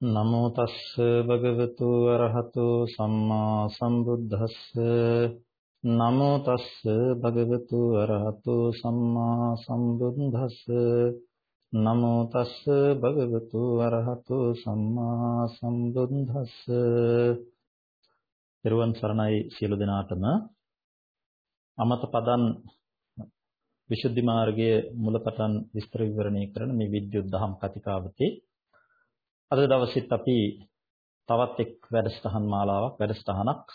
නමෝ තස්ස භගවතු අරහතු සම්මා සම්බුද්දස්ස නමෝ තස්ස භගවතු අරහතු සම්මා සම්බුද්දස්ස නමෝ තස්ස භගවතු අරහතු සම්මා සම්බුද්දස්ස පෙරවන් සරණයි සියලු දෙනාටම අමත පදන් විසුද්ධි මාර්ගයේ මුලපටන් විස්තර විවරණය කරන මේ විද්‍යුත් දහම් කතිකාවතේ අද දවසෙත් අපි තවත් එක් වැඩසටහන් මාලාවක් වැඩසටහනක්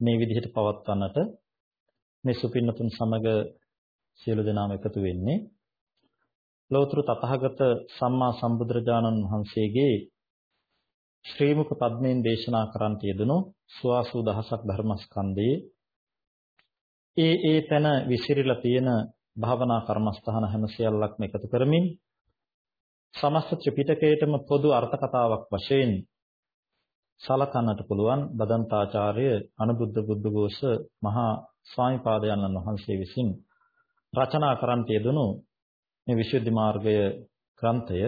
මේ විදිහට පවත්වන්නට මේ සුපින්නතුන් සමග සියලු දෙනාම එකතු වෙන්නේ. ලෝතර තථාගත සම්මා සම්බුදුරජාණන් වහන්සේගේ ශ්‍රී මුඛ පද්මයෙන් දේශනා කරන්ට යෙදුණු සුවාසු දහසක් ධර්මස්කන්ධයේ ඒ ඒ තැන විසිරීලා තියෙන භාවනා කර්මස්ථාන හැම සියල්ලක්ම එකතු කරමින් සමස්ත ත්‍රිපිටකයටම පොදු අර්ථ කතාවක් වශයෙන් සලකන්නට පුළුවන් බදන්තාචාර්ය අනුබුද්ධ බුද්ධඝෝෂ මහා ස්වාමිපාදයන්න් වහන්සේ විසින් රචනා කරන්ට යෙදුණු මේ විසුද්ධි මාර්ගය ග්‍රන්ථය.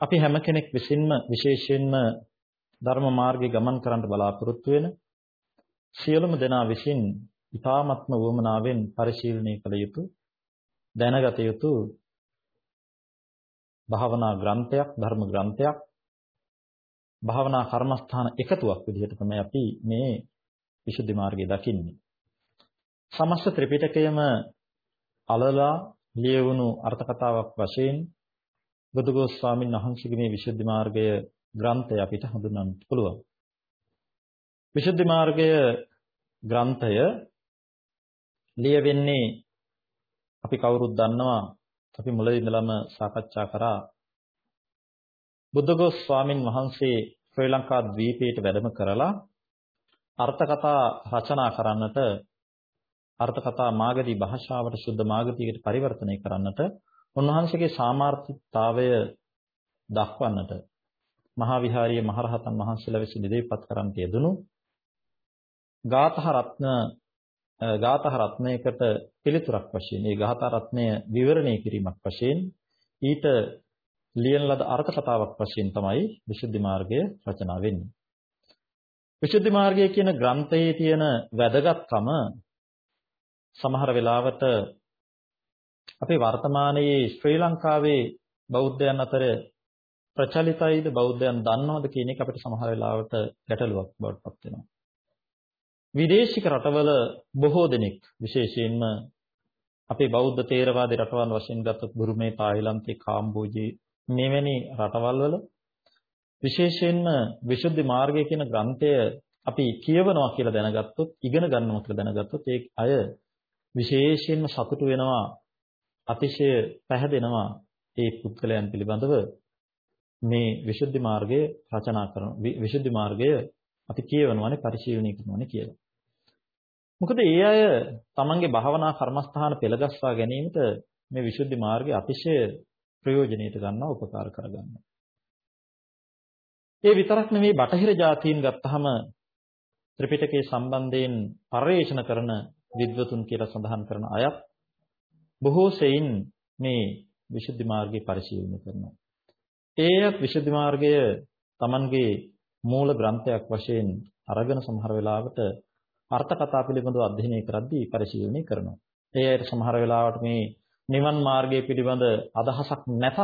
අපි හැම කෙනෙක් විසින්ම විශේෂයෙන්ම ධර්ම මාර්ගයේ ගමන් කරන්න බලාපොරොත්තු වෙන සියලුම දෙනා විසින් ඊ타ත්ම වුවමනාවෙන් පරිශීලනය කළ යුතු දැනගත යුතු භාවනා ග්‍රන්ථයක් ධර්ම ග්‍රන්ථයක් භාවනා කර්මස්ථාන එකතුවක් විදිහට තමයි අපි මේ විසුද්ධි මාර්ගය දකින්නේ. සමස්ත ත්‍රිපිටකයම අලලා ලියවුණු අර්ථ කතාවක් වශයෙන් බුදුගෝස් ස්වාමීන් වහන්සේගේ මේ විසුද්ධි මාර්ගය ග්‍රන්ථය අපිට හඳුන්වන්න පුළුවන්. විසුද්ධි මාර්ගය ග්‍රන්ථය ලියවෙන්නේ අපි කවුරුත් දන්නවා අපි මුලින් ඉඳලම සාකච්ඡා කරා. බුද්ධඝෝෂ ස්වාමින් වහන්සේ ශ්‍රී ලංකා ද්වීපයට වැඩම කරලා අර්ථ කතා රචනා කරන්නට අර්ථ කතා මාගදී භාෂාවට සුද්ධ මාගදීකට පරිවර්තනය කරන්නට උන්වහන්සේගේ සාමාර්ථිකතාවය දක්වන්නට මහා විහාරීය මහරහතන් වහන්සේලා විසින් ඉදිරිපත් කරන්ට යෙදුණු ගාථා රත්න ගාථා රත්නයකට පිළිතුරක් වශයෙන් මේ ගාථා රත්නය විවරණය කිරීමක් වශයෙන් ඊට ලියන ලද අර්ථ කතාවක් වශයෙන් තමයි විසුද්ධි මාර්ගය රචනා වෙන්නේ. විසුද්ධි මාර්ගය කියන ග්‍රන්ථයේ තියෙන වැදගත්කම සමහර වෙලාවට අපේ වර්තමානයේ ශ්‍රී ලංකාවේ බෞද්ධයන් අතර ප්‍රචලිතයිද බෞද්ධයන් දන්නවද කියන එක අපිට සමහර වෙලාවට ගැටලුවක් බවට පත් වෙනවා. විදේශික රටවල බොහෝ දෙනෙක් විශේෂයෙන්ම අපේ බෞද්ධ තේරවාදී රටවල් වශයෙන් ගත්තොත් බුරුමේ, තායිලන්තේ, කාම්බෝජී මෙවැනි රටවල් වල විශේෂයෙන්ම විසුද්ධි මාර්ගය කියන ග්‍රන්ථය අපි කියවනවා කියලා දැනගත්තොත් ඉගෙන ගන්නවා කියලා දැනගත්තොත් ඒ අය විශේෂයෙන්ම සතුටු වෙනවා අතිශය පැහැදෙනවා ඒ පුද්ගලයන් පිළිබඳව මේ විසුද්ධි මාර්ගය රචනා කරන විසුද්ධි මාර්ගය අපි කියවනවානේ පරිශීලනය කරනවානේ කියලා. මොකද ඒ අය තමන්ගේ භාවනා කර්මස්ථාන පෙළගස්වා ගැනීමට මේ විසුද්ධි මාර්ගය අතිශය ප්‍රයෝජනෙට ගන්නවා උපකාර කරගන්නවා. ඒ විතරක් නෙවෙයි බටහිර ජාතීන් ගත්තාම ත්‍රිපිටකයේ සම්බන්ධයෙන් පරිශන කරන විද්වතුන් කියලා සඳහන් කරන අයත් බොහෝ සෙයින් මේ විසුද්ධි මාර්ගය පරිශීලනය කරනවා. ඒත් විසුද්ධි මාර්ගය Tamanගේ මූල ග්‍රන්ථයක් වශයෙන් අරගෙන සමහර වෙලාවට අර්ථ කතා පිළිබඳව අධ්‍යයනය කරද්දී පරිශීලනය කරනවා. ඒ අයට සමහර වෙලාවට මේ නිවන් මාර්ගය පිළිබඳ අදහසක් නැතත්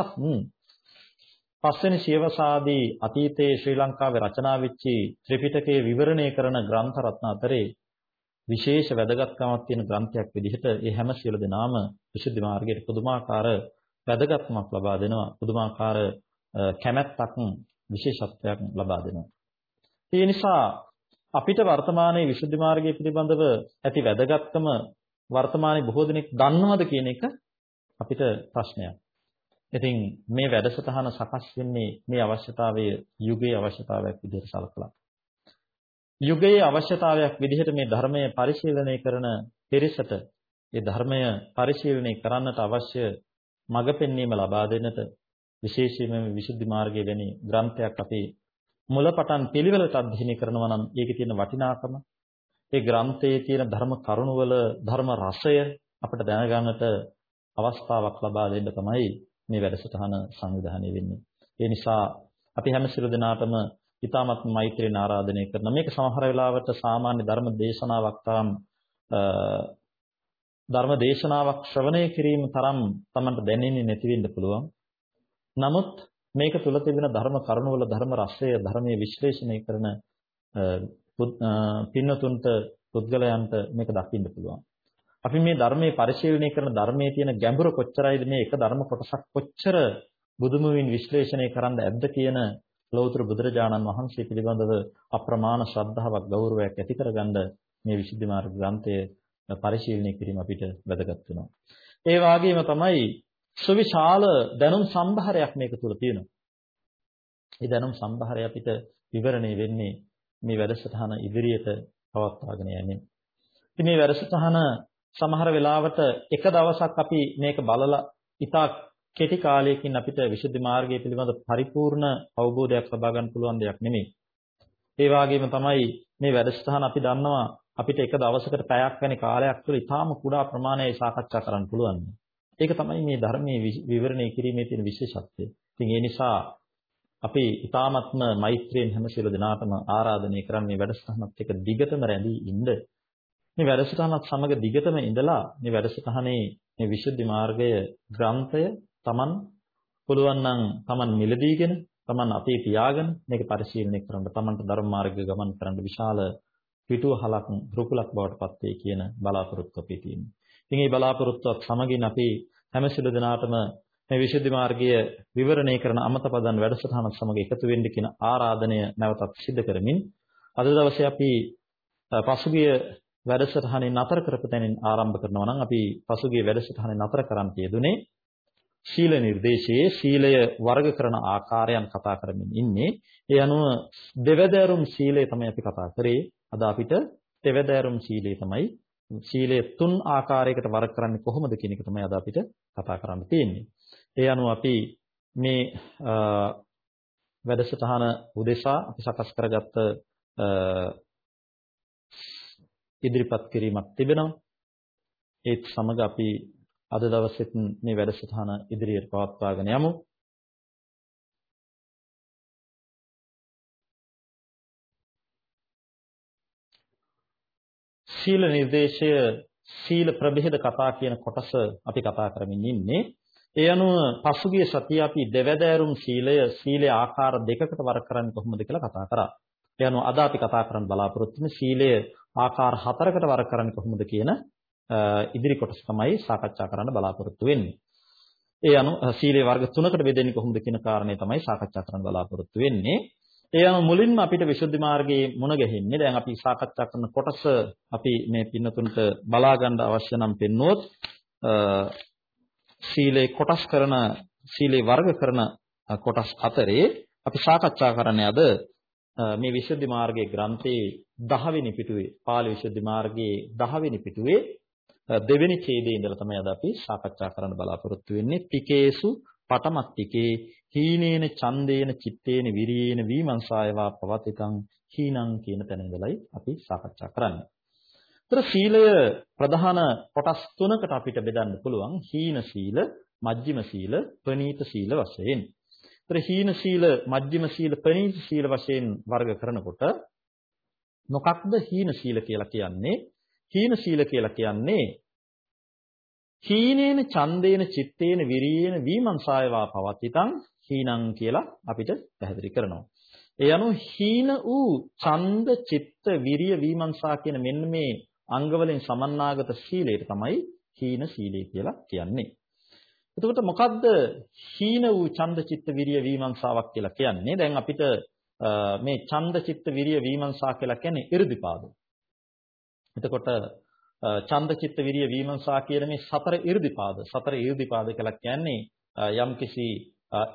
පස්වෙනි සියවසාදී අතීතයේ ශ්‍රී ලංකාවේ රචනා වෙච්ච ත්‍රිපිටකයේ විවරණය කරන ග්‍රන්ථ රත්න අතරේ විශේෂ වැදගත්කමක් තියෙන ග්‍රන්ථයක් විදිහට ඒ හැම සියලු දෙනාම විසුද්ධි මාර්ගයේ පුදුමාකාර වැදගත්කමක් ලබා දෙනවා. පුදුමාකාර කැමැත්තක් විශේෂත්වයක් ලබා දෙනවා. ඒ නිසා අපිට වර්තමානයේ විසුද්ධි මාර්ගය පිළිබඳව ඇති වැදගත්කම වර්තමානයේ බොහෝ දෙනෙක් දන්නවද කියන එක අපිට ප්‍රශ්නයක්. ඉතින් මේ වැඩසටහන සකස් වෙන්නේ මේ අවශ්‍යතාවය යුගයේ අවශ්‍යතාවයක් විදිහට සලකලා. යුගයේ අවශ්‍යතාවයක් විදිහට මේ ධර්මය පරිශීලනය කරන පිරිසට ඒ ධර්මය පරිශීලනය කරන්නට අවශ්‍ය මඟ පෙන්වීම ලබා දෙන්නට විශේෂයෙන්ම විසුද්ධි මාර්ගය වැනි ග්‍රන්ථයක් අපි මුලපටන් පිළිවෙලට අධ්‍යයනය කරනවා නම් ඒකේ තියෙන වටිනාකම ඒ ග්‍රන්ථයේ තියෙන ධර්ම කරුණවල ධර්ම රසය අපිට දැනගන්නට අවස්ථාවක් ලබා දෙන්න තමයි මේ වැඩසටහන සංවිධානය වෙන්නේ. ඒ නිසා අපි හැම සිළු දෙනාටම ඊ타මත් මෛත්‍රියෙන් ආරාධනය කරන මේක සමහර වෙලාවට සාමාන්‍ය ධර්ම දේශනාවක් තරම් ධර්ම දේශනාවක් ශ්‍රවණය කිරීම තරම් Tamanට දැනෙන්නේ නැති වෙන්න පුළුවන්. නමුත් මේක තුල තිබෙන ධර්ම කරුණවල ධර්ම රසය ධර්මයේ විශ්ලේෂණය කරන පින්නතුන්ට පුද්ගලයන්ට මේක දකින්න පුළුවන්. අපි මේ ධර්මයේ පරිශීලනය කරන ධර්මයේ තියෙන ගැඹුර කොච්චරයිද මේ එක ධර්ම කොටසක් කොච්චර බුදුමුවින් විශ්ලේෂණය කරන්න ඇද්ද කියන ලෞතර බුදුරජාණන් වහන්සේ පිළිබඳව අප්‍රමාණ ශ්‍රද්ධාවක් ගෞරවයක් ඇති කරගන්න මේ විසුද්ධි මාර්ග ග්‍රන්ථය පරිශීලනය කිරීම අපිට වැදගත් වෙනවා. ඒ වගේම තමයි සුවිශාල දැනුම් සම්භාරයක් මේක තුල තියෙනවා. මේ දැනුම් සම්භාරය අපිට විවරණය වෙන්නේ මේ වැඩසටහන ඉදිරියට පවත්වාගෙන යන්නේ. ඉතින් මේ වැඩසටහන සමහර වෙලාවට එක දවසක් අපි මේක බලලා ඉතා කෙටි කාලයකින් අපිට විසුද්ධි මාර්ගය පිළිබඳ පරිපූර්ණ අවබෝධයක් ලබා ගන්න පුළුවන් දෙයක් නෙමෙයි. ඒ වගේම තමයි මේ වැඩසටහන අපි දන්නවා අපිට එක දවසකට පැයක් වැනි කාලයක් තුළ ඉතාම කුඩා ප්‍රමාණයේ සාකච්ඡා කරන්න පුළුවන්. ඒක තමයි මේ ධර්මයේ විවරණය කිරීමේ තියෙන විශේෂත්වය. ඉතින් ඒ නිසා අපි ඊ타මත්ම මෛත්‍රියෙන් හැම සියලු දෙනාටම ආරාධනය කරන්නේ වැඩසටහනත් එක්ක දිගටම රැඳී ඉන්න. මේ වැඩසටහනත් සමග දිගටම ඉඳලා මේ වැඩසටහනේ මේ විසුද්ධි මාර්ගය ග්‍රන්ථය Taman පුළුවන් නම් Taman මිලදීගෙන Taman අපේ තියාගෙන මේක පරිශීලනය කරන්න Tamanට ධර්ම මාර්ගය ගමන් කරන්න විශාල පිටුවහලක් රුකුලක් බවට පත් වේ කියන බලාපොරොත්තු අපි තියෙනවා. ඉතින් මේ බලාපොරොත්තුවත් සමගින් අපි හැම සිළු දෙනාටම මේ විසුද්ධි මාර්ගය විවරණය කරන අමතපදන් වැඩසටහනක් සමග එකතු වෙන්න කියන ආරාධනය නැවතත් සිදු කරමින් අද දවසේ අපි පසුගිය වැඩසටහනේ නතර කරපු තැනින් ආරම්භ කරනවා නම් අපි පසුගිය වැඩසටහනේ නතර කරන්න යෙදුනේ ශීල නිර්දේශයේ ශීලය වර්ග කරන ආකාරයන් කතා කරමින් ඉන්නේ. ඒ අනුව දෙවදෑරුම් ශීලය තමයි අපි කතා කරේ. අද අපිට දෙවදෑරුම් ශීලය තමයි ශීලය තුන් ආකාරයකට වර්ග කරන්නේ කොහොමද කියන එක තමයි අද අපිට කතා කරන්න තියෙන්නේ. ඒ අනුව අපි මේ වැඩසටහන උදෙසා අපි සකස් කරගත්ත ඉදිරිපත් කිරීමක් තිබෙනවා. ඒත් සමග අපි අද දවසෙත් මේ වැඩසටහන ඉදිරියට පවත්වාගෙන යමු. සීල නිර්දේශය සීල ප්‍රභේද කතා කියන කොටස අපි කතා කරමින් ඉන්නේ. ඒ අනුව පසුගිය සතිය අපි දෙවැදෑරුම් සීලය සීලේ ආකාර දෙකකට වර්ග කරන්නේ කොහොමද කියලා කතා කරා. ඒ අනුව අද අපි කතා කරන්න බලාපොරොත්තු වෙන්නේ සීලය ආකාර හතරකට වර්ග කරන්නේ කොහොමද කියන ඉදිරි කොටස තමයි සාකච්ඡා කරන්න බලාපොරොත්තු වෙන්නේ. ඒ අනුව සීලේ වර්ග තුනකට බෙදෙන්නේ කොහොමද කියන කාරණේ තමයි සාකච්ඡා කරන්න බලාපොරොත්තු වෙන්නේ. ඒ අනුව මුලින්ම අපිට විසුද්ධි මාර්ගයේ මුණ ගැහෙන්නේ දැන් අපි සාකච්ඡා කරන කොටස අපි මේ පින්නතුන්ට බලා ගන්න අවශ්‍ය නම් පෙන්වුවොත් සීලේ කොටස් කරන සීලේ වර්ග කරන කොටස් අතරේ අපි සාකච්ඡා කරන්නේ අද මේ විසුද්ධි මාර්ගයේ ග්‍රන්ථයේ 10 වෙනි පිටුවේ පාළි විසුද්ධි මාර්ගයේ 10 වෙනි පිටුවේ දෙවෙනි ඡේදයේ ඉඳලා තමයි අද අපි සාකච්ඡා කරන්න බලාපොරොත්තු වෙන්නේ. තිකේසු පටමත්තිකේ හීනේන ඡන්දේන චිත්තේන විරියේන විමංසායවා පවතිකං හීනං කියන තැන ඉඳලයි අපි සාකච්ඡා කරන්නේ. ඒතර සීලය ප්‍රධාන කොටස් තුනකට අපිට බෙදන්න පුළුවන්. හීන සීල, මජ්ක්‍ධිම සීල, ප්‍රනීත සීල වශයෙන්. ඒතර හීන සීල, මජ්ක්‍ධිම සීල, ප්‍රනීත සීල වශයෙන් වර්ග කරනකොට මොකක්ද හීන සීල කියලා කියන්නේ? හීන සීල කියලා කියන්නේ හීනේන ඡන්දේන චිත්තේන විරියේන විමංසායවා පවතිතං හීනං කියලා අපිට පැහැදිලි කරනවා. ඒ අනුව හීන වූ ඡන්ද චිත්ත විරිය විමංසා කියන මෙන්න මේ අංග වලින් සමන්නාගත සීලයට තමයි හීන සීලය කියලා කියන්නේ. එතකොට මොකද්ද හීන වූ ඡන්ද චිත්ත විරිය විමංසාවක් කියලා කියන්නේ? දැන් අපිට මේ ඡන්ද චිත්ත විරිය විමංසා කියලා කියන්නේ irdipaද. එතකොට චන්දචිත්ත විරිය වීමසා කියන මේ සතර 이르දිපාද සතර 이르දිපාද කියලා කියන්නේ යම්කිසි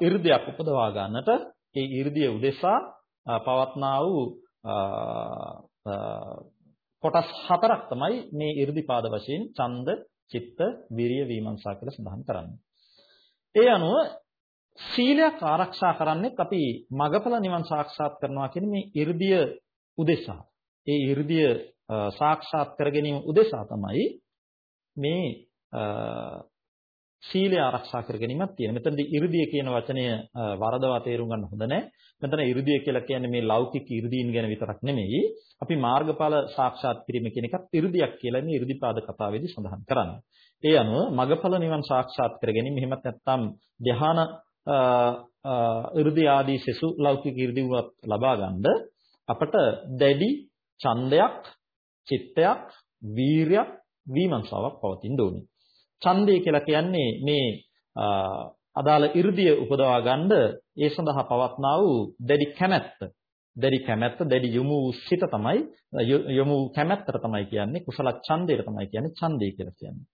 이르දයක් උපදවා ගන්නට ඒ 이르දිය උදෙසා පවත්නා වූ කොටස් හතරක් තමයි මේ 이르දිපාද වශයෙන් ඡන්ද චිත්ත විරිය වීමංසා කියලා සඳහන් කරන්නේ. ඒ අනුව සීලයක් ආරක්ෂා කරන්නේ අපි මගඵල නිවන් සාක්ෂාත් කරනවා කියන මේ 이르දිය උදෙසා. ඒ 이르දිය සාක්ෂාත් කරගැනීම උදෙසා තමයි මේ ශීලය ආරක්ෂා කර ගැනීමක් තියෙන. මෙතනදී 이르දිය කියන වචනය වරදවා තේරුම් ගන්න හොඳ නැහැ. මෙතන 이르දිය කියලා කියන්නේ මේ ලෞකික 이르දීන් ගැන විතරක් නෙමෙයි. අපි මාර්ගඵල සාක්ෂාත් කිරීම කියන එකත් 이르දියක් කියලා මේ 이르දිපාද කතාවේදී සඳහන් කරන්නේ. ඒ අනුව මගඵල නිවන් සාක්ෂාත් කර ගැනීම එහෙමත් නැත්නම් ධ්‍යාන 이르දි ආදී සසු ලෞකික 이르දිවත් ලබා ගන්නද අපට දැඩි ඡන්දයක් චිත්තයක්, වීරයක්, විමර්ශාවක් පවතින්න ඕනේ. ඡන්දය කියලා කියන්නේ මේ අදාළ 이르දිය උපදවා ගන්න ඒ සඳහා පවත්නා වූ දැඩි කැමැත්ත. දැඩි කැමැත්ත, දැඩි යොමු සිත තමයි යොමු කැමැත්තට තමයි කියන්නේ කුසල ඡන්දයට තමයි කියන්නේ ඡන්දය කියලා කියන්නේ.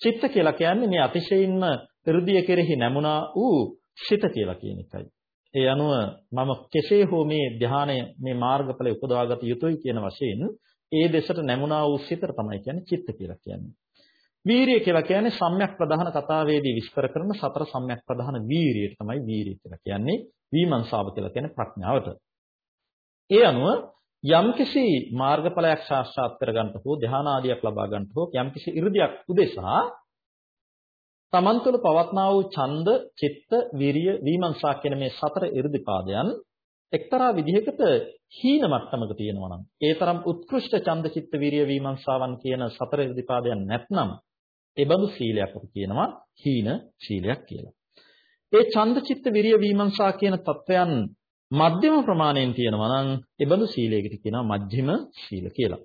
චිත්ත කියලා කියන්නේ මේ අතිශයින්ම 이르දිය කෙරෙහි නැමුණා වූ සිත කියලා කියන එකයි. ඒ අනුව මම කෙසේ හෝ මේ ධානය මේ මාර්ගඵලය උපදවාගත යුතුයි කියන වශයෙන් ඒ දෙසට නැමුණා වූ සිතට තමයි කියන්නේ චිත්ත කියලා කියන්නේ. වීරිය කියලා කියන්නේ සම්‍යක් ප්‍රධාන කතාවේදී විස්තර කරන සතර සම්‍යක් ප්‍රධාන වීරියට තමයි වීරිය කියලා කියන්නේ. වීමංසාව කියලා කියන්නේ ප්‍රඥාවට. ඒ අනුව යම්කිසි මාර්ගඵලයක් සාක්ෂාත් කරගන්න හෝ ධානාදියක් ලබා ගන්න හෝ යම්කිසි 이르දියක් උදෙසා තමන් තුළ පවත්නා වූ ඡන්ද, චිත්ත, විරිය, විමර්ශා කියන මේ සතර 이르දි පාදයන් එක්තරා විදිහකට හීන මට්ටමක තියෙනවා නම් ඒ තරම් උත්කෘෂ්ඨ ඡන්ද, චිත්ත, විරිය, විමර්ශාවන් කියන සතර ඉර්ධිපාදයන් නැත්නම් ඒ බඳු සීලයක් අපි කියනවා හීන සීලයක් කියලා. ඒ ඡන්ද චිත්ත විරිය විමර්ශා කියන தත්වයන් මධ්‍යම ප්‍රමාණයෙන් තියෙනවා නම් ඒ බඳු සීලයකට කියනවා මධ්‍යම සීල කියලා.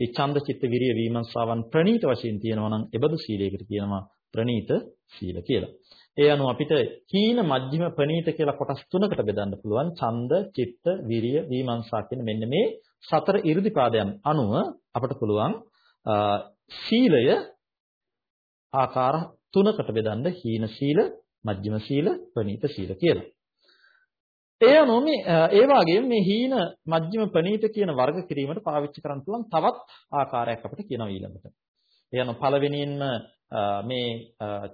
ඒ ඡන්ද චිත්ත විරිය විමර්ශාවන් ප්‍රණීත වශයෙන් තියෙනවා නම් ඒ බඳු සීලයකට කියනවා ප්‍රණීත සීල කියලා. ඒ අනුව අපිට හීන මධ්‍යම ප්‍රණීත කියලා කොටස් තුනකට බෙදන්න පුළුවන්. ඡන්ද, චිත්ත, විරිය, විමර්ශා කියන මෙන්න මේ සතර 이르දිපාදයන් අනුව අපිට පුළුවන් සීලය ආකාර තුනකට බෙදන්න හීන සීල, මජ්ක්‍ධිම සීල, ප්‍රණීත සීල කියලා. ඒ අනුව මේ ඒ වගේම මේ හීන මජ්ක්‍ධිම ප්‍රණීත කියන වර්ග කිරීමට පාවිච්චි කරන්න පුළුවන් තවත් ආකාරයක් අපිට කියනවා ඊළඟට. ඒ අනුව පළවෙනියෙන්ම මේ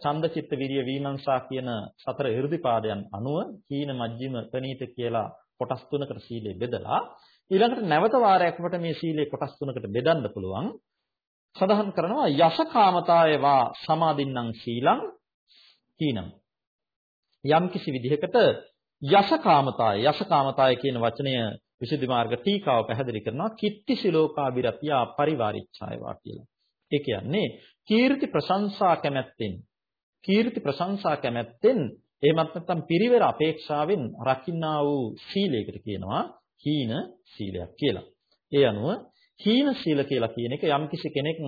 ඡන්දචිත්ත විරිය විමර්ශා කියන සතර 이르දිපාදයන් අනුව හීන මජ්ක්‍ධිම ප්‍රණීත කියලා කොටස් තුනකට සීලය බෙදලා ඊළඟට නැවත වාරයක් අපට මේ සීලේ කොටස් තුනකට බෙදන්න පුළුවන්. සඳහන් කරනවා යසකාමතායවා සමාදින්නම් සීලං කීනම් යම් කිසි විදිහකට යසකාමතාය යසකාමතාය කියන වචනය විසුද්ධි මාර්ග ටීකාව පැහැදිලි කරනවා කිත්ති සිලෝකා විරතියා පරිවාරිච්ඡායවා කියලා. ඒ කියන්නේ කීර්ති ප්‍රශංසා කැමැත්තෙන් කීර්ති ප්‍රශංසා කැමැත්තෙන් එහෙමත් නැත්නම් පිරිවෙර අපේක්ෂාවෙන් රකින්නා වූ සීලයකට කියනවා හීන සීලයක් කියලා. ඒ අනුව හීන සීල කියලා කියන එක යම්කිසි කෙනෙක්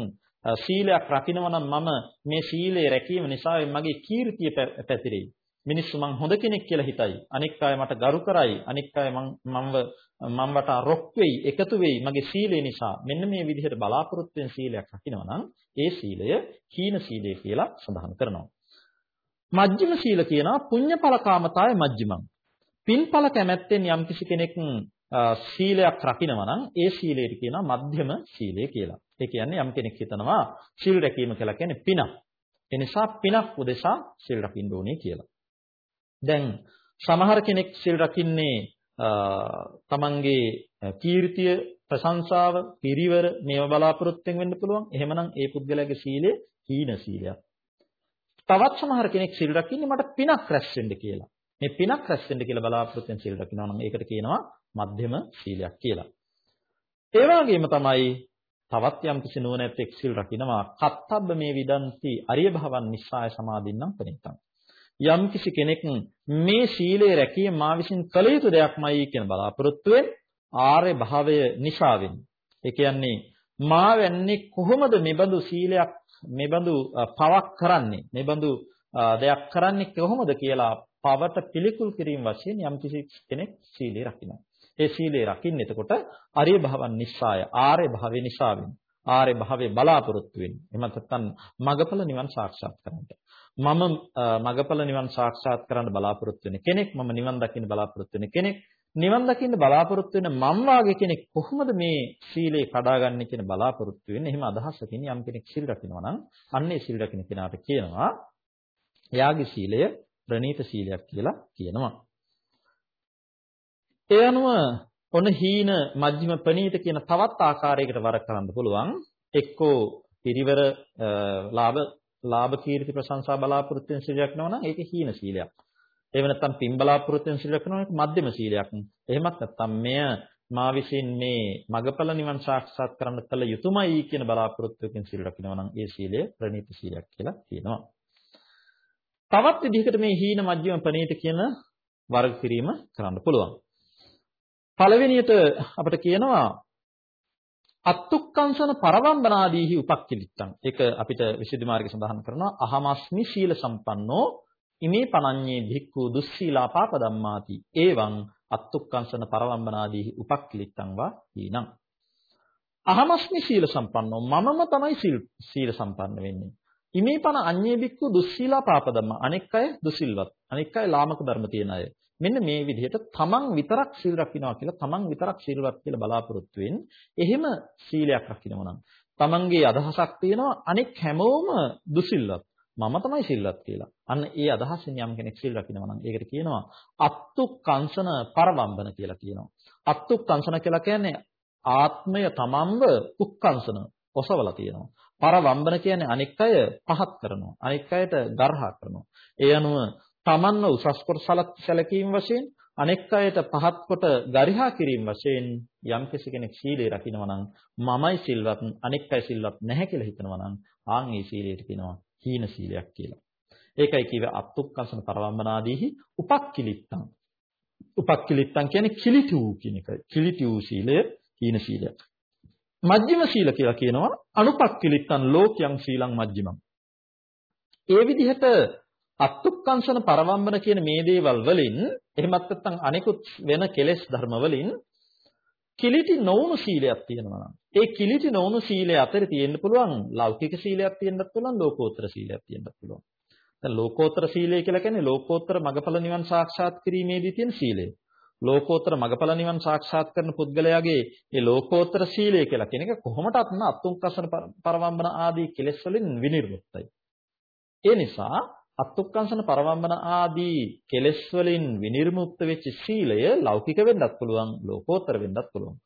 සීලයක් රකින්නවා නම් මම මේ සීලය රැකීම නිසා මගේ කීර්තිය පැතිරෙයි. මිනිස්සු මං හොඳ කෙනෙක් කියලා හිතයි. අනික් අය මට ගරු කරයි. අනික් අය මං මම්ව මම වටා රොක් වෙයි, එකතු වෙයි මගේ සීලය නිසා. මෙන්න මේ විදිහට බලාපොරොත්තු වෙන සීලයක් රකින්නවා නම් ඒ සීලය හීන සීලය කියලා සඳහන් කරනවා. මජ්ක්‍ධිම සීල කියනවා පුඤ්ඤඵලකාමතාය මජ්ක්‍ධිමං. පින්ඵල කැමැත්තෙන් යම්කිසි කෙනෙක් සීලයක් රකින්නවා නම් ඒ සීලයට කියනවා මධ්‍යම සීලය කියලා. ඒ කියන්නේ යම් කෙනෙක් හිතනවා සීල් රැකීම කියලා කියන්නේ පිනක්. ඒ නිසා පිනක් උදෙසා සීල් රකින්න ඕනේ කියලා. දැන් සමහර කෙනෙක් සීල් රකින්නේ තමන්ගේ කීර්තිය ප්‍රශංසාව පිරිවර මේව බලාපොරොත්තුෙන් වෙන්න පුළුවන්. එහෙමනම් ඒ පුද්ගලයාගේ සීලය හීන සීලයක්. තවත් සමහර කෙනෙක් සීල් රකින්නේ මට පිනක් රැස් වෙන්න කියලා. මේ පිනක් රැස් වෙන්න කියලා බලාපොරොත්තුෙන් සීල් රකින්නවා නම් ඒකට කියනවා මධ්‍යම සීලයක් කියලා. ඒ වගේම තමයි තවත් යම් කිසි නුවණැත්තෙක් සීල් රකින්නවා කත්තබ්බ මේ විදන්ති අරිය භවන් නිස්සාය සමාදින්නම් පරිත්තම්. යම් කිසි කෙනෙක් මේ සීලය රැකීම මා විසින් කළ යුතු දෙයක්මයි කියන බලාපොරොත්තුවෙන් ආර්ය භාවය නිසාවෙන්. ඒ කියන්නේ මා වෙන්නේ කොහොමද මෙබඳු සීලයක් මෙබඳු පවක් කරන්නේ මෙබඳු දෙයක් කරන්නේ කොහොමද කියලා පවට පිළිකුල් කිරීම වශයෙන් යම් කිසි කෙනෙක් සීලය රකිනවා. ඒ සීලය රකින්න එතකොට අරිය භවන් නිස්සාය ආර්ය භාවය නිසාවෙන් ආර්ය භාවයේ බලාපොරොත්තු වෙන්නේ. එහෙම නැත්නම් මගපල නිවන් සාක්ෂාත් කරගන්නට. මම මගපල නිවන් සාක්ෂාත් කරන්න බලාපොරොත්තු වෙන කෙනෙක්, මම නිවන් දකින්න බලාපොරොත්තු වෙන කෙනෙක්, නිවන් දකින්න බලාපොරොත්තු වෙන මම වාගේ කෙනෙක් කොහොමද මේ සීලේ කඩාගන්නේ කියන බලාපොරොත්තු වෙන්නේ? එහෙම අදහසකින් යම් කෙනෙක් සීල් රකින්නවා නම් අන්නේ සීල් රකින්න කෙනාට කියනවා එයාගේ සීලය ප්‍රණීත සීලයක් කියලා කියනවා. ඒ අනුව ඔන්න හීන මජ්ක්‍ධිම ප්‍රණීත කියන තවත් ආකාරයකට වර කරන්න පුළුවන්. එක්කෝ පිරිවර ලාභ ලාභ කීර්ති ප්‍රශංසා බලාපොරොත්තු වෙන සීලයක් නෙවෙයි නම් ඒක හීන සීලයක්. එහෙම නැත්නම් පින් බලාපොරොත්තු වෙන සීලයක් නෙවෙයි ඒක මධ්‍යම සීලයක්. එහෙමත් නැත්නම් මෙය මා විසින් මේ මගපල නිවන් සාක්ෂාත් කරන්න කළ යුතුයමයි කියන බලාපොරොත්තුවකින් සීල රකින්නවා නම් ඒ සීලය ප්‍රණීත සීලයක් කියලා කියනවා. තවත් විදිහකට මේ හීන මධ්‍යම ප්‍රණීත කියන වර්ග කිරීම කරන්න පුළුවන්. පළවෙනියට අපිට කියනවා අත්තුක්කංශන පරවම්බනාදීහි උපක්ඛිලිට්ටං. ඒක අපිට විසුද්ධි මාර්ගය සඳහන් කරනවා අහමස්මි සීල සම්පන්නෝ ඉමේ පනඤ්ඤේ භික්ඛු දුස්සීලා පාප ධම්මාති. එවං අත්තුක්කංශන පරවම්බනාදීහි උපක්ඛිලිට්ටං වා හීනං. අහමස්මි සීල සම්පන්නෝ මමම තමයි සීල සම්පන්න වෙන්නේ. ඉමේ පන අඤ්ඤේ බික්කු දුස්සීලා පාප ධම්ම. අනෙක් අය දුසිල්වත්. අනෙක් අය ලාමක ධර්ම තියෙන අය. මෙන්න මේ විදිහට තමන් විතරක් සීල් රකින්නවා කියලා තමන් විතරක් සීලවත් කියලා බලාපොරොත්තු වෙන. එහෙම සීලයක් රකින්නවා නම් තමන්ගේ අදහසක් තියෙනවා අනෙක් හැමෝම දුසිල්වත්. මම තමයි සිල්වත් කියලා. අන්න ඒ අදහසින් යම් කෙනෙක් සිල් රකින්නවා නම් ඒකට කියනවා අත්තු කංශන පරවම්බන කියලා කියනවා. අත්තු කංශන කියලා කියන්නේ ආත්මය තමන්ව උක්කංශන ඔසවලා තියෙනවා. පරවම්බන කියන්නේ අනෙක් අය පහත් කරනවා. අනෙක් අයට ගර්හා කරනවා. ඒ අනුව තමන්ව උසස් කොට සැලකීම වශයෙන් අනෙක් අයට පහත් කොට ගරිහා කිරීම වශයෙන් යම් කෙනෙක් සීලය රකින්නවා නම් මමයි සිල්වත් අනෙක් අය සිල්වත් නැහැ කියලා හිතනවා නම් ආන් ඒ සීලයට කියනවා හීන සීලයක් කියලා. ඒකයි කිව්වේ අත්ුක්කසන පරවම්බනාදීහි උපක්කිලිත්තං. උපක්කිලිත්තං කියන්නේ කිලිටි වූ කියන එක. කිලිටි වූ සීලය හීන සීලයක්. මජ්ක්‍ධිම සීල කියලා කියනවා අනුපක්කිලිත්තං ලෝකයන් සීලං මජ්ක්‍ධිමං. ඒ විදිහට අත්ුක්කංශන පරවම්බන කියන මේ දේවල් වලින් එහෙමත් නැත්නම් අනිකුත් වෙන කෙලෙස් ධර්ම වලින් කිලිටි නොවුණු සීලයක් තියෙනවා නම් ඒ කිලිටි නොවුණු සීලය අතර තියෙන්න පුළුවන් ලෞකික සීලයක් තියෙන්නත් පුළුවන් ලෝකෝත්තර සීලයක් තියෙන්නත් පුළුවන්. දැන් ලෝකෝත්තර සීලය කියලා කියන්නේ ලෝකෝත්තර මගඵල නිවන් සාක්ෂාත් කිරීමේදී තියෙන සීලය. ලෝකෝත්තර මගඵල නිවන් සාක්ෂාත් කරන පුද්ගලයාගේ මේ ලෝකෝත්තර සීලය කියලා කියන එක කොහොමටත් අත්ුංකසන පරවම්බන ආදී කෙලෙස් වලින් විනිර්මුක්තයි. ඒ නිසා අත්ුක්කංශන පරවම්බන ආදී කෙලෙස් වලින් විනිර්මුක්ත වෙච්ච සීලය ලෞකික වෙන්නත් පුළුවන් ලෝකෝත්තර වෙන්නත් පුළුවන්.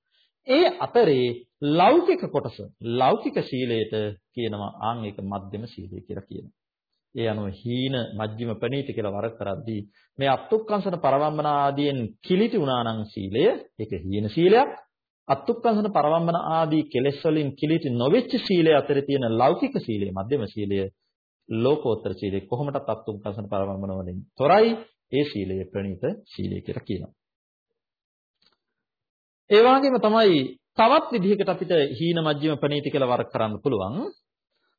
ඒ අතරේ ලෞකික කොටස ලෞකික සීලයට කියනවා ආන් ඒක මධ්‍යම සීලය කියලා කියනවා. ඒ අනුව හීන මජ්ක්‍ධිම ප්‍රණීත කියලා වරක් කරද්දී මේ අත්ුක්කංශන පරවම්බන ආදීන් කිලිටි වුණා නම් සීලය ඒක හීන සීලයක්. අත්ුක්කංශන පරවම්බන ආදී කෙලෙස් වලින් කිලිටි නොවෙච්ච සීලය අතරේ තියෙන ලෞකික සීලය මධ්‍යම සීලය ලෝකෝත්තර සීලය කොහොමදත් අත්ුක්කංශන පරවම්බන වලින් තොරයි ඒ සීලය ප්‍රණීත සීලය කියලා කියනවා. ඒ වගේම තමයි තවත් විදිහකට අපිට හීන මජ්ක්‍ධිම ප්‍රණීති කියලා වරක් කරන්න පුළුවන්.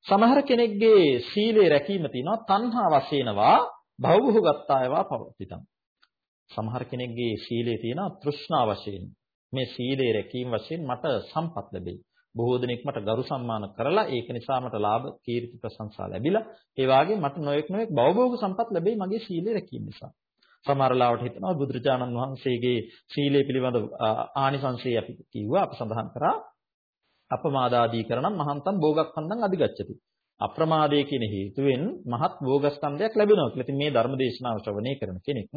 සමහර කෙනෙක්ගේ සීලේ රැකීම තියෙනවා තණ්හා වශයෙන්වා භවභෝගත්තායවා පවතිතං. සමහර කෙනෙක්ගේ සීලේ තියෙනවා තෘෂ්ණා වශයෙන්. මේ සීලේ රැකීම වශයෙන් මට සම්පත් ලැබෙයි. බොහෝ දෙනෙක් මට ගරු සම්මාන කරලා ඒක නිසා මට ලාභ කීර්ති ප්‍රශංසා ලැබිලා ඒ වගේම මට නොයෙක් නොයෙක් භවභෝග සම්පත් ලැබෙයි මගේ සීලේ රැකීම නිසා. සමහර ලාවට හිතනවා බුදුරජාණන් වහන්සේගේ සීලය පිළිබඳ ආනිසංසය අපි කිව්වා අප සඳහන් කරා අපමාදාදී කරනම් මහන්තම් භෝගක්ඛන්දං අධිගච්ඡති. අප්‍රමාදයේ කියන හේතුවෙන් මහත් භෝගස්කන්ධයක් ලැබෙනවා කියලා. ඉතින් මේ ධර්ම දේශනාව ශ්‍රවණය කරන කෙනෙක්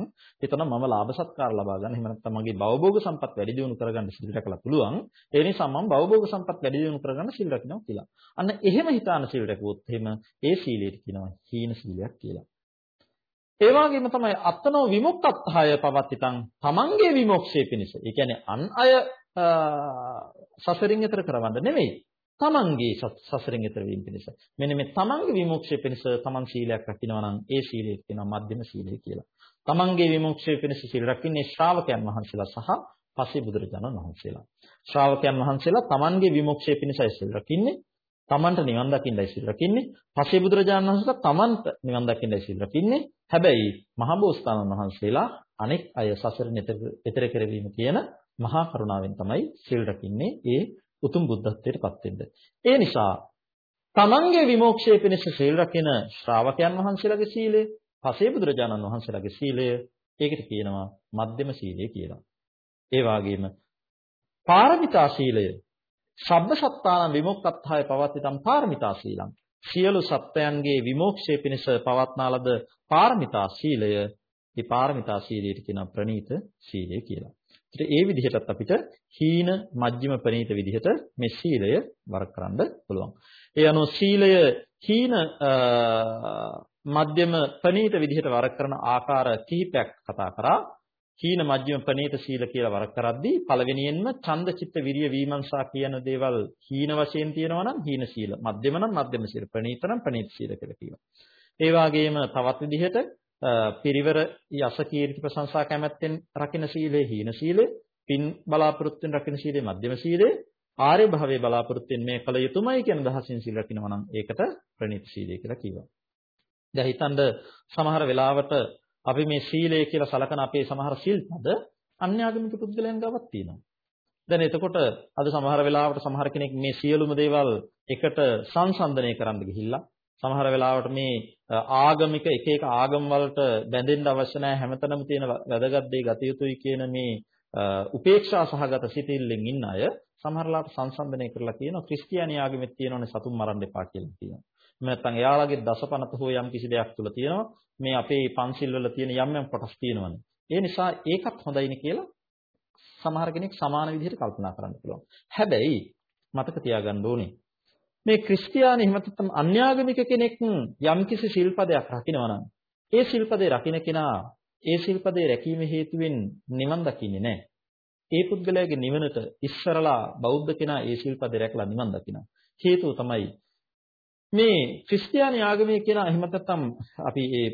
හිතනවා මම ලාභ සත්කාර ලබා ගන්න. එහෙම නැත්නම් මගේ භවභෝග සම්පත් වැඩි දියුණු කරගන්න සිල් රැකලා පුළුවන්. ඒ නිසා මම භවභෝග සම්පත් වැඩි දියුණු කරගන්න සිල් රැකිනවා කියලා. අන්න එහෙම හිතාන සිල් රැකුවොත් එහෙම ඒ සීලයට කියනවා හීන සීලයක් කියලා. ඒ වගේම තමයි අත්නෝ විමුක්තත්හය පවත්ිතං තමන්ගේ විමුක්තිය පිණිස. ඒ කියන්නේ අන් අය සසරින් එතර කරවන්න නෙමෙයි. තමන්ගේ සසරින් එතර වීම පිණිස. මෙන්න මේ තමන්ගේ විමුක්තිය පිණිස තමන් සීලයක් රකින්නවා නම් ඒ සීලයට කියනවා මධ්‍යම සීලය කියලා. තමන්ගේ විමුක්තිය පිණිස සීල රකින්නේ ශ්‍රාවකයන් වහන්සේලා සහ පසේ බුදුරජාණන් වහන්සේලා. ශ්‍රාවකයන් වහන්සේලා තමන්ගේ විමුක්තිය පිණිසයි සීල රකින්නේ. තමන්ට නිවන් දකින්නයි සීල රකින්නේ. පසේ බුදුරජාණන් වහන්සේලා තමන්ට නිවන් දකින්නයි සීල රකින්නේ. හැබැයි මහබෝසතාණන් වහන්සේලා අනෙක් අය සසරින් එතර කරවීම කියන මහා කරුණාවෙන් තමයි සීල් රකින්නේ. ඒ උතුම් බුද්ධත්වයට පත් වෙන්න. ඒ නිසා තමන්ගේ විමෝක්ෂය පිණිස සීල් රකින ශ්‍රාවකයන් වහන්සේලාගේ සීලය, පසේ බුදුරජාණන් වහන්සේලාගේ සීලය, ඒකට කියනවා මධ්‍යම සීලය කියලා. ඒ වගේම පාරමිතා සීලය ශබ්ද සත්තාන විමුක්තත්හය පවත්ිතම් පාරමිතා සීලං සියලු සත්වයන්ගේ විමෝක්ෂය පිණිස පවත්නා ලද පාරමිතා සීලය මේ පාරමිතා සීලයට කියන ප්‍රණීත සීලය කියලා. ඉතින් ඒ විදිහටත් අපිට හීන මජ්ක්‍ධිම ප්‍රණීත විදිහට මේ සීලය වර්ග කරන්න පුළුවන්. ඒ අනුව සීලය හීන මධ්‍යම ප්‍රණීත විදිහට වර්ග කරන ආකාර කිහිපයක් කතා කරා. හීන මධ්‍යම ප්‍රණීත සීල කියලා වර්ග කරද්දී පළවෙනියෙන්ම ඡන්ද චිත්ත විරිය විමර්ශා කියන දේවල් හීන වශයෙන් තියෙනවා නම් හීන සීල. මධ්‍යම නම් මධ්‍යම සීල. ප්‍රණීත නම් ප්‍රණීත සීල කියලා කියනවා. ඒ වගේම තවත් විදිහට පිරිවර යස කීර්ති ප්‍රශංසා කැමැත්තෙන් රකින්න සීලය හීන සීලය, පින් බලාපොරොත්තුෙන් රකින්න සීලය මධ්‍යම සීලය, ආර්ය භාවයේ බලාපොරොත්තුෙන් මේ කල යුතුයමයි කියන දහසින් සීල රකින්නවා නම් ඒකට ප්‍රණීත සීලය කියලා කියනවා. දැන් හිතන්න සමහර වෙලාවට අපි මේ සීලය කියලා සලකන අපේ සමහර සිල්පද අන්‍යාගමික පුද්ගලයන් ගාවක් තියෙනවා. දැන් එතකොට අද සමහර වෙලාවට සමහර කෙනෙක් මේ සියලුම දේවල් එකට සංසන්දනය කරන්න ගිහිල්ලා සමහර වෙලාවට මේ ආගමික එක එක ආගම් වලට බැඳෙන්න අවශ්‍ය නැහැ හැමතැනම තියෙන වැදගත් දේ ගත යුතුයි කියන මේ උපේක්ෂා සහගත සිතිල්ලෙන් ඉන්න අය සමහරලාට සංසන්දනය කරලා කියනවා ක්‍රිස්තියානි ආගමෙත් තියෙනවනේ සතුන් මරන්න එපා කියලා කියනවා. එහෙම නැත්නම් එයාලගේ දසපනත හෝ යම් කිසි දෙයක් තුල තියෙනවා මේ අපේ පන්සිල් වල තියෙන යම් යම් කොටස් තියෙනවනේ. ඒ නිසා ඒකත් හොඳයිනේ කියලා සමහර කෙනෙක් සමාන විදිහට කල්පනා කරන්න පුළුවන්. හැබැයි මතක තියාගන්න ඕනේ මේ ක්‍රිස්තියානි එහෙම නැත්නම් අන්‍යාගමික කෙනෙක් යම්කිසි ශිල්පදයක් රකින්නවා නම් ඒ ශිල්පදේ රකින්න කෙනා ඒ ශිල්පදේ රැකීම හේතුවෙන් නිවන් දකින්නේ නැහැ. ඒ පුද්ගලයාගේ නිවනට ඉස්සරලා බෞද්ධ කෙනා ඒ ශිල්පදේ රැකලා නිවන් දකිනවා. හේතුව තමයි මේ ක්‍රිස්තියානි ආගමේ කියන එහෙම නැත්නම් අපි ඒ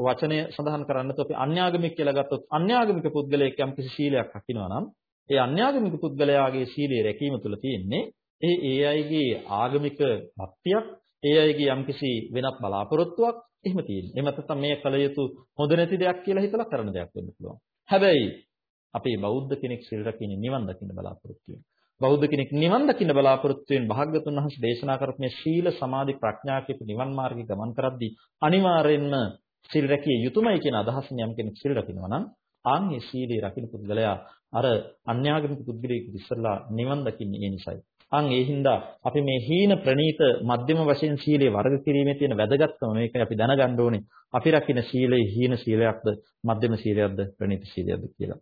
වචනය සඳහන් කරන්නත් අපි අන්‍යාගමික කියලා ගත්තොත් අන්‍යාගමික පුද්ගලයෙක් යම්කිසි ශීලයක් රකින්නවා නම් ඒ අන්‍යාගමික පුද්ගලයාගේ ශීලයේ රැකීම තුළ තියෙන්නේ ඒ ඒ අයගේ ආගමික භක්තියක්, ඒ අයගේ යම්කිසි වෙනත් බලාපොරොත්තුවක් එහෙම තියෙනවා. එහෙම නැත්නම් මේ කල යුතු හොඳ නැති දෙයක් කියලා හිතලා කරන දෙයක් වෙන්න පුළුවන්. හැබැයි අපේ බෞද්ධ කෙනෙක් සිල් රකින්නේ නිවන් දකින්න බලාපොරොත්තු වෙනවා. බෞද්ධ කෙනෙක් නිවන් දකින්න බලාපොරොත්තු වෙන භාග්‍යතුන් වහන්සේ දේශනා කරපු මේ සීල සමාධි ප්‍රඥා කියපු නිවන් මාර්ගයේ ගමන් කරද්දී අනිවාර්යෙන්ම සිල් රැකිය යුතුයමයි කියන අදහසින් යම් කෙනෙක් සිල් රකින්නවා නම් ආන් මේ සීලේ රකින්න පුද්ගලයා අර අන්‍යාගමික පුද්ගලයෙකු ඉස්සරලා නිවන් දකින්නේ ඒ නිසායි. අන් ඒ හින්දා අපි මේ හීන ප්‍රනීත මධ්‍යම වශයෙන් සීලේ වර්ග කිරීමේ තියෙන වැදගත්කම මේකයි අපි දැනගන්න ඕනේ. අපි රකින්න සීලේ හීන සීලයක්ද මධ්‍යම සීලයක්ද ප්‍රනීත සීලයක්ද කියලා.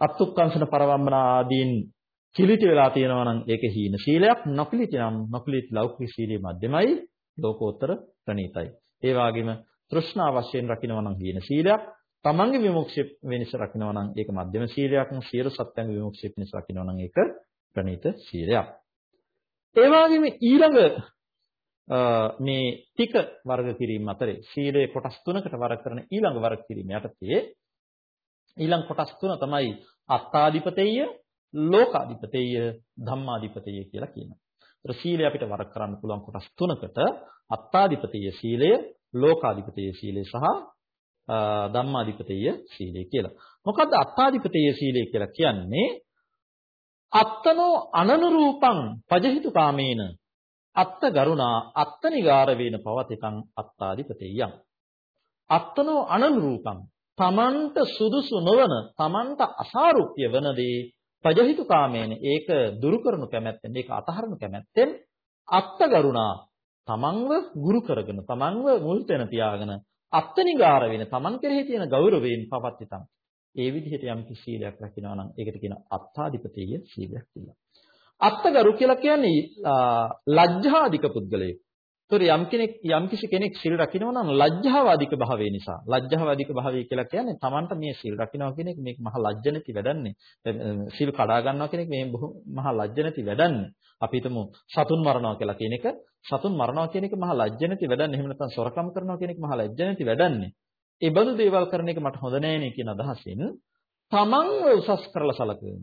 අත්ුක්කංශන පරවම්බන ආදීන් කිලිටි වෙලා තියෙනවා නම් ඒක හීන සීලයක් නොකිලිටි නම් නොකිලිටි ලෞකික සීලයේ මධ්‍යමයි ලෝකෝත්තර ප්‍රනීතයි. ඒ වගේම තෘෂ්ණා වශයෙන් රකින්නවා නම් හීන සීලයක් තමන්ගේ විමුක්තිය වෙනස රකින්නවා නම් ඒක මධ්‍යම සීලයක් සියලු සත්‍යංග විමුක්තිය වෙනස රකින්නවා නම් ඒක ප්‍රණීත සීලයක්. ඒ වගේම ඊළඟ මේ ටික වර්ග කිරීම අතරේ සීලයේ කොටස් තුනකට වර්ග කරන ඊළඟ වර්ග කිරීම යටතේ ඊළඟ කොටස් තුන තමයි අත්තාධිපතෙය්‍ය, ලෝකාධිපතෙය්‍ය, ධම්මාධිපතෙය්‍ය කියලා කියනවා. ඒතර සීලය අපිට වර්ග කරන්න පුළුවන් කොටස් තුනකට අත්තාධිපතෙය්‍ය සීලය, ලෝකාධිපතෙය්‍ය සීලය සහ ධම්මාධිපතෙය්‍ය සීලය කියලා. මොකද්ද අත්තාධිපතෙය්‍ය සීලය කියලා කියන්නේ? අත්තනෝ අනනුරූපං පජහිතු කාමේන අත්ත ගරුණා අත්තනිගාර වේන පවතිකං අත්තාදිපතෙය්‍යං අත්තනෝ අනනුරූපං තමන්ට සුදුසු නොවන තමන්ට අසාරුප්‍ය වන දේ පජහිතු කාමේන ඒක දුරු කරනු කැමැත්තෙන් ඒක අතහරනු කැමැත්තෙන් අත්ත ගරුණා තමන්ව ගුරු කරගෙන තමන්ව මුල් තැන තියාගෙන අත්තනිගාර වෙන තමන් කෙරෙහි තියෙන ගෞරවයෙන් පවත්ිතං ඒ විදිහට යම් කිසි සීලයක් රකින්නවා නම් ඒකට කියන අත්තාධිපතේය සීලයක් කියලා. අත්තගරු කියලා කියන්නේ ලැජ්ජාධික පුද්ගලයෙක්. ඒතර යම් කෙනෙක් යම් කිසි කෙනෙක් සිල් රකින්නවා නම් ලැජ්ජාවාදික භාවය නිසා. ලැජ්ජාවාදික භාවය කියලා කියන්නේ Tamanට මේ සිල් රකින්නවා කියන එක මේක මහ ලැජ්ජ නැති වැඩන්නේ. සිල් කඩා ගන්නවා කියන එක මේ මහ ලැජ්ජ නැති වැඩන්නේ. අපි හිතමු සතුන් මරනවා කියලා කියන එක. සතුන් මරනවා කියන එක මහ ලැජ්ජ නැති වැඩන්නේ. එහෙම නැත්නම් සොරකම් කරනවා කියන එක මහ ලැජ්ජ නැති වැඩන්නේ. ඒ බඳු දේවල් කරන එක මට හොඳ නෑනේ කියන අදහසින් තමන්ව උසස් කරලා සැලකෙන.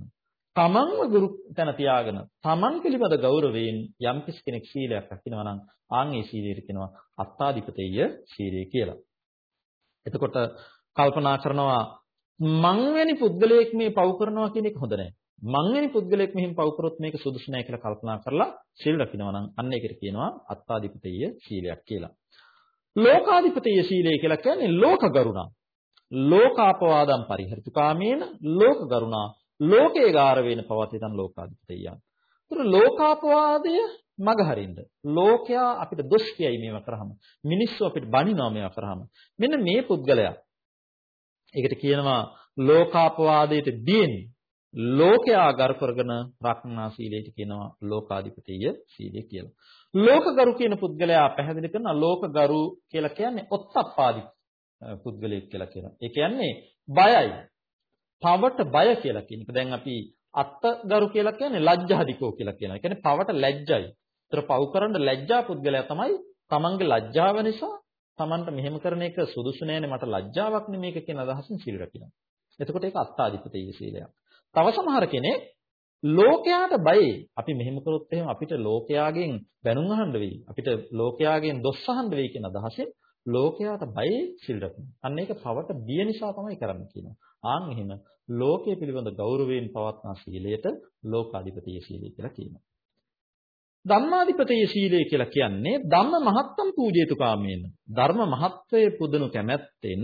තමන්ව ගුරු තැන තියාගෙන තමන් පිළිබඳ ගෞරවයෙන් යම් කෙනෙක් සීලයක් රකින්නවා නම් ආන් ඒ සීලයට කියනවා අත්තාධිපතේය සීලය කියලා. එතකොට කල්පනා කරනවා මං වැනි පුද්ගලයෙක් මේ පව් කරනවා කියන එක හොඳ නෑ. මං වැනි පුද්ගලයෙක් මෙහිම පව් කරොත් මේක සුදුසු නෑ කියලා කල්පනා කරලා සීල් රකින්නවා නම් අන්න ඒකට කියනවා අත්තාධිපතේය සීලයක් කියලා. ලෝකාධිපතිය සීලය කියලා කියන්නේ ලෝක ගරුණා. ලෝකාපවාදම් පරිහරිතු කාමේන ලෝක ගරුණා. ලෝකේ ගාර වෙන පවතින ලෝකාධිපතියන්. ඒතර ලෝකාපවාදය මගහරින්න. ලෝකයා අපිට දොස් කියයි මේවා කරාම. මිනිස්සු අපිට බනිනවා මේවා කරාම. මෙන්න මේ පුද්ගලයා. ඒකට කියනවා ලෝකාපවාදයට බියෙන් ලෝකයා ගරු කරගෙන රක්නා සීලයට කියනවා ලෝකාධිපතිය සීලය කියලා. ලෝකගරු කියන පුද්ගලයා පැහැදිලි කරනවා ලෝකගරු කියලා කියන්නේ ඔත්තප්පාදි පුද්ගලයෙක් කියලා කියනවා. ඒ කියන්නේ බයයි. පවට බය කියලා කියන එක. දැන් අපි අත්තගරු කියලා කියන්නේ ලැජ්ජාදිකෝ කියලා කියනවා. ඒ කියන්නේ පවට ලැජ්ජයි. ඒතර පව් කරන්න ලැජ්ජා පුද්ගලයා තමයි තමන්ගේ ලැජ්ජාව නිසා තමන්ට මෙහෙම කරන එක සුදුසු නෑනේ මට ලැජ්ජාවක් නේ මේක කියන අදහසින් සීල රකිනවා. එතකොට ඒක අත්තාදිපතේ සීලයක්. තව සමහර කෙනෙක් ලෝකයාට බයයි. අපි මෙහෙම කරොත් එහෙම අපිට ලෝකයාගෙන් බැනුම් අහන්න වෙයි. අපිට ලෝකයාගෙන් දොස් අහන්න වෙයි කියන අදහසෙන් ලෝකයාට බයයි සිල් රකින්න. අන්න ඒක පවට බිය නිසා තමයි කරන්න කියනවා. ආන් එහෙම ලෝකයේ පිළිබඳ ගෞරවයෙන් පවත්නා සීලයට ලෝකාධිපතිය සීලය කියලා කියනවා. ධම්මාධිපතිය සීලය කියලා කියන්නේ ධම්ම මහත්තම් පූජේතු කාමේන. ධර්ම මහත්වයේ පුදනු කැමැත්තෙන්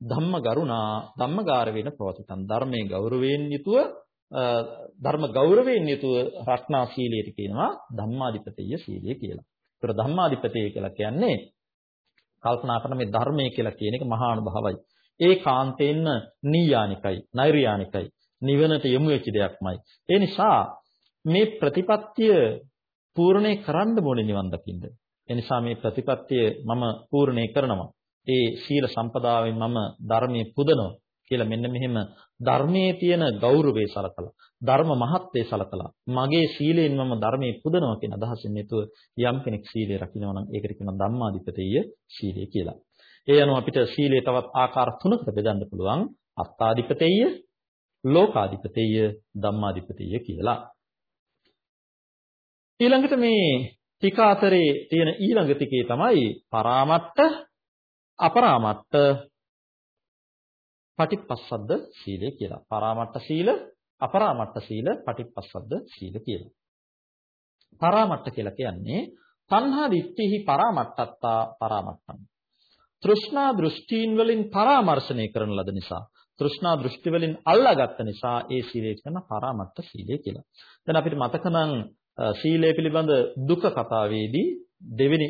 ධම්ම ගරුණා ධම්මගාර වෙන පවතිතන් ධර්මයේ ගෞරවයෙන් යුතුව ධර්ම ගෞරවයෙන් යුතුව රක්නා සීලයට කියනවා ධම්මාධිපතිය සීලය කියලා. ඒතර ධම්මාධිපතිය කියලා කියන්නේ කල්පනා කරන මේ ධර්මය කියලා කියන එක මහා අනුභවයි. ඒ කාන්තේන්න නීයානිකයි, නෛර්යානිකයි, නිවනට යොමු වෙච්ච දෙයක්මයි. ඒ නිසා මේ ප්‍රතිපත්තිය පූර්ණේ කරන්න ඕනේ නිවන් දකින්න. ඒ නිසා මේ ප්‍රතිපත්තිය මම පූර්ණේ කරනවා. ඒ සීල සම්පදායෙන් මම ධර්මයේ පුදනවා කියලා මෙන්න මෙහෙම ධර්මයේ තියෙන ගෞරවය සලකලා ධර්ම මහත්ත්වය සලකලා මගේ සීලයෙන් මම ධර්මයේ පුදනවා කියන අදහසින් යුතුව යම් කෙනෙක් සීලය රකින්නවා නම් ඒකට කියනවා ධම්මාධිපතිය සීලය කියලා. ඒ අනුව අපිට සීලය තවත් ආකාර තුනකට බෙදන්න පුළුවන් අත්තාධිපතිය, ලෝකාධිපතිය, ධම්මාධිපතිය කියලා. ඊළඟට මේ ටික අතරේ තියෙන ඊළඟ ටිකේ තමයි පරාමට්ට අපරාමට්ට පටිපස්සද්ද සීලය කියලා. පරාමට්ට සීල, අපරාමට්ට සීල, පටිපස්සද්ද සීල කියලා. පරාමට්ට කියලා කියන්නේ තණ්හා දිට්ඨිහි පරාමට්ටත්තා පරාමට්ටම්. තෘෂ්ණා දෘෂ්ටීන් වලින් පරාමර්ශණය කරන ලද නිසා තෘෂ්ණා දෘෂ්ටි වලින් අල්ලාගත්ත නිසා ඒ සීලය කියන පරාමට්ට සීලය කියලා. දැන් අපිට මතක නම් සීලය පිළිබඳ දුක කතාවේදී දෙවෙනි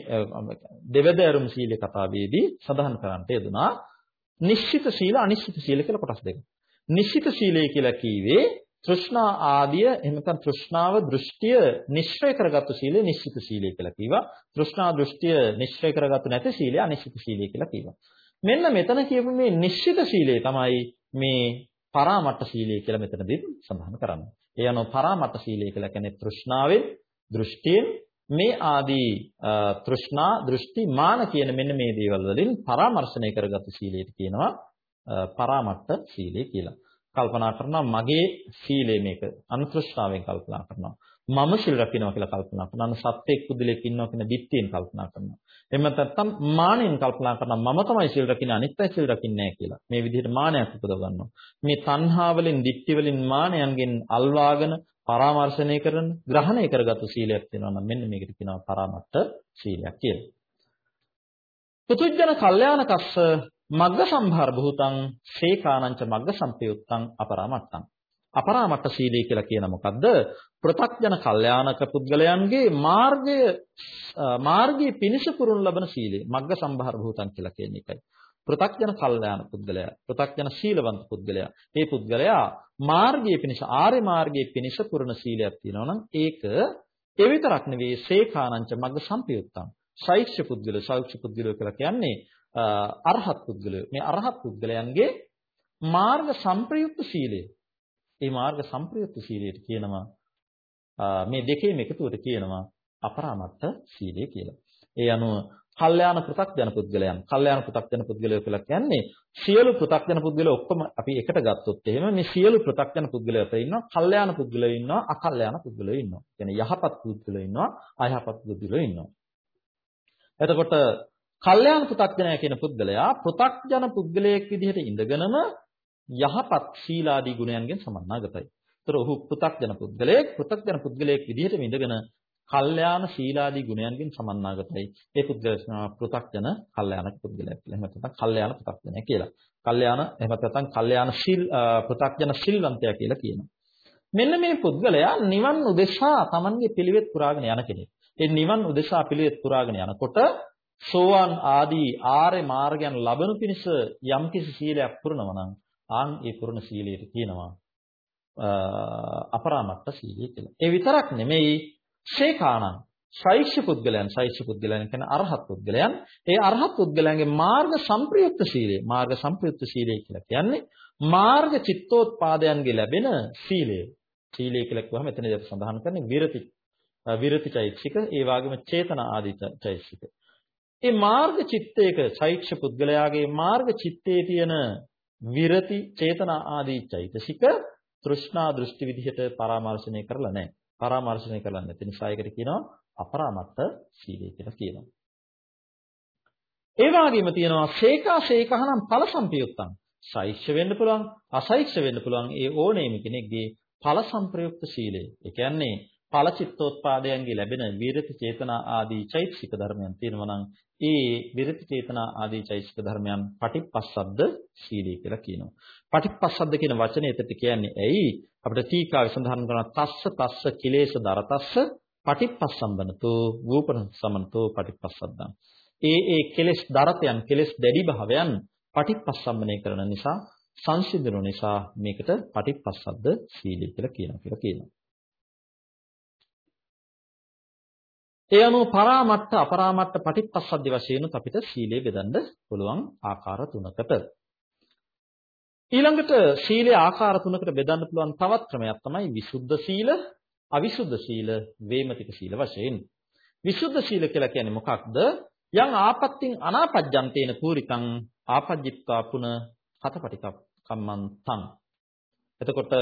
දෙවදෑරුම් සීල කතාවේදී සඳහන් කරන්නට යෙදුනා නිශ්චිත සීල අනිශ්චිත සීල කියලා කොටස් දෙකක්. නිශ්චිත සීලය කියලා කීවේ තෘෂ්ණා ආදිය එහෙම නැත්නම් තෘෂ්ණාව දෘෂ්ටිය නිශ්චය කරගත්තු සීලය නිශ්චිත සීලය කියලා කිව්වා. තෘෂ්ණා දෘෂ්ටිය නිශ්චය කරගත්තු නැති සීලය අනිශ්චිත සීලය කියලා කිව්වා. මෙන්න මෙතන කියපු මේ නිශ්චිත සීලය තමයි මේ පරාමට්ට සීලය කියලා මෙතනදී සඳහන් කරන්නේ. ඒ අනුව පරාමට්ට සීලය කියලා කියන්නේ තෘෂ්ණාවෙන්, දෘෂ්ටියෙන් මේ ආදී තෘෂ්ණා, දෘෂ්ටි, මාන කියන මෙන්න මේ දේවල් වලින් පරාමර්ශණය කරගත්තු සීලයට කියනවා පරාමට්ට සීලය කියලා. කල්පනා කරනවා මගේ සීලය මේක අනුතෘෂ්ණාවෙන් කල්පනා කරනවා. මම සිල් රකින්නවා කියලා කල්පනා කරනවා. අන්න සත්‍යයක් පුදුලෙක් ඉන්නවා කියන දිට්ඨියෙන් කල්පනා කරනවා. එහෙම නැත්නම් මානෙන් කල්පනා කරනවා මම තමයි සිල් රකින්නේ අනිත් අය සිල් රකින්නේ නැහැ කියලා. මේ විදිහට මානයක් උපදව ගන්නවා. මේ තණ්හා වලින්, දිට්ඨි වලින්, මානයන්ගෙන් අල්වාගෙන පරාමර්ශණය කරන, ග්‍රහණය කරගත්තු සීලයක් තියෙනවා නම් මෙන්න මේකට කියනවා පරාමට්ට සීලයක් කියලා. පුතුජන කල්යාණ කස්ස මග්ග සම්භාර භූතං ශේකානංච මග්ග සම්පයුත්තං අපරාමට්ටං අපරාමට්ට සීලය කියලා කියන මොකද්ද? ප්‍රතක්ජන කල්යාණක පුද්ගලයන්ගේ මාර්ගය මාර්ගයේ පිනිස පුරුන් ලබන සීලය. මග්ග සම්භාර භූතං කියලා කියන එකයි. ප්‍රතක්ජන කල්යාණ පුද්ගලයා, ප්‍රතක්ජන සීලවන්ත පුද්ගලයා. මේ පුද්ගලයා මාර්ගයේ පිනිස ආර්ය මාර්ගයේ පිනිස පුරන සීලයක් තියෙනවා නම් ඒක ඒ විතරක් නෙවෙයි සේඛානංච මග්ග සම්පයුත්තං. ශෛක්ෂ පුද්ගල, ශෛක්ෂ පුද්ගල කියලා කියන්නේ අරහත් පුද්ගලය. මේ අරහත් පුද්ගලයන්ගේ මාර්ග සම්ප්‍රයුක්ත සීලය මේ මාර්ග සම්ප්‍රයුක්ත සීලයට කියනවා මේ දෙකේම එකතුවට කියනවා අපරාමත්ත සීලය කියලා. ඒ අනුව කල්යාණ පෘ탁ජන පුද්ගලයන්. කල්යාණ පෘ탁ජන පුද්ගලයෝ කියලා කියන්නේ සියලු පෘ탁ජන පුද්ගලයෝ ඔක්කොම අපි එකට ගත්තොත් එහෙම මේ සියලු පෘ탁ජන පුද්ගලයෝ අතර ඉන්නවා කල්යාණ පුද්ගලයෝ ඉන්නවා අකල්යාණ පුද්ගලයෝ ඉන්නවා. කියන්නේ යහපත් පුද්ගලයෝ ඉන්නවා අයහපත් පුද්ගලයෝ ඉන්නවා. එතකොට කල්යාණ පෘ탁ජනය කියන පුද්ගලයා පෘ탁ජන පුද්ගලයෙක් විදිහට ඉඳගෙනම යහපත් ශීලාදී ගුණයන්ගෙන් සමන්නාගතයි. ඒතර ඔහු පෘ탁ජන පුද්ගලයෙක් පෘ탁ජන පුද්ගලයෙක් විදිහට ඉඳගෙන කල්යාණ ශීලාදී ගුණයන්ගෙන් සමන්නාගතයි. ඒ පුද්ගලයා පෘ탁ජන කල්යාණ පුද්ගලයෙක් කියලා. එහෙම නැත්නම් කල්යාණ පෘ탁ජනය කියලා. කල්යාණ එහෙම නැත්නම් කල්යාණ ශීල් පෘ탁ජන ශීලවන්තයා කියලා කියනවා. මෙන්න මේ පුද්ගලයා නිවන් උදෙසා Tamanගේ පිළිවෙත් පුරාගෙන යන කෙනෙක්. ඒ නිවන් උදෙසා පිළිවෙත් පුරාගෙන යනකොට සෝවාන් ආදී ආර්ය මාර්ගයන් ලබනු පිණිස යම්කිසි සීලයක් පුරනවා නම් ආන් ඒ පුරණ සීලයට කියනවා අපරාමත්ත සීලය කියලා. ඒ විතරක් නෙමෙයි ශේකාණං ශෛෂ්‍ය පුද්ගලයන් ශෛෂ්‍ය පුද්ගලයන් කියන්නේ අරහත් පුද්ගලයන්. ඒ අරහත් පුද්ගලයන්ගේ මාර්ග සම්ප්‍රයුක්ත සීලය. මාර්ග සම්ප්‍රයුක්ත සීලය කියලා කියන්නේ මාර්ග චිත්තෝත්පාදයන්ගේ ලැබෙන සීලය. සීලය කියලා කිව්වම එතනදී අපි සඳහන් කරන්නේ විරති විරති චෛතසික ඒ වගේම චේතනා ආදී චෛතසික. ඒ මාර්ග චිත්තයක චෛත්‍ය පුද්ගලයාගේ මාර්ග චිත්තයේ තියෙන විරති චේතනා ආදී චෛතසික තෘෂ්ණා දෘෂ්ටි විදිහට පරාමර්ශණය කරලා නැහැ. පරාමර්ශණය කරලා නැති නිසා ඒකට කියනවා අපරාමත්ත සීලය කියලා කියනවා. ඒ වගේම තියෙනවා සේකා සේකහනම් ඵල සම්පයුත්තං. සෛක්ෂ වෙන්න පුළුවන්, අසෛක්ෂ වෙන්න පුළුවන්. ඒ ඕනෑම කෙනෙක්ගේ ඵල සම්ප්‍රයුක්ත සීලය. ඒ කියන්නේ ඵල චිත්තෝත්පාදයන්ගේ ලැබෙන විරති චේතනා ආදී චෛතසික ධර්මයන් තියෙනවා නම් ඒ විරති චේතනා ආදී චෛතසික ධර්මයන් පටිපස්සද්ද සීලය කියලා කියනවා. පටිපස්සද්ද කියන වචනේ එතට කියන්නේ ඇයි? අපිට ටීකාවේ සඳහන් කරන තස්ස තස්ස කිලේශ දරතස්ස පටිපස්සම්බනතෝ වූපන සමනතෝ පටිපස්සද්දං. ඒ ඒ කෙලෙස් දරතයන් කෙලෙස් දැඩි භාවයන් පටිපස්සම්බනය කරන නිසා සංසිඳන නිසා මේකට පටිපස්සද්ද සීලය කියලා කියනවා කියලා කියනවා. ඒ අනුව පරාමට්ට අපරාමට්ට පටිපස්සද්ද වශයෙන් අපිට සීලය බෙදන්න පුළුවන් ආකාර තුනකට. ඊළඟට සීලේ ආකාර තුනකට බෙදන්න පුළුවන් තවත් ක්‍රමයක් තමයි විසුද්ධ සීල, අවිසුද්ධ සීල, වේමතික සීල වශයෙන්. විසුද්ධ සීල කියලා කියන්නේ මොකක්ද? යම් ආපත්‍තින් අනාපජ්ජන්තේන පූරිකං ආපජ්ජිත්වා පුන හතපටිකම්මන්තං. එතකොට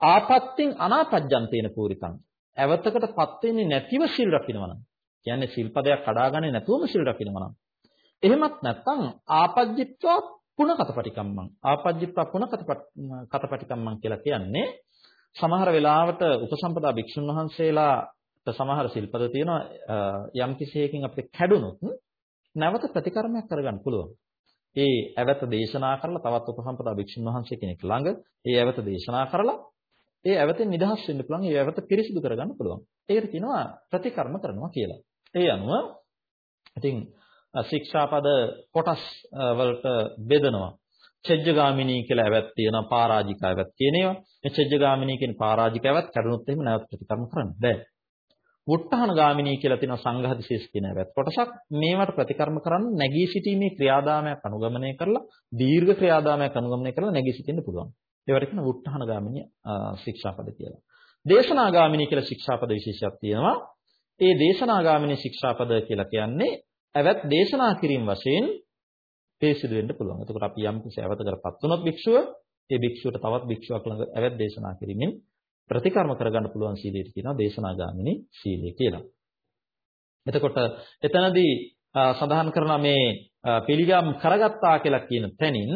ආපත්‍තින් අනාපජ්ජන්තේන පූරිකං ඇවතකටපත් වෙන්නේ නැතිව සිල් රකින්නවා නම් කියන්නේ සිල්පදයක් කඩාගන්නේ නැතුවම සිල් රකින්නවා නම් එහෙමත් නැත්නම් ආපජ්ජිත්වා පුනකතපටිකම්මං ආපජ්ජිත්වා පුනකතපටිකම්මං කියලා කියන්නේ සමහර වෙලාවට උපසම්පදා භික්ෂුන් වහන්සේලාට සමහර සිල්පද තියෙනවා යම් කිසියකින් අපිට කැඩුනොත් නැවත ප්‍රතිකර්මයක් කරගන්න පුළුවන්. ඒ ඇවත දේශනා කරලා තවත් උපසම්පදා භික්ෂුන් වහන්සේ කෙනෙක් ළඟ ඒ ඇවත දේශනා කරලා ඒ ඇවතෙන් නිදහස් වෙන්න පුළුවන්. ඒ ඇවත පිරිසිදු කරගන්න පුළුවන්. ඒකට කියනවා ප්‍රතිකර්ම කරනවා කියලා. ඒ අනුව ඉතින් ශික්ෂාපද කොටස් වලට බෙදනවා. චෙජ්ජගාමිනී කියලා ඇවත් තියෙනවා පරාජික ඇවත් කියන ඒවා. මේ චෙජ්ජගාමිනී කියන පරාජික ඇවත් කැඩුනොත් එහෙම නැවත ප්‍රතිකර්ම කරන්න බෑ. වුට්ටහන ගාමිනී කියලා තියෙනවා සංඝහදිශේෂ කියන ඇවත් කොටසක්. මේවට ප්‍රතිකර්ම කරන්න නැගී සිටීමේ ක්‍රියාදාමයක් අනුගමනය කරලා දීර්ඝ ක්‍රියාදාමයක් අනුගමනය කරලා නැගී සිටින්න පුළුවන්. ඒවට කියන උත්හාන ගාමිනී ශික්ෂාපද කියලා. දේශනා ගාමිනී කියලා ශික්ෂාපද විශේෂයක් තියෙනවා. ඒ දේශනා ගාමිනී ශික්ෂාපද කියලා කියන්නේ ඇවත් දේශනා කිරීම වශයෙන් පිළිසිදු වෙන්න පුළුවන්. එතකොට අපි යම් කිසි ඇවතකටපත් වුණොත් භික්ෂුව, ඒ භික්ෂුවට තවත් භික්ෂුවක් ළඟ ඇවත් දේශනා කිරීමෙන් ප්‍රතිකර්ම කරගන්න පුළුවන් සීලයට කියනවා දේශනා ගාමිනී සීලය කියලා. එතකොට එතනදී සඳහන් කරන මේ පිළිගම් කරගත්තා කියලා කියන තැනින්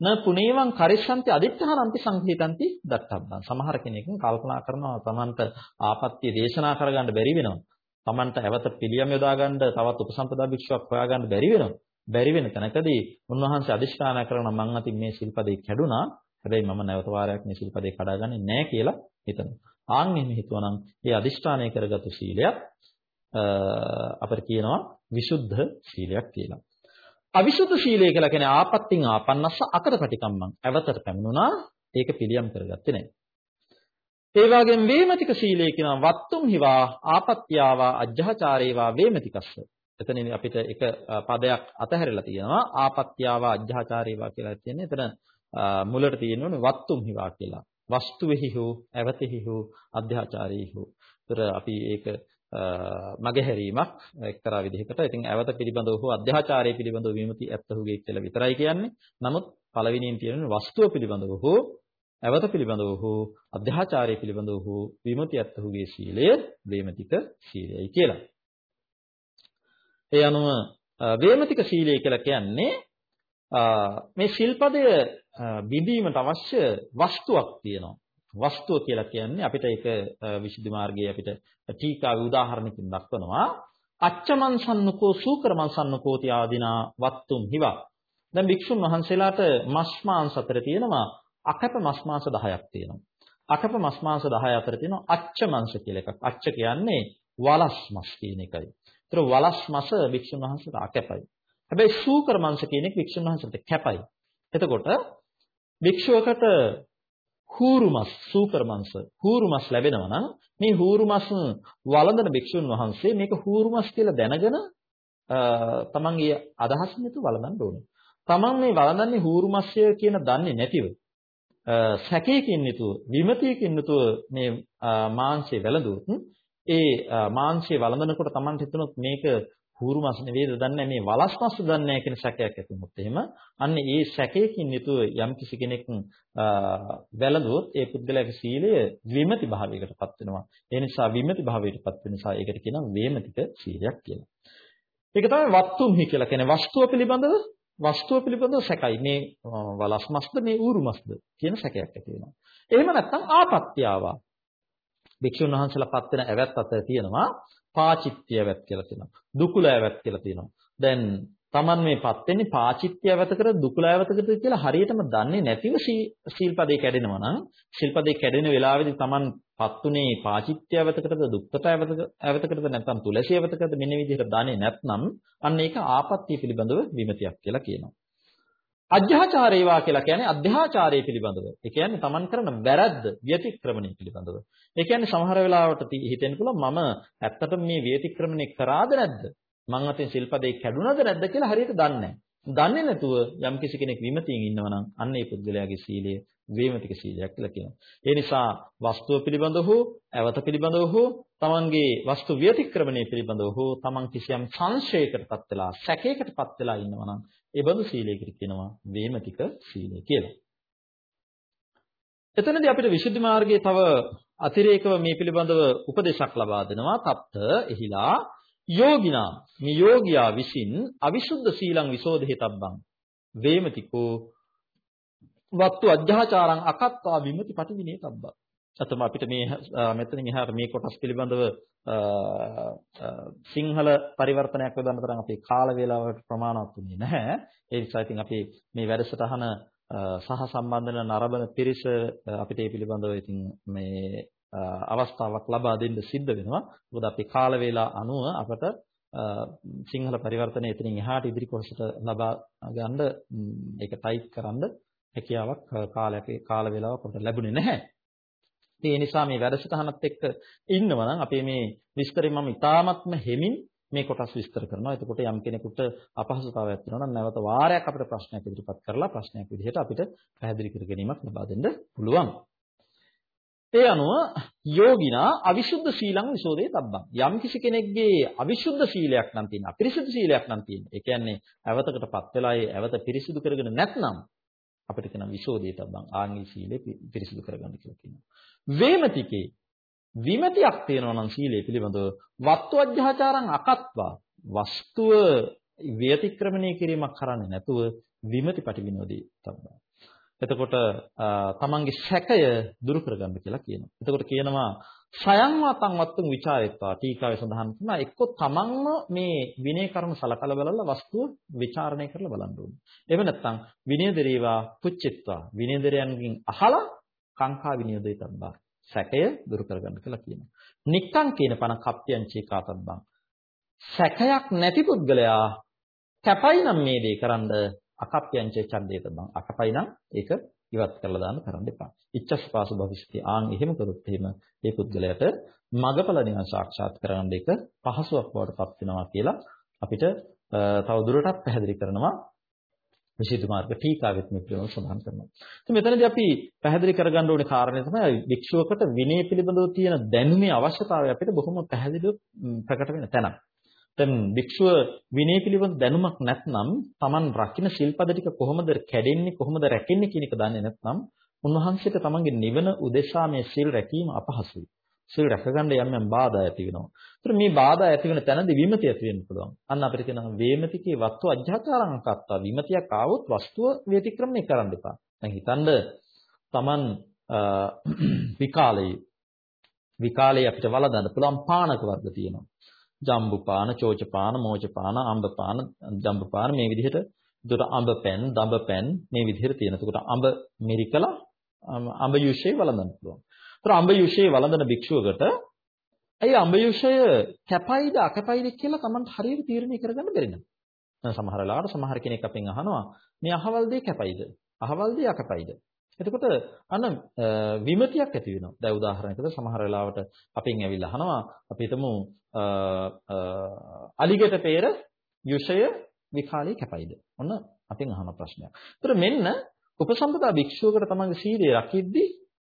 න පුනේවං කරිස්සන්ති අදිත්තහනන්ති සංහිතන්ති දත්තබ්බන් සමහර කෙනෙක් කල්පනා කරනවා තමන්ට ආපත්‍ය දේශනා කරගන්න බැරි වෙනවා. තමන්ට ඇවත පිළියම් යොදා ගන්න තවත් උපසම්පදා භික්ෂුවක් හොයාගන්න බැරි වෙනවා. බැරි වෙන තැනකදී උන්වහන්සේ අදිෂ්ඨාන කරන මං අතින් මේ සිල්පදේ කැඩුනා. හැබැයි මම නැවත වාරයක් මේ සිල්පදේ කඩාගන්නේ නැහැ කියලා හිතනවා. ආන් එහෙම හිතුවනම් ඒ අදිෂ්ඨානය කරගත්තු සීලයක් අපිට කියනවා විසුද්ධ සීලයක් කියලා. අවිසුද්ධ සීලය කියලා කියන්නේ ආපත්‍තින් ආපන්නස්ස අකරපටිකම්මං. ඇවතට පැමිණුණා ඒක පිළියම් කරගත්තේ නැහැ. ඒ වගේම වේමතික සීලය කියනවා වත්තුම් හිවා ආපත්‍යාවා අජ්ජහචාරේවා වේමතිකස්ස. එතනින් අපිට එක පදයක් අතහැරලා තියෙනවා ආපත්‍යාවා අජ්ජහචාරේවා කියලා කියන්නේ එතන මුලට තියෙනවනේ වත්තුම් හිවා කියලා. වස්තුවේහි හෝ ඇවතෙහි හෝ අධ්‍යාචාරී හෝ. ඒතර අපි ඒක මගහැරීමක් එක්තරා විදිහකට. ඉතින් ඇවත පිළිබඳව හෝ අධ්‍යාචාරය පිළිබඳව විමුති ඇත්තහුගේ කියලා විතරයි කියන්නේ. නමුත් පළවෙනියෙන් තියෙන වස්තුව පිළිබඳව හෝ ඇවත පිළිබඳව හෝ අධ්‍යාචාරය පිළිබඳව හෝ විමුති ඇත්තහුගේ සීලය වේමතික සීලයයි කියලා. ඒ අනුව වේමතික සීලය කියලා කියන්නේ මේ ශිල්පදය බිඳීමට අවශ්‍ය වස්තුවක් තියෙනවා. වස්තුව කියලා කියන්නේ අපිට ඒක විසුද්ධි මාර්ගයේ අපිට ටීකාවේ උදාහරණකින් දක්වනවා. අච්චමන් සම්නුකෝ සූකරමන් සම්නුකෝති ආදිනා වත්තුම් හිවා. දැන් භික්ෂුන් වහන්සේලාට මස් මාංශ අතර තියෙනවා අකප මස් මාංශ 10ක් තියෙනවා. අකප මස් මාංශ 10 අතර තියෙනවා අච්ච මාංශ කියලා එකක්. අච්ච කියන්නේ වලස් මස් කියන එකයි. ඒතර වලස් මස භික්ෂුන් වහන්සේට අකපයි. හැබැයි සූකර මාංශ කියන එක භික්ෂුන් වහන්සේට කැපයි. එතකොට භික්ෂුවකට හූරු මස්, සූකර මාංශ, හූරු මස් ලැබෙනවා නම් මේ හූරු මස් වළඳන භික්ෂුන් වහන්සේ මේක හූරු මස් කියලා දැනගෙන තමන්ගේ අදහස් නැතුව වළඳන්න ඕනේ. තමන් මේ වළඳන්නේ හූරු මස්ය කියන දන්නේ නැතිව සැකයකින් යුතුව විමතියකින් යුතුව මේ මාංශය වැළඳුවොත් ඒ මාංශය වළඳනකොට තමන්ට හිතනොත් මේක හූරු මස් නෙවෙයිද දන්නේ මේ වලස් මස් දන්නේ නැහැ කියන සැකයක් ඇති වුණොත් එහෙම. අන්න ඒ සැකයකින් යුතුව යම් කිසි කෙනෙක් වැළඳුවොත් ඒ පුද්ගලයාගේ සීලය විමති භාවයකටපත් වෙනවා. ඒ නිසා විමති භාවයටපත් වෙන නිසා ඒකට කියනවා වේමතික සීලයක් කියලා. ඒක තමයි වත්තුම්හි කියලා කියන්නේ. වස්තුව පිළිබඳව වස්තුව පිළිබඳව සැකයි. මේ වලස් මස්ද මේ ඌරු මස්ද කියන සැකයක් ඇති වෙනවා. එහෙම නැත්නම් ආපත්‍යාවා භික්ෂුන් වහන්සේලා පත් වෙන ඇවැත් අතර තියෙනවා. පාචිත්‍ය ඇවැත් කියලා තියෙනවා. දුකුල ඇවැත් කියලා තියෙනවා. දැන් Taman මේ පත් වෙන්නේ පාචිත්‍ය ඇවැතකට දුකුල ඇවැතකට කියලා හරියටම දන්නේ නැතිව සීල්පදේ කැඩෙනවා නම් සීල්පදේ කැඩෙන වෙලාවේදී Taman පත්ුනේ පාචිත්‍ය ඇවැතකටද දුක්ඛත ඇවැතකටද නැත්නම් තුලසි ඇවැතකටද මෙන්න විදිහට දන්නේ නැත්නම් අන්න ඒක ආපත්‍ය පිළිබඳව විමතියක් කියලා කියනවා. අධ්‍යාචාරේවා කියලා කියන්නේ අධ්‍යාචාරය පිළිබඳව. ඒ කියන්නේ Taman කරන වැරද්ද, ව්‍යතික්‍රමණය පිළිබඳව. ඒ කියන්නේ සමහර වෙලාවට හිතෙන්න පුළුවන් මම ඇත්තටම මේ ව්‍යතික්‍රමණය කරාද නැද්ද? මං අතින් සිල්පදේ කැඩුනද නැද්ද කියලා හරියට දන්නේ නැහැ. දන්නේ නැතුව යම්කිසි කෙනෙක් විමතියෙන් ඉන්නවා නම් අන්න ඒ පුද්ගලයාගේ සීලය වේමතික සීලයක් කියලා කියනවා. ඒ නිසා වස්තුව පිළිබඳව හෝ ඇවත පිළිබඳව හෝ තමන්ගේ වස්තු ව්‍යතික්‍රමණය පිළිබඳව හෝ තමන් කිසියම් සංශයයකටපත් වෙලා සැකයකටපත් වෙලා ඉන්නවා නම් ඒ බඳු සීලයකට කියනවා වේමතික සීලය කියලා. එතනදී අපිට විසුද්ධි මාර්ගයේ තව අතිරේකව මේ පිළිබඳව උපදේශක් ලබා දෙනවා. තප්ත එහිලා යෝගිනා මේ යෝගියා විසින් අවිසුද්ධ සීලං විසෝධේතබ්බං වේමතිකෝ වත්තු අධ්‍යාචාරං අකත්වා විමති පටිවිනේ තබ්බා. අතම අපිට මේ මෙතනින් එහාට මේ කොටස් පිළිබඳව සිංහල පරිවර්තනයක් යොදන්න තරම් අපේ කාල වේලාවට ප්‍රමාණවත් වෙන්නේ නැහැ. ඒ නිසා ඉතින් අපි මේ වැඩසටහන සහ සම්බන්ධ වෙන නරඹන පිරිස අපිට මේ පිළිබඳව ඉතින් මේ අවස්ථාවක් ලබා දෙන්න සිද්ධ වෙනවා. මොකද අපි කාල වේලා අනුව අපට සිංහල පරිවර්තනය එතනින් එහාට ඉදිරි කොටසට ලබා ගන්න ඒක ටයිප් කරන්න හැකියාවක් කාලයක කාල වේලාවක් අපට ලැබුණේ නැහැ. ඒ නිසා මේ වැඩසටහනත් එක්ක ඉන්නවා නම් අපේ මේ විස්තරය මම ඉතාමත්ම හෙමින් මේ කොටස් විස්තර කරනවා. එතකොට යම් කෙනෙකුට අපහසුතාවයක් තියෙනවා නම් නැවත වාරයක් අපිට ප්‍රශ්නයක් ඉදිරිපත් කරලා ප්‍රශ්නයක් විදිහට අපිට පැහැදිලි කර ගැනීමක් ලබා දෙන්න පුළුවන්. ඒ අනුව යෝගිනා අවිසුද්ධ සීලං විසෝදේ තබ්බං. යම් කිසි කෙනෙක්ගේ අවිසුද්ධ සීලයක් නම් තියෙන, අපිරිසිදු සීලයක් නම් තියෙන. ඒ කියන්නේ ඇවතකටපත් වෙලා ඒ ඇවත පිරිසිදු කරගෙන නැත්නම් අපිට කියන විසෝදේ තබ්බං ආන්ගේ සීලේ පිරිසිදු කරගන්න කියලා කියනවා. වේමතිකේ විමතියක් තියෙනවා නම් සීලය පිළිබඳව වත්තු අධ්‍යාචාරං අකත්වා වස්තුව ව්‍යතික්‍රමණය කිරීමක් කරන්නේ නැතුව විමති පටිවිනෝදී තබ්බා. එතකොට තමන්ගේ සැකය දුරු කරගන්න කියලා කියනවා. එතකොට කියනවා සයන් වාතංවත්තුන් ਵਿਚාරෙත්වා ටීකාවේ සඳහන් කරනවා එක්ක තමන්ම මේ විනය කර්ම සලකලා බලලා වස්තුව ਵਿਚාරණය කරලා බලන්න ඕනේ. එහෙම නැත්නම් විනයදරීවා පුච්චිත්වා විනයදරයන්ගෙන් අහලා කාංකා විනයදේ තබ්බා. සැකය දුරු කරගන්න කියලා කියනවා. නික්කං කියන පණ කප්පයන් චේකා තබ්බා. සැකයක් නැති පුද්ගලයා කැපයි නම් මේ දේ කරන්ද අකප්පයන් චේ ඡන්දේ තබ්බා. අකපයි නම් ඒක ඉවත් කරලා දාන්න කරන්න එපා. ඉච්ඡස්පාසු භවිෂ්ටි ආන් එහෙම කරොත් එහෙම මේ පුද්ගලයාට මගඵල නිවන් සාක්ෂාත් කරගන්න එක පහසුවක් බවට පත් වෙනවා කියලා අපිට තව දුරටත් පැහැදිලි කරනවා විශේෂ මාර්ග ටීකාවෙත් මේ පිළිබඳව සඳහන් කරනවා. ඉතින් මෙතනදී අපි පැහැදිලි කරගන්න ඕනේ කාරණේ තමයි වික්ෂුවකට විනය පිළිබඳව තියෙන දැනුමේ අවශ්‍යතාවය අපිට බොහොම පැහැදිලිව ප්‍රකට වෙන තැනක්. දැන් වික්ෂුව විනය පිළිබඳ දැනුමක් නැත්නම් Taman රකින්න ශිල්පද ටික කොහොමද කැඩෙන්නේ කොහොමද රැකෙන්නේ කියන එක දන්නේ නැත්නම් උන්වහන්සේට තමන්ගේ නිවන උදෙසා මේ සීල් රැකීම අපහසුයි. සීල් රැකගන්න යම් යම් බාධා ඇති වෙනවා. ඒතර මේ බාධා ඇති වෙන තැනදී විමතිය ඇති වෙන්න පුළුවන්. අන්න අපිට කියනවා වේමතිකේ වස්තු අධ්‍යාචාරං කත්තා. විමතියක් ආවොත් වස්තුව ව්‍යතික්‍රමණය කරන්න එපා. දැන් හිතන්න Taman විකාලයේ විකාලයේ අපිට වළඳන්න පුළුවන් පානක වර්ග තියෙනවා. ජම්බුපාන, චෝචපාන, මෝචපාන, අම්බපාන, ජම්බුපාන මේ විදිහට එතකොට අඹ පැන්, දඹ පැන් මේ විදිහට තියෙනවා. එතකොට අඹ මිරිකලා අඹ යුෂේ වළඳන්න පුළුවන්. ඒතර අඹ යුෂේ වළඳන භික්ෂුවකට ඇයි අඹ යුෂය කැපයිද අකැපයිද කියලා Tamanට හරියට තීරණය කරගන්න බැරි නේද? සමහර වෙලාවට සමහර කෙනෙක් අපෙන් අහනවා මේ අහවල් දේ කැපයිද? අහවල් දේ අකැපයිද? එතකොට අන්න විමතියක් ඇති වෙනවා. දැන් උදාහරණයකට සමහර වෙලාවට අපෙන් ඇවිල්ලා අහනවා අපි හිතමු අලිගට පෙර යුෂය විකාලේ කැපයිද? ඔන්න අපෙන් අහන ප්‍රශ්නයක්. ඒතර මෙන්න උපසම්පදා භික්ෂුවකට තමන්ගේ සීලය රකිද්දී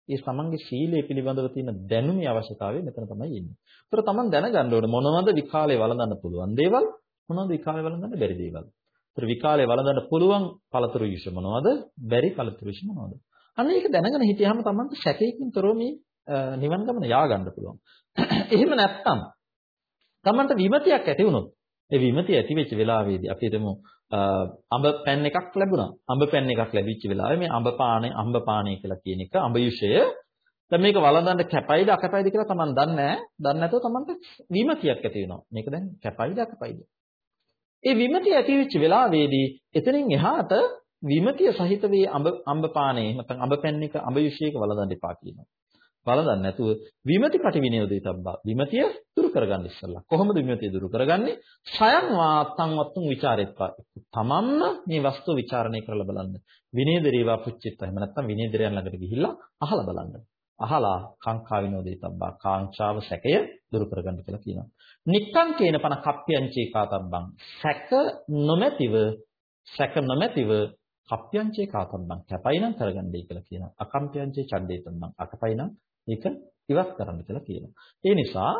ඒ තමන්ගේ සීලය පිළිබඳව තියෙන දැනුමේ අවශ්‍යතාවය මෙතන තමයි ඉන්නේ. ඒතර තමන් දැනගන්න ඕනේ මොනවද විකාලේ වළඳන්න පුළුවන් දේවල් මොනවද විකාලේ වළඳන්න බැරි දේවල්. ඒතර විකාලේ වළඳන්න පුළුවන් පළතුරු යුෂ මොනවද? බැරි පළතුරු යුෂ මොනවද? අන්න ඒක දැනගෙන හිටියාම තමන්ට සැකයකින් තොරව මේ නිවන් ගමන යා ගන්න පුළුවන්. එහෙම නැත්නම් තමන්ට විමතියක් ඇති වුණොත් ඒ විමතිය ඇති වෙච්ච වෙලාවේදී අපි හිතමු අඹ පැන් එකක් ලැබුණා. අඹ පැන් එකක් ලැබිච්ච වෙලාවේ මේ අඹ පානේ අඹ පානේ කියලා කියන එක අඹයුෂය දැන් මේක වළඳන්න කැපයිද අකැපයිද කියලා තමන් දන්නේ නැහැ. දන්නේ නැතුව තමන්ට විමතියක් ඇති වෙනවා. මේක දැන් කැපයිද අකැපයිද? ඒ විමතිය ඇති වෙච්ච වෙලාවේදී එතනින් එහාට විමතිය සහිත වේ අඹ අඹ පානේ නැත්නම් අඹ පැන් එක අඹ යුෂයක වලඳන් දෙපා කියනවා. වලඳන් නැතුව විමති පටිවිනෝදේ තබ්බා. විමතිය දුරු කරගන්න ඉස්සලා. කොහොමද විමතිය දුරු කරගන්නේ? සයන් වාත්තං වත්තුන් ਵਿਚාරෙත්පා. තමන්ම මේ වස්තුව ਵਿਚාරණය කරලා බලන්න. විනේදරේවා පුච්චිත්ත. එහෙම නැත්නම් විනේදරයන් ළඟට ගිහිල්ලා අහලා බලන්න. අහලා කාංකා විනෝදේ තබ්බා. කාංචාව සැකය දුරු කරගන්න කියලා කියනවා. නික්කං කේන පන කප්පියං චේකා තබ්බං. සැක නොමැතිව සැක නොමැතිව කප්පයන්චේ කාතබ්බං. කැපයි නම් කරගන්නයි කියලා කියනවා. අකම්පයන්චේ ඡද්දේතම්බං. අකපයි නම් ඒක ඉවත් කරන්න කියලා කියනවා. ඒ නිසා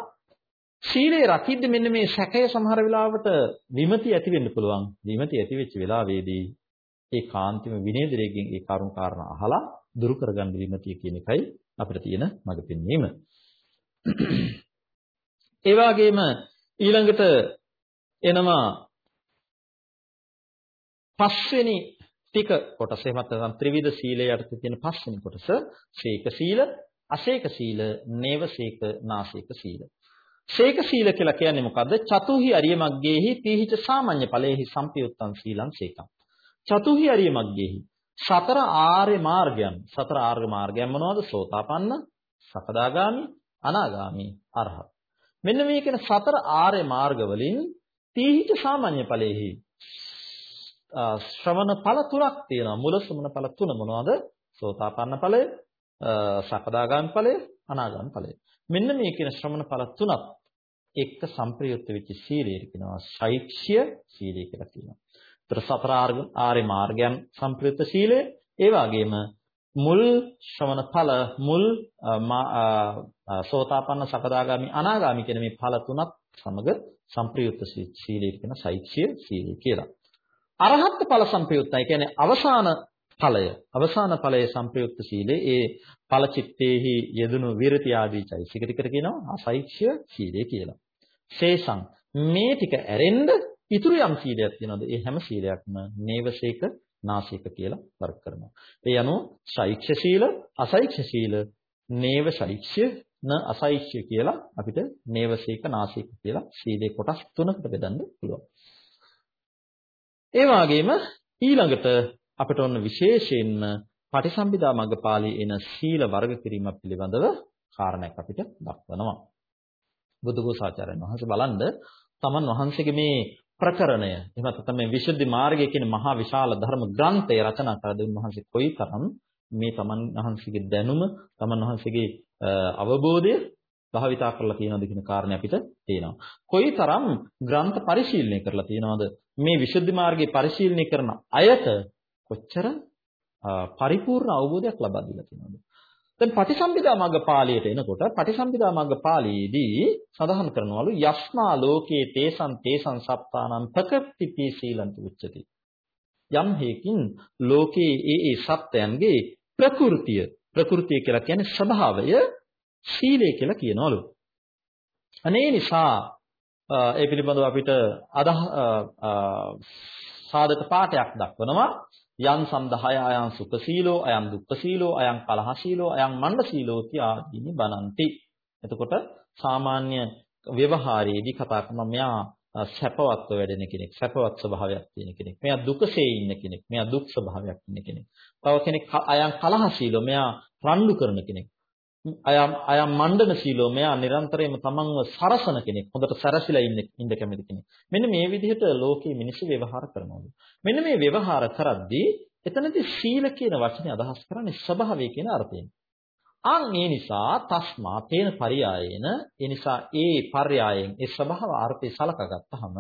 සීලය රකිද්දි මෙන්න මේ සැකය සමහර වෙලාවට විමති ඇති වෙන්න පුළුවන්. විමති ඇති වෙච්ච වෙලාවේදී ඒ කාන්තිම විනේදරයෙන් ඒ කරුණු කාරණා අහලා දුරු කරගන්න විමතිය කියන එකයි අපිට තියෙන මඟ පෙන්වීම. ඒ වගේම ඊළඟට එනවා පස්වෙනි ටික කොටස එහෙමත් නැත්නම් ත්‍රිවිධ සීලයේ යටතේ තියෙන පස්වෙනි කොටස ශේක සීල අශේක සීල, නේව සීක, නාසීක සීල. ශේක සීල කියලා කියන්නේ මොකද්ද? චතුහි අරිය මග්ගේහි තීහිච සාමාන්‍ය ඵලයේහි සම්පයුත්තං සීලං සේකං. චතුහි අරිය මග්ගේහි සතර ආර්ය මාර්ගයන් සතර ආර්ය මාර්ගයන් මොනවද? සෝතාපන්න, සකදාගාමි, අනාගාමි, අරහත්. මෙන්න මේ කියන සතර ආර්ය මාර්ග වලින් තීහිච සාමාන්‍ය ඵලයේහි ශ්‍රවණ ඵල තුනක් තියෙනවා. මුල ශ්‍රවණ ඵල තුන මොනවද? සෝතාපන්න ඵලය, සකදාගාමි ඵලය, අනාගාමි ඵලය. මෙන්න මේ කියන ශ්‍රමණ ඵල තුනත් එක්ක සංප්‍රයුක්ත වෙච්ච සීලයට කියනවා ශෛක්ෂ්‍ය සීලය කියලා කියනවා. ඒතර සතර ආර්ය මාර්ගයන් සංප්‍රයුක්ත සීලය, ඒ වගේම මුල් ශ්‍රවණ ඵල මුල් සෝතාපන්න සකදාගාමි අනාගාමි කියන මේ ඵල තුනත් සමග සංප්‍රයුක්ත සීලය කියන ශෛක්ෂ්‍ය සීලය කියලා. අරහත් ඵල සංප්‍රයුක්තයි කියන්නේ අවසාන ඵලය අවසාන ඵලයේ සංප්‍රයුක්ත සීලේ ඒ ඵල චිත්තේහි යෙදුණු විරති ආදී චෛසික ටිකට කියනවා අසෛක්ෂ්‍ය සීලය කියලා. ශේෂං මේ ටික ඇරෙන්න ඉතුරු යම් සීලයක් තියෙනවද? ඒ හැම සීලයක්ම නේවසේක නාසික කියලා වර්ග කරනවා. ඒ අනුව ශෛක්ෂ්‍ය සීල, අසෛක්ෂ්‍ය සීල, නේව ශෛක්ෂ්‍ය, න අසෛක්ෂ්‍ය කියලා අපිට නේවසේක නාසික කියලා සීලේ කොටස් තුනකට බෙදන්න පුළුවන්. ඒ වගේම ඊළඟට අපිට ඔන්න විශේෂයෙන්ම පටිසම්භිදා මග්ගපාළී එන සීල වර්ග කිරීම පිළිබඳව කාරණයක් අපිට දක්වනවා. බුදුගෝසාචාර්යන් වහන්සේ බලන්න තමන් වහන්සේගේ මේ ප්‍රකරණය එහෙම නැත්නම් මේ විසුද්ධි මාර්ගය කියන මහා විශාල ධර්ම ග්‍රන්ථය රචනා කළ දෙවියන් වහන්සේ කොයිතරම් මේ තමන් වහන්සේගේ දැනුම තමන් වහන්සේගේ අවබෝධය භාවිතා කරලා තියෙනවද කියන කාරණේ අපිට තේනවා. කොයිතරම් ග්‍රන්ථ පරිශීලනය කරලා තියෙනවද මේ විසුද්ධි මාර්ගයේ පරිශීලනය කරන අයට කොච්චර පරිපූර්ණ අවබෝධයක් ලබා දීලා තියෙනවද? දැන් පටිසම්භිදා මග්ග පාළියට එනකොට පටිසම්භිදා මග්ග පාළියේදී සඳහන් කරනවලු යස්මා ලෝකේ තේසං තේසං සත්තානං ප්‍රකෘති සීලන්ත උච්චති. යම් හේකින් ලෝකේ ඒ ඒ සත්‍යයන්ගේ ප්‍රകൃතිය ප්‍රകൃතිය කියලා කියන්නේ ස්වභාවය සීලය කියලා කියනවලු. අනේ නිසා ඒ පිළිබඳව අපිට අදහ සාධක පාඩයක් දක්වනවා. යන් සම්දහය අයන් සුඛ සීලෝ අයන් දුක්ඛ සීලෝ අයන් කලහ සීලෝ අයන් මණ්ඩ සීලෝ ආදීනි බනන්ති. එතකොට සාමාන්‍ය ව්‍යවහාරයේදී කතා කරන මෙයා සැපවත්ව වැඩෙන කෙනෙක් සැපවත් ස්වභාවයක් තියෙන කෙනෙක්. මෙයා දුකසේ ඉන්න කෙනෙක්. මෙයා දුක් ස්වභාවයක් ඉන්න කෙනෙක්. තව කෙනෙක් අයන් කලහ සීලෝ මෙයා රණ්ඩු කරන කෙනෙක්. අයම් අයම් මණ්ඩන සීලෝ මෙයා නිරන්තරයෙන්ම තමන්ව සරසන කෙනෙක් හොඳට සැරසිලා ඉන්න ඉන්න කැමති කෙනෙක් මෙන්න මේ විදිහට ලෝකයේ මිනිස්සු ව්‍යවහාර කරනවා මෙන්න මේ ව්‍යවහාර කරද්දී එතනදී සීල කියන වචනේ අදහස් කරන්නේ ස්වභාවය කියන අර්ථයෙන්. අන් ඒ නිසා තස්මා තේන පරියායේන ඒ නිසා ඒ පර්යායෙන් ඒ ස්වභාව අර්ථය සලකා ගත්තහම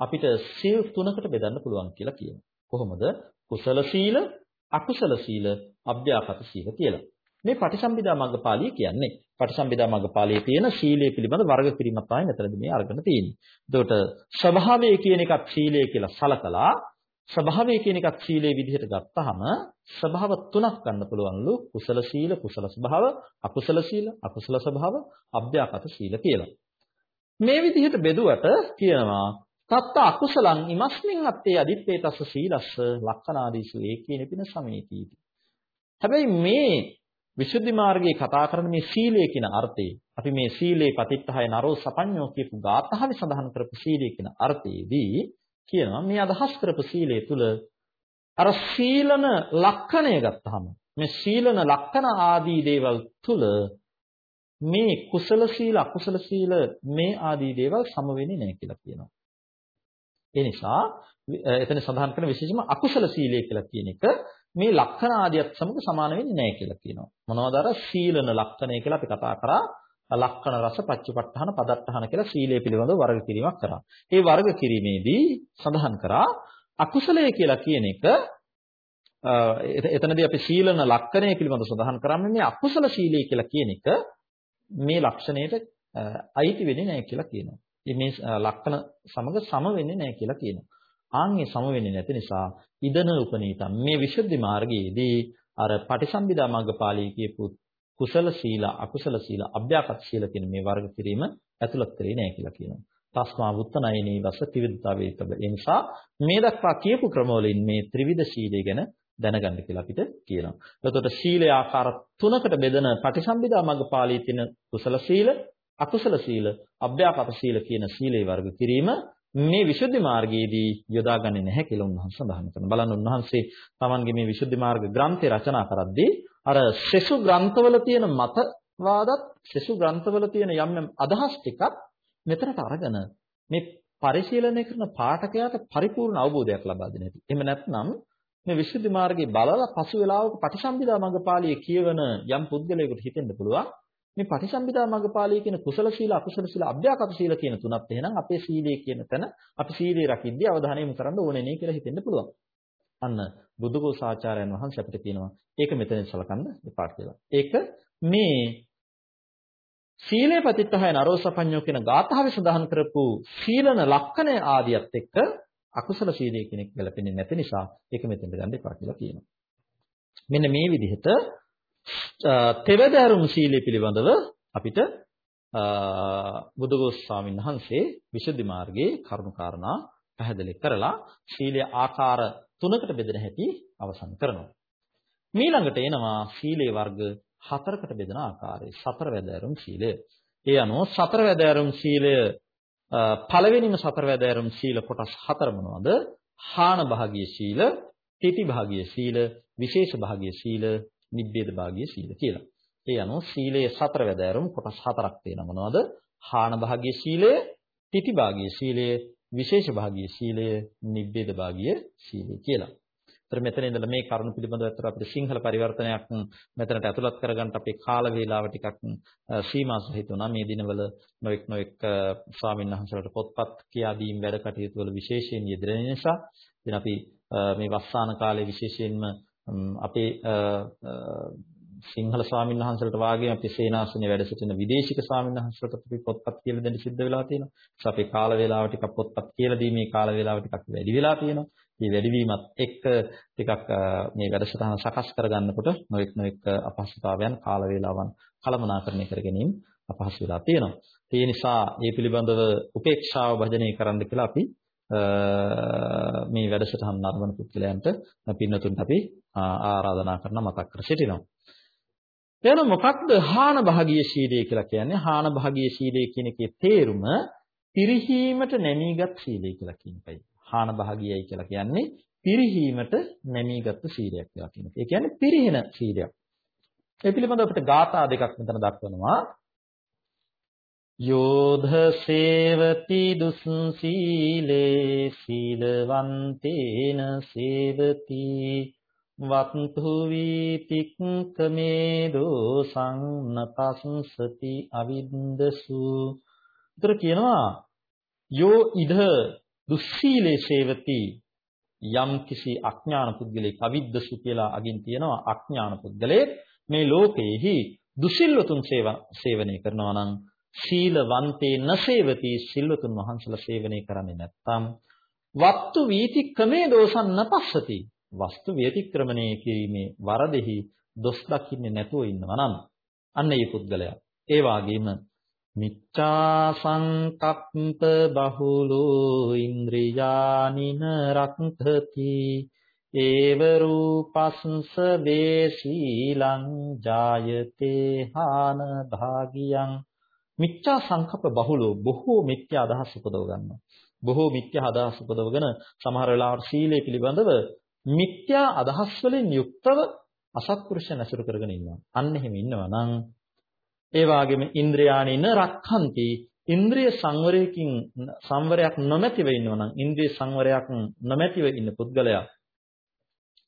අපිට සීල් තුනකට බෙදන්න පුළුවන් කියලා කියනවා. කොහොමද? කුසල සීල, අකුසල සීල, අභ්‍යාපත සීල කියලා. මේ පටිසම්භිදා මග්ගපාළිය කියන්නේ. පටිසම්භිදා මග්ගපාළියේ තියෙන සීලය පිළිබඳ වර්ග කිරීමක් තමයි මෙතනදී මේ අරගෙන තියෙන්නේ. එතකොට ස්වභාවය කියන එකත් සීලය කියලා සලකලා ස්වභාවය කියන එකක් සීලේ විදිහට ගත්තාම ස්වභාව තුනක් ගන්න පුළුවන්ලු කුසල සීල කුසල ස්වභාව අකුසල සීල අකුසල ස්වභාව අභ්‍යාකත සීල කියලා. මේ විදිහට බෙදුවට කියනවා තත්ත අකුසලං ඉමස්මින් අත්තේ අදිත්තේතස්ස සීලස්ස ලක්ඛනාදීසු ඒකේන පින සමේතීති. හැබැයි මේ විසුද්ධි මාර්ගයේ කතා කරන මේ සීලය කියන අර්ථය අපි මේ සීලේ පතිත්තහය නරෝ සපඤ්ඤෝ කියපු ගාථාවේ සඳහන් කරපු සීලය කියන අර්ථයේදී කියනවා මේ අදහස් කරපු සීලය තුල අර සීලන ලක්ෂණය ගත්තහම මේ සීලන ලක්ෂණ ආදී දේවල් තුල මේ කුසල සීල අකුසල සීල මේ ආදී දේවල් සම වෙන්නේ නැහැ කියලා කියනවා. ඒ නිසා එතන සඳහන් කරන විශේෂම අකුසල සීලය කියලා කියන එක මේ ලක්ෂණ ආදියත් සමග සමාන වෙන්නේ නැහැ කියලා කියනවා. මොනවද අර සීලන ලක්ෂණය කියලා අපි කතා කරා ලක්කන රස පච්චපට්ඨාන පදට්ඨාන කියලා සීලය පිළිබඳව වර්ග කිරීමක් කරා. ඒ වර්ග කිරීමේදී සඳහන් කරා අකුසලය කියලා කියන එක එතනදී අපි සීලන ලක්ෂණය පිළිබඳව සඳහන් කරන්නේ මේ අකුසල සීලය කියලා කියන එක මේ ලක්ෂණයට අයිති වෙන්නේ නැහැ කියලා කියනවා. මේ ලක්ෂණ සමග සම වෙන්නේ නැහැ කියලා කියනවා. ආන්ගේ සම වෙන්නේ නැති නිසා ඉදන උපනීතම් මේ විසුද්ධි මාර්ගයේදී අර පටිසම්භිදා මග්ගපාළී කියපු කුසල සීල අකුසල සීල අභ්‍යාකත් සීල කියන මේ වර්ග කිරීම ඇතුළත් කරේ නැහැ කියලා කියනවා. තස්මා වුත්තනයිනී වස ත්‍රිවිධතාවේතබ. ඒ නිසා මේ දක්වා කියපු ක්‍රමවලින් මේ ත්‍රිවිධ සීලය ගැන දැනගන්න කියලා අපිට කියනවා. එතකොට සීලේ ආකාර තුනකට බෙදෙන පටිසම්භිදා මග්ගපාළී තියෙන කුසල සීල, අකුසල සීල, අභ්‍යාකත සීල කියන සීලේ වර්ග කිරීම මේ විසුද්ධි මාර්ගයේදී යොදාගන්නේ නැහැ කියලා උන්වහන්සේ සඳහන් කරනවා. බලන්න උන්වහන්සේ තමන්ගේ මේ විසුද්ධි මාර්ග ග්‍රන්ථය රචනා කරද්දී අර සෙසු ග්‍රන්ථවල තියෙන මතවාදත් සෙසු ග්‍රන්ථවල තියෙන යම් යම් අදහස් ටිකක් මෙතනට අරගෙන මේ පරිශීලනය කරන පාඨකයාට පරිපූර්ණ අවබෝධයක් ලබා දෙන හැටි. එහෙම නැත්නම් මේ විසුද්ධි මාර්ගයේ බලලා පසු වෙලාවක පටිසම්භිදා මඟපාළියේ කියවන යම් පුද්ගලයෙකුට හිතෙන්න පුළුවන් මේ පටිසම්භිදා මඟපාළියේ කියන කුසල සීල අකුසල සීල අභ්‍යාකත සීල කියන තුනත් එහෙනම් අපේ සීලය කියන තැන අපි සීලය රකිද්දී අවධානය යොමු කරන්න ඕනේ නේ කියලා හිතෙන්න පුළුවන්. අන්න බුදුගෝසාචාර්යයන් වහන්සේ අපිට කියනවා ඒක මෙතනින් සලකන්න එපා කියලා. ඒක මේ සීලේ පතිත්තහය නරෝසපඤ්ඤෝ කියන ගාථාවේ සඳහන් කරපු සීලන ලක්ෂණ ආදියත් එක්ක අකුසල සීලය කෙනෙක් ගැලපෙන්නේ නැති නිසා ඒක මෙතෙන්ට ගන්න එපා කියලා කියනවා. මෙන්න මේ විදිහට තෙවදරුම් සීලය පිළිබඳව අපිට බුදුගොස් ස්වාමීන් වහන්සේ විසුද්ධි මාර්ගයේ කරුණු කාරණා පැහැදිලි කරලා සීලය ආකාර තුනකට බෙදෙන හැටි අවසන් කරනවා. ඊළඟට එනවා සීලේ වර්ග හතරකට බෙදෙන ආකාරය. සතර වැදෑරුම් සීලය. ඒ අනුව සතර වැදෑරුම් සීලය පළවෙනිම සතර වැදෑරුම් සීල කොටස් හතර මොනවද? හාන භාගීය සීල, තිටි භාගීය සීල, විශේෂ භාගීය සීල, නිබ්බේද භාගීය සීල කියලා. ඒ අනුව සීලයේ සතර වැදෑරුම් කොටස් හතරක් තියෙනවා මොනවද? හාන භාගීය සීලය, තිටි භාගීය සීලය, විශේෂ භාගීය සීලය, නිබ්බේද භාගීය සීලය කියලා. ඒතර මෙතන ඉඳලා මේ කරුණු පිළිබඳව අතර අපිට සිංහල පරිවර්තනයක් මෙතනට ඇතුළත් කරගන්න අපේ කාල වේලාව ටිකක් සීමා සහිත වුණා. මේ දිනවල නොඑක් නොඑක් ස්වාමීන් වහන්සේලාට පොත්පත් කියා දීම් වැඩ කටයුතු වල විශේෂයෙන් යෙදෙන නිසා ඉතින් අපි මේ වස්සාන කාලේ විශේෂයෙන්ම අපේ සිංහල ස්වාමීන් වහන්සේලාට වාගේ අපි සේනාසනේ වැඩ සිටින විදේශික ස්වාමීන් වහන්සේලාට අපි පොත්පත් කියලා දෙන්න සිද්ධ වෙලා තියෙනවා. ඒත් අපේ කාල වේලාව ටිකක් පොත්පත් කියලා දීමේ කාල වේලාව ටිකක් වැඩි වෙලා තියෙනවා. මේ වැඩිවීමත් එක්ක ටිකක් මේ වැඩසටහන සකස් කරගන්නකොට නොඑක් නොඑක් අපහසුතාවයන් කාල වේලාවන් කළමනාකරණය කර ගැනීම අපහසු වෙලා තියෙනවා. ඒ නිසා මේ පිළිබඳව උපේක්ෂාව භජනය කරන්න කියලා අපි මේ වැඩසටහන නරඹන පුද්ගලයන්ට පින්නතුන්ට අපි ආරාධනා කරන මතක් කර සිටිනවා. එන මොකක්ද හාන භාගීය සීලය කියලා කියන්නේ? හාන භාගීය සීලය කියන එකේ තේරුම පිරිහීමට නැමීගත් සීලය කියලා කියන එකයි. හාන භාගීයයි කියලා කියන්නේ පිරිහීමට නැමීගත් සීලයක් කියලා කියන එක. ඒ කියන්නේ පිරිහෙන සීලයක්. ඒ පිළිබඳව අපිට ගාථා දෙකක් මෙතන දක්වනවා. යෝධ සේවති දුස් සීලේ සීලවන්තේන සේවති වත්තු වීතික්කමේ දෝසං නපස්සති අවිද්දසු. උතර කියනවා යෝ ඉද දුස්සීලේ සේවති යම් කිසි අඥාන පුද්ගලෙක් අවිද්දසු කියලා අගින් තියෙනවා අඥාන පුද්ගලෙක් මේ ලෝකයේහි දුසිල්වතුන් සේවනය කරනවා නම් සීලවන්තේ නසේවති සිල්වතුන් වහන්සලා සේවනය කරන්නේ නැත්නම් වත්තු වීතික්‍රමේ දෝසන් නපස්සති වස්තු ව්‍යතික්‍රමණය කිරීමේ වරදෙහි දොස් දකින්නේ නැතුව ඉන්නවා නම් අන්න ඒ පුද්ගලයා. ඒ වාගේම මිච්ඡා සංකප්ප බහුලෝ ඉන්ද්‍රියානින රක්ඛති. ඒව රූපස්ස වේසීලං ජායතේ හාන භාගියං. මිච්ඡා සංකප්ප බහුලෝ බොහෝ මිත්‍යා අදහස් උපදව ගන්නවා බොහෝ මිත්‍යා අදහස් උපදවගෙන සමහර වෙලාවට සීලය පිළිබඳව මිත්‍යා අදහස් වලින් යුක්තව අසත්පුරුෂයන් ඇසුරු කරගෙන ඉන්නවා. අන්න එහෙම ඉන්නවා නම් ඒ වගේම ඉන්ද්‍රයානින රක්ඛන්ති ඉන්ද්‍රිය සංවරයකින් සංවරයක් නොමැතිව ඉන්නවා නම් ඉන්ද්‍රිය සංවරයක් නොමැතිව ඉන්න පුද්ගලයා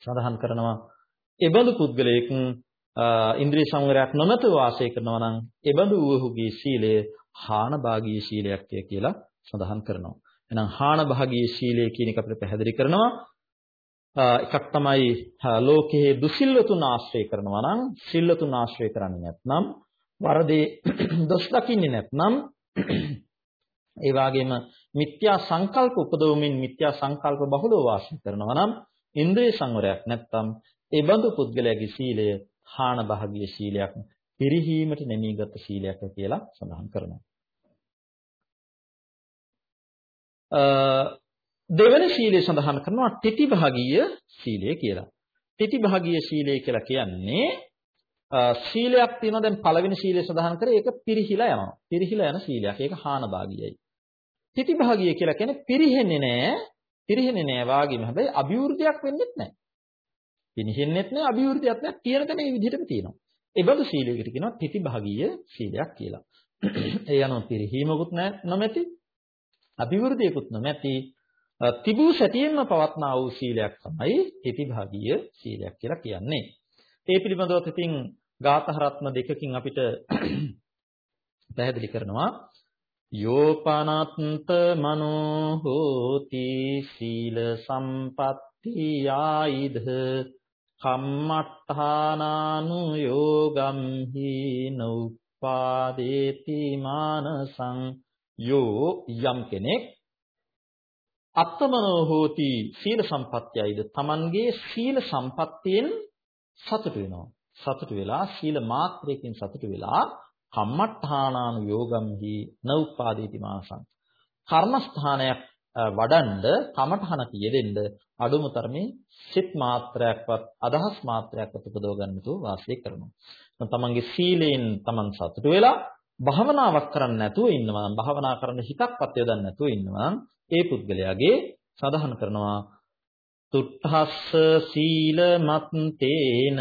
සඳහන් කරනවා එබඳු පුද්ගලයෙක් ඉන්ද්‍රිය සංවරයක් නොමැතිව වාසය කරනවා නම් එබඳු වූහුගේ සීලය හාන භාගී සීලයක් කියලා සඳහන් කරනවා. එහෙනම් හාන භාගී සීලය කියන එක අපිට පැහැදිලි කරනවා එකක් තමයි ලෝකයේ දුසිල්වතුන් ආශ්‍රය කරනවා නම් සිල්වතුන් ආශ්‍රය කරන්නේ නැත්නම් වරදේ දොස් දකින්නේ නැත්නම් ඒ වගේම මිත්‍යා සංකල්ප උපදවමින් මිත්‍යා සංකල්ප බහුලව වාසය කරනවා නම් ඉන්ද්‍රිය සංවරයක් නැත්නම් ඒ බඳු පුද්ගලයාගේ සීලය හාන භාගීය සීලයක් පිරිහීමට නැමීගත් සීලයක් කියලා සඳහන් කරනවා. දෙවන සීලය සඳහන් කරනවා තිටි භාගීය සීලය කියලා. තිටි භාගීය සීලය කියලා කියන්නේ සීලයක් තියෙනවා දැන් පළවෙනි සීලය සඳහන් කරේ ඒක පිරිහිලා යනවා. පිරිහිලා යන සීලයක්. ඒක හාන භාගීයයි. තිටි භාගීය කියලා කියන්නේ පිරිහෙන්නේ නැහැ. පිරිහෙන්නේ නැහැ වාගේම හැබැයි අභිවෘද්ධියක් වෙන්නේත් නැහැ. පිරිහෙන්නේත් නැහැ අභිවෘද්ධියක් නැහැ. තියෙන තැන මේ විදිහටම තියෙනවා. ඒ බඳු සීලයකට කියනවා තිටි භාගීය සීලයක් කියලා. ඒ යනවා පිරිහීමකුත් නැහැ නොමැති. අභිවෘද්ධියකුත් නොමැති තිබූ සැටියෙන්ම පවත්නා වූ සීලයක් තමයි හිතිභාගීය සීලයක් කියලා කියන්නේ. ඒ පිළිබඳව ඉතින් ගාතහරත්න දෙකකින් අපිට පැහැදිලි කරනවා යෝපනත්ත මනෝ හෝති සීල සම්පatti ආයිධ කම්මට්ඨානානු යෝගම් හි නෞපාදේති මානසං යෝ යම් කෙනෙක් අත්තමනෝ හෝති සීල සම්පත්‍යයිද? තමන්ගේ සීල සම්පත්තියෙන් සතුට වෙනවා. සතුට වෙලා සීල මාත්‍රයකින් සතුට වෙලා කම්මට්ඨානානු යෝගම්හි නෞපාදීති මාසං කර්මස්ථානයක් වඩන්ඩ කමඨහනක යෙදෙන්න අඩුම තරමේ සිත් මාත්‍රයක්වත් අදහස් මාත්‍රයක්වත් උපදව ගන්නතු වාසය කරනවා. තමන්ගේ සීලයෙන් තමන් සතුට වෙලා භාවනාවක් කරන්න නැතුව ඉන්නවා. නම් භාවනා කරන්න හිතක්වත් යොදන්න නැතුව ඉන්නවා. නම් ඒ පුද්ගලයාගේ සඳහන් කරනවා තුට්ඨස්ස සීල මත්තේන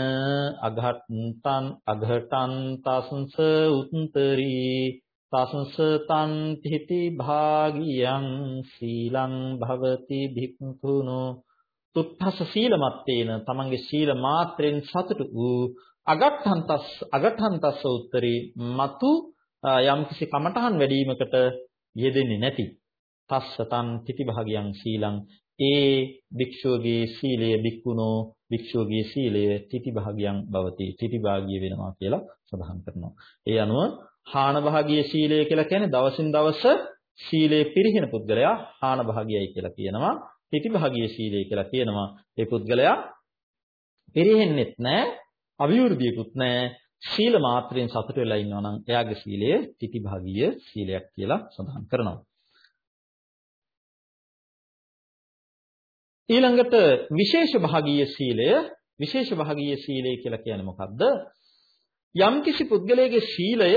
අඝට්ටං අඝටං තස්ස උත්තරී තස්ස තන් තිති භාගියං සීලං භවති භික්ඛුනෝ. තුට්ඨස්ස සීල මත්තේන තමන්ගේ සීල මාත්‍රෙන් සතුටු වූ අගට්ඨං තස්ස අගට්ඨං තස්ස උත්තරී මතු යම්කිසි කමඨහන් වැඩිවීමකට යෙදෙන්නේ නැති. තස්සතං තිති භාගියං සීලං. ඒ භික්ෂුවගේ සීලය බික්කුණෝ භික්ෂුවගේ සීලය තිති භාගියං භවති තිති භාගිය වෙනවා කියලා සඳහන් කරනවා. ඒ අනුව හාන භාගීය සීලය කියලා කියන්නේ දවසින් දවස සීලය පිරිහෙන පුද්ගලයා හාන භාගියයි කියලා කියනවා. තිති භාගීය සීලය කියලා කියනවා. ඒ පුද්ගලයා පිරිහෙන්නෙත් නැහැ, අවිවෘද්ධියකුත් නැහැ. සීල මාත්‍රයෙන් සතුට වෙලා ඉන්නවා නම් එයාගේ සීලය තිති භාගීය සීලයක් කියලා සඳහන් කරනවා. ඊළඟට විශේෂ භාගීය සීලය විශේෂ භාගීය සීලය කියලා කියන්නේ මොකක්ද? යම්කිසි පුද්ගලයාගේ සීලය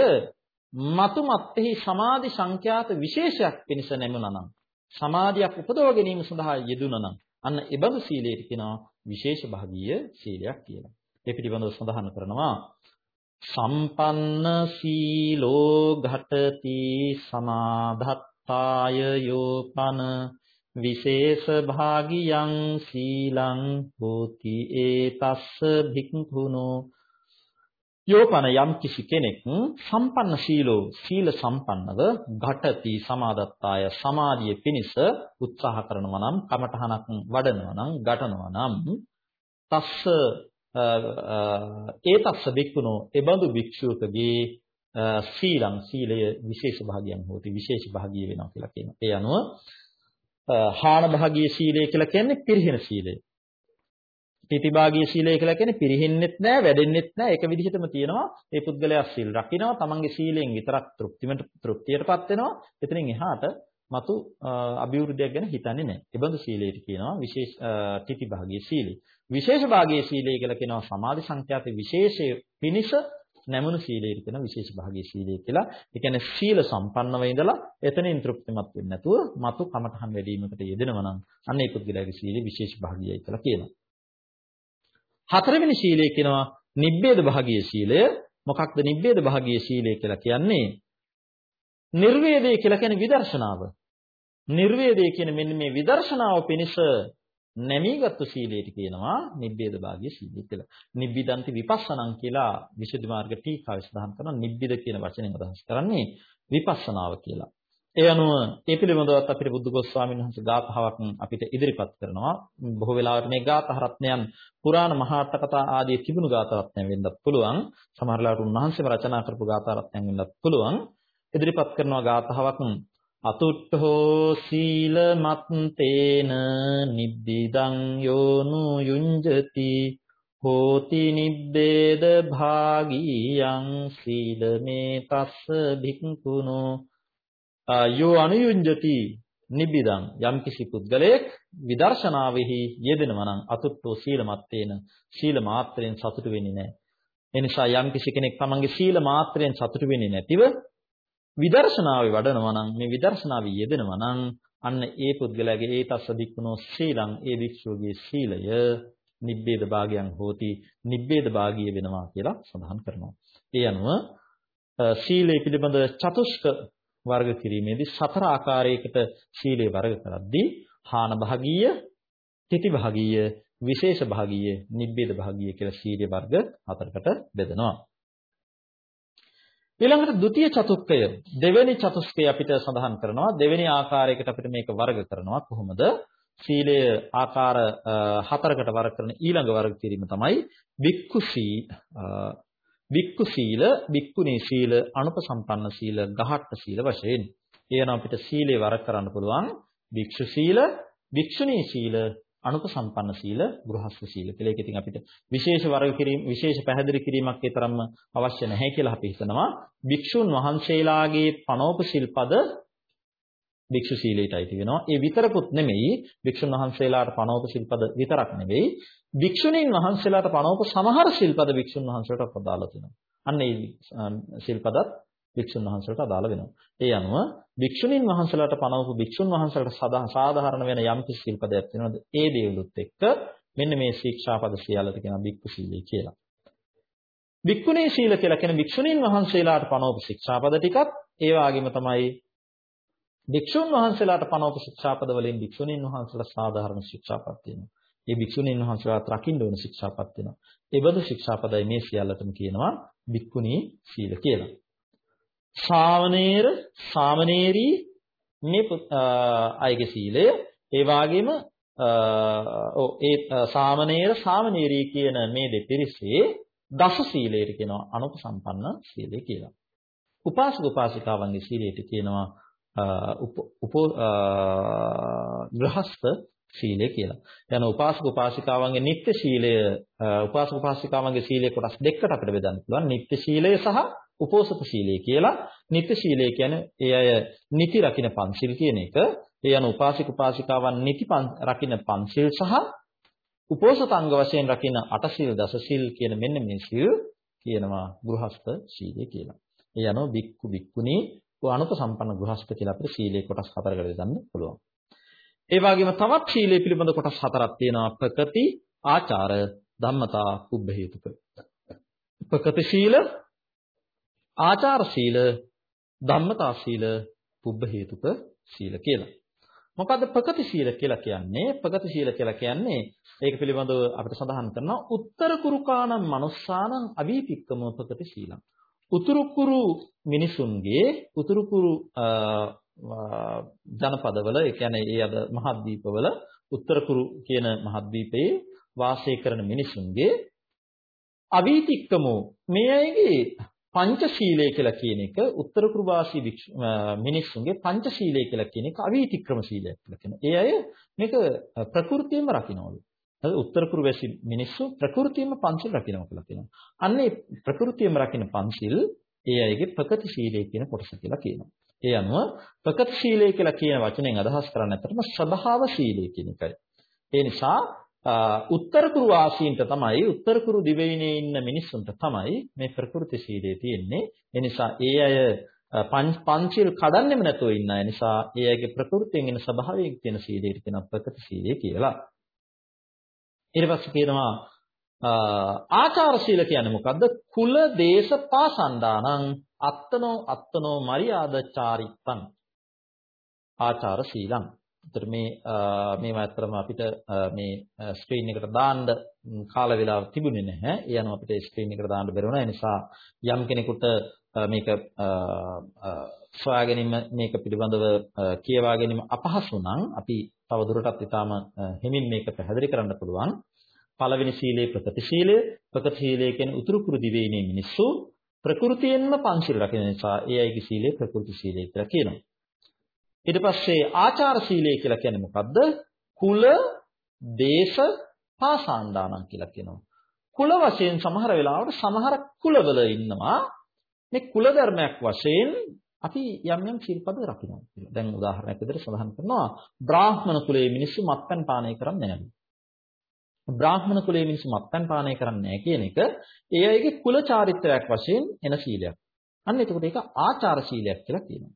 මතු මත්තේහි සමාධි සංඛ්‍යාත විශේෂයක් පිණිස නැමුණා නම් සමාධියක් උපදව ගැනීම සඳහා යෙදුණා නම් අන්න ඒ බඳු සීලයට කියනවා විශේෂ භාගීය සීලයක් කියලා. ඒ පිළිබඳව සඳහන් කරනවා සම්පන්න සීලෝ ඝටති සමාධත්තාය යෝපන විශේෂ භාගියං සීලං හෝති ඒතස්ස භික්ඛුනෝ යෝපන යම් කිසි කෙනෙක් සම්පන්න සීලෝ සීල සම්පන්නව ඝටති සමාදත්තාය සමාධිය පිණිස උත්සාහ කරනවා නම් කමඨහනක් වඩනවා නම් ඝටනවා නම් තස්ස ඒතස්ස බික්කුණෝ එබඳු භික්ෂුවකගේ සීලං සීලය විශේෂ භාගයන් හොති විශේෂ භාගිය වෙනවා කියලා කියනවා. ඒ අනුව හාන භාගීය සීලය කියලා කියන්නේ පිරිහෙන සීලය. ප්‍රතිභාගීය සීලය කියලා කියන්නේ පිරිහෙන්නෙත් නෑ වැඩෙන්නෙත් නෑ ඒක විදිහටම තියෙනවා. ඒ පුද්ගලයා සීල් රකින්නවා තමන්ගේ සීලයෙන් විතරක් තෘප්තිමට තෘප්තියටපත් වෙනවා. එතනින් එහාට මතු අභිවෘද්ධියක් ගැන හිතන්නේ නැහැ. ඒ බඳු සීලයට කියනවා විශේෂ ප්‍රතිභාගීය සීලය. විශේෂ භාගීය සීලය කියලා කියනවා සමාධි සංඛ්‍යාත විශේෂයේ පිනිස නැමුණු සීලයට කියන විශේෂ භාගීය සීලය කියලා. ඒ කියන්නේ සීල සම්පන්නව ඉඳලා එතනින් තෘප්තිමත් වෙන්නේ නැතුව මතු කමඨහන් වැඩිවීමකට යෙදෙනවා නම් අන්න ඒ පුද්ගලයාගේ සීලය විශේෂ භාගීයයි කියලා කියනවා. හතරවෙනි සීලය කියනවා නිබ්බේද භාගීය සීලය. මොකක්ද නිබ්බේද භාගීය සීලය කියලා කියන්නේ? නිර්වේදය කියලා කියන්නේ විදර්ශනාව. නිර්වේදය කියන මෙන්න මේ විදර්ශනාව පිණිස නැමීගත්තු සීලයට කියනවා නිබ්බේද භාග්‍ය සීලය කියලා. නිබ්බිදන්ති විපස්සනං කියලා විසුද්ධි මාර්ග ටීකාවේ සඳහන් කරනවා නිබ්බිද කියන වචනයෙන් අදහස් කරන්නේ විපස්සනාව කියලා. ඒ අනුව ඒ පිළිබඳවත් අපිට බුද්ධඝෝෂ ස්වාමීන් වහන්සේ ගාථාවක් අපිට ඉදිරිපත් කරනවා. බොහෝ වෙලාවට මේ ගාථා රත්නයන් පුරාණ මහාර්ථ කතා ආදී තිබුණු ගාථා රත්නයන් වෙන්නත් පුළුවන්. සමහර වෙලාවට උන්වහන්සේම රචනා කරපු ගාථා රත්නයන් වෙන්නත් පුළුවන්. ඉදිරිපත් කරනවා ගාථාවක් අතුට්ඨෝ සීලමත්තේන නිබ්බිදං යෝනු යුඤ්ජති හෝති නිබ්බේද භාගීයං සීලමේ තස්ස භික්ඛුනෝ යෝ අනුයුඤ්ජති නිබ්බිදං යම්කිසි පුද්ගලයෙක් විදර්ශනාවෙහි යෙදෙනවා නම් අතුට්ඨෝ සීලමත්තේන සීල මාත්‍රයෙන් සතුටු වෙන්නේ නැහැ. එනිසා යම්කිසි කෙනෙක් තමන්ගේ සීල මාත්‍රයෙන් සතුටු වෙන්නේ නැතිව විදර්ශනාවේ වඩනවා නම් මේ විදර්ශනාවේ යෙදෙනවා නම් අන්න ඒ පුද්ගලයාගේ ඒ තස්ස දික්කනෝ සීලං ඒ භික්ෂුවගේ සීලය නිබ්බේද භාගයන් හෝති නිබ්බේද භාගිය වෙනවා කියලා සඳහන් කරනවා. ඒ අනුව සීලය පිළිබඳ චතුෂ්ක වර්ග කිරීමේදී සතර ආකාරයකට සීලය වර්ග කරද්දී හාන භාගීය, තිති භාගීය, විශේෂ භාගීය, නිබ්බේද භාගීය කියලා සීල වර්ග හතරකට බෙදනවා. ඊළඟට ဒုတိ ය චතුක්කය දෙවෙනි චතුස්කය අපිට සඳහන් කරනවා. දෙවෙනි ආකාරයකට අපිට මේක වර්ග කරනවා. කොහොමද? සීලය ආකාර හතරකට වර්ග කරන ඊළඟ වර්ග කිරීම තමයි වික්ඛු සී වික්ඛු සීල වික්ඛුනී සීල අනුපසම්පන්න සීල ගහට්ට සීල වශයෙන් එයන අපිට සීලේ වර්ග කරන්න පුළුවන් වික්ෂු සීල වික්ෂුනී සීල අනුපසම්පන්න සීල ගෘහස්ස සීල කියලා. ඒක ඉතින් අපිට විශේෂ වර්ග කිරීම විශේෂ පැහැදිලි කිරීමක් ඒ තරම්ම අවශ්‍ය නැහැ කියලා අපි හිතනවා. භික්ෂුන් වහන්සේලාගේ පනෝප සිල්පද භික්ෂු සීලයට අයිති වෙනවා. ඒ විතරකුත් නෙමෙයි භික්ෂුන් වහන්සේලාට පනෝප සිල්පද විතරක් නෙවෙයි භික්ෂුණීන් වහන්සේලාට පනෝප සමහර සිල්පද භික්ෂුන් වහන්සේලාට අදාළ තියෙනවා. අන්න ඒ සිල්පදත් භික්ෂුන් වහන්සේලාට අදාළ වෙනවා. ඒ අනුව භික්ෂුණීන් වහන්සේලාට පනවපු භික්ෂුන් වහන්සේලාට සාධාරණ වෙන යම් කිසි සිල්පදයක් තියෙනවද? ඒ දේවලුත් එක්ක මෙන්න මේ ශික්ෂාපද සියල්ලට කියනවා භික්ඛු සීලය කියලා. භික්ඛුණී සීල කියලා කියන භික්ෂුණීන් වහන්සේලාට පනවපු ශික්ෂාපද ටිකත් ඒ වගේම තමයි භික්ෂුන් වහන්සේලාට පනවපු ශික්ෂාපද වලින් භික්ෂුණීන් වහන්සේලා සාධාරණ ශික්ෂාපද තියෙනවා. ඒ භික්ෂුණීන් වහන්සේලාට රකින්න ඕන ශික්ෂාපද තියෙනවා. ඒ බඳු ශික්ෂාපදයි මේ සියල්ලටම කියනවා භික්ඛුණී සීල කියලා. ශාවනේර සාමනේරී මේ අයගේ සීලය ඒ වගේම ඔව් ඒ සාමනේර සාමනේරී කියන මේ දෙපිරිසේ දස සීලයට කියනවා අනුපසම්පන්න සීලය කියලා. උපාසක උපාසිකාවන්ගේ සීලයට කියනවා උපෝ ගෘහස්ත සීලය කියලා. යන උපාසක උපාසිකාවන්ගේ නිත්‍ය සීලය උපාසක උපාසිකාවන්ගේ සීලය කොටස් දෙකකට අපිට බෙදන්න පුළුවන්. නිත්‍ය සීලය සහ උපෝසත සීලය කියලා නිත්‍ය සීලය කියන්නේ ඒ අය නිති රකින්න පන්සිල් කියන එක. ඒ යන උපාසික උපාසිකාවන් නිති රකින්න පන්සිල් සහ උපෝසතාංග වශයෙන් රකින්න අටසිල් දසසිල් කියන මෙන්න මේ සිල් කියනවා ගෘහස්ත සීලය කියලා. ඒ යනවා බික්කු බික්කුණී අනුප සම්පන්න ගෘහස්ත කියලා අපිට සීලේ කොටස් හතරකට බෙදන්න පුළුවන්. ඒ වගේම තවත් සීලය පිළිබඳ කොටස් හතරක් තියෙනවා ප්‍රකති ආචාර ධම්මතා උබ්බ හේතුක. ප්‍රකති සීල ආචාර සීල, ධම්මතා සීල, පුබ්බ හේතුක සීල කියලා. මොකද්ද ප්‍රගති සීල කියලා කියන්නේ? ප්‍රගති සීල කියලා කියන්නේ ඒක පිළිබඳව අපිට සඳහන් කරනවා උත්තර කුරුකානම් manussානම් අවීතික්කම ප්‍රගති සීලං. උතුරු කුරු මිනිසුන්ගේ උතුරු කුරු ජනපදවල ඒ කියන්නේ ඒ අද මහද්වීපවල උත්තර කුරු කියන මහද්වීපයේ වාසය කරන මිනිසුන්ගේ අවීතික්කමෝ මේ අයගේ පංචශීලය කියලා කියන එක උත්තර කුරුවාසී මිනිස්සුන්ගේ පංචශීලය කියලා කියන එක අවීතික්‍රම සීලයක් කියලා කියනවා. ඒ අය මේක ප්‍රകൃතියෙන්ම රකින්නවලු. හරි උත්තර පුරවැසි මිනිස්සු ප්‍රകൃතියම පංචිල් රකින්නවා කියලා කියනවා. අන්න ඒ ප්‍රകൃතියම රකින්න පංචිල් ඒ අයගේ ප්‍රකෘතිශීලයේ කියන කොටස කියලා කියනවා. ඒ අනුව ප්‍රකෘතිශීලයේ කියලා කියන වචනයෙන් අදහස් කරන්නේ අතරම ස්වභාව ශීලයේ කියන එකයි. ඒ නිසා උත්තර කුරු වාසීන්ට තමයි උත්තර කුරු දිවයිනේ ඉන්න මිනිස්සුන්ට තමයි මේ ප්‍රകൃතිශීලයේ තියෙන්නේ. ඒ නිසා ඒ අය පංචිල් කඩන්නෙම නැතුව ඉන්න අය නිසා ඒ අයගේ ප්‍රകൃතියෙන් එන ස්වභාවයෙන් තියෙන සීලයට කියන ප්‍රකෘතිශීලයේ කියලා. ඊට පස්සේ කියනවා ආචාර සීල කියන්නේ මොකද්ද? කුල දේශ පාසණ්ඩානං අත්තනෝ අත්තනෝ මරියාදචාරිත්තං ආචාර සීලං ඒතර මේ මේවා ඇත්තටම අපිට මේ ස්ක්‍රීන් එකට දාන්න කාල වේලාව තිබුණේ නැහැ. ඒ අනුව අපිට ස්ක්‍රීන් එකට දාන්න බැරි වුණා. ඒ නිසා යම් කෙනෙකුට මේක සොයා ගැනීම මේක පිළිබඳව කියවා ගැනීම අපහසු නම් අපි තව දුරටත් ඊටාම හිමින් මේක පැහැදිලි කරන්න පුළුවන්. පළවෙනි සීලයේ ප්‍රකෘති සීලය, ප්‍රකෘති සීලය කියන්නේ උතුරු කුරු දිවයිනේ මිනිස්සු ප්‍රകൃතියෙන්ම පංචිල් රකින්න නිසා ඒ අයගේ සීලය ප්‍රකෘති සීලය කියලා කියනවා. ඊට පස්සේ ආචාර සීලය කියලා කියන්නේ මොකද්ද? කුල, දේශ, පාසාණ්ඩානම් කියලා කියනවා. කුල වශයෙන් සමහර වෙලාවට සමහර කුලවල ඉන්නවා මේ කුල ධර්මයක් වශයෙන් අපි යම් යම් ශිල්පද රකින්නවා කියලා. දැන් උදාහරණයක් විදිහට සඳහන් කරනවා බ්‍රාහ්මණ කුලයේ මිනිස්සු මත්පැන් පානය කරන්නේ නැහැ. බ්‍රාහ්මණ කුලයේ මිනිස්සු මත්පැන් පානය කරන්නේ නැහැ කියන එක ඒ අයගේ කුල චාරිත්‍රාක් වශයෙන් එන සීලයක්. අන්න එතකොට ඒක ආචාර සීලයක් කියලා කියනවා.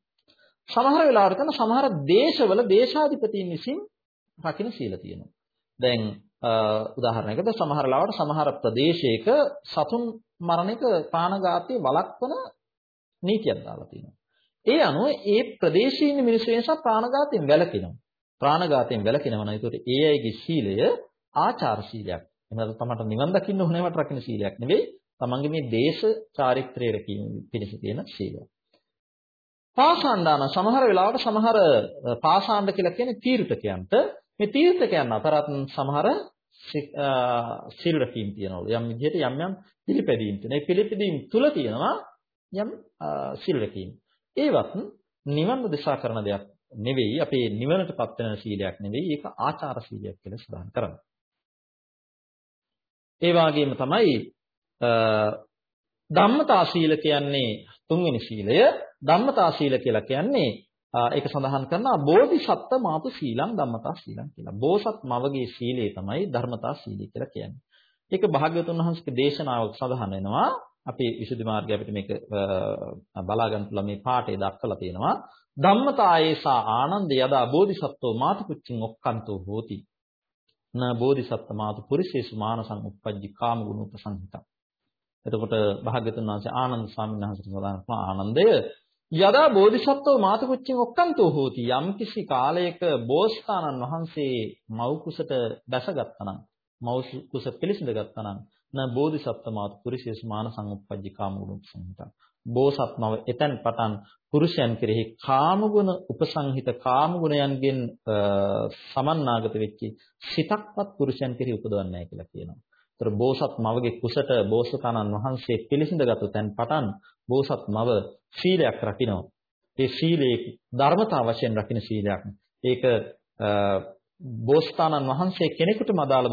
සමහර වෙලාවට තමයි සමහර දේශවල දේශාධිපතීන් විසින් රකින්න සීල තියෙනවා. දැන් උදාහරණයකට සමහර ලාවට සමහර ප්‍රදේශයක සතුන් මරණයක ප්‍රාණඝාතයේ වළක්වන නීතියක් දාලා තියෙනවා. ඒ අනුව ඒ ප්‍රදේශයේ ඉන්න මිනිස්සු නිසා ප්‍රාණඝාතයෙන් වැළකෙනවා. ප්‍රාණඝාතයෙන් වැළකෙනවා නම් ඒකට ඒ අයගේ සීලය ආචාර සීලයක්. එහෙනම් තමයි නිවන් දකින්න ඕනෑවට රකින්න සීලයක් නෙවෙයි. තමන්ගේ මේ දේශ චාරිත්‍රයේ රැකීම පිණිස තියෙන සීලයක්. පාසාණ්ඩාන සමහර වෙලාවට සමහර පාසාණ්ඩ කියලා කියන්නේ තීර්ථකයන්ට මේ තීර්ථකයන් අතරත් සමහර සිල් රැකීම් තියෙනවලු යම් විදිහට යම් යම් පිළිපැදීම් තියෙනවා. ඒ පිළිපැදීම් තුල තියෙනවා යම් සිල් රැකීම්. ඒවත් නිවන දිශා කරන දෙයක් නෙවෙයි අපේ නිවනටපත් වෙන සීලයක් නෙවෙයි ඒක ආචාර සීලයක් කියලා සඳහන් කරනවා. ඒ වගේම තමයි ධම්මතා සීල කියන්නේ තුන්වෙනි සීලය ධම්මතා සීල කියලා කියන්නේ ඒක සඳහන් කරනවා බෝධිසත්ත්ව මාතු සීලං ධම්මතා සීලං කියලා. බෝසත් මවගේ සීලය තමයි ධර්මතා සීලය කියලා කියන්නේ. ඒක භාග්‍යවතුන් වහන්සේගේ දේශනාවක සඳහන් වෙනවා. අපේ විසුද්ධි මාර්ගය අපිට මේක බලා ගන්න පුළුවන් මේ පාඩේ දක්වලා තියෙනවා. ධම්මතායේසා ආනන්ද යදා බෝධිසත්වෝ මාතු කුච්චින් ඔක්කන්තෝ හෝති. න බෝධිසත්ත්ව මාතු පුරිසේසු මානසං uppajji කාම ගුණ උපසංහිතං. එතකොට භාග්‍යතුන් වහන්සේ ආනන්ද ස්වාමීන් වහන්සේට සඳහන් කරනවා ආනන්දය යදා බෝධිසත්වෝ මාතකුච්චින් ඔක්කන්තෝ හෝති යම්කිසි කාලයක බෝසතාණන් වහන්සේ මව් කුසට බැසගත්තා නම් මව් කුස පිළිසිඳ ගත්තා නම් න බෝධිසත්ව මාත පුරිසේස මාන සංඋප්පජ්ජි කාමගුණ උපසංහිත බෝසත් මව එතෙන් පටන් පුරුෂයන් කෙරෙහි කාමගුණ උපසංහිත කාමගුණයන්ගෙන් සමන්නාගත වෙච්ච සිතක්වත් පුරුෂයන් කෙරෙහි උපදවන්නේ නැහැ කියලා කියනවා. ඒතර බෝසත් මවගේ කුසට බෝසතාණන් වහන්සේ පිළිසිඳගත් තැන් පටන් බෝසත් මව සීලයක් රකින්න. ඒ සීලේ ධර්මතාව වශයෙන් රකින්න සීලයක්. ඒක බෝසතාණන් වහන්සේ කෙනෙකුටම අදාළ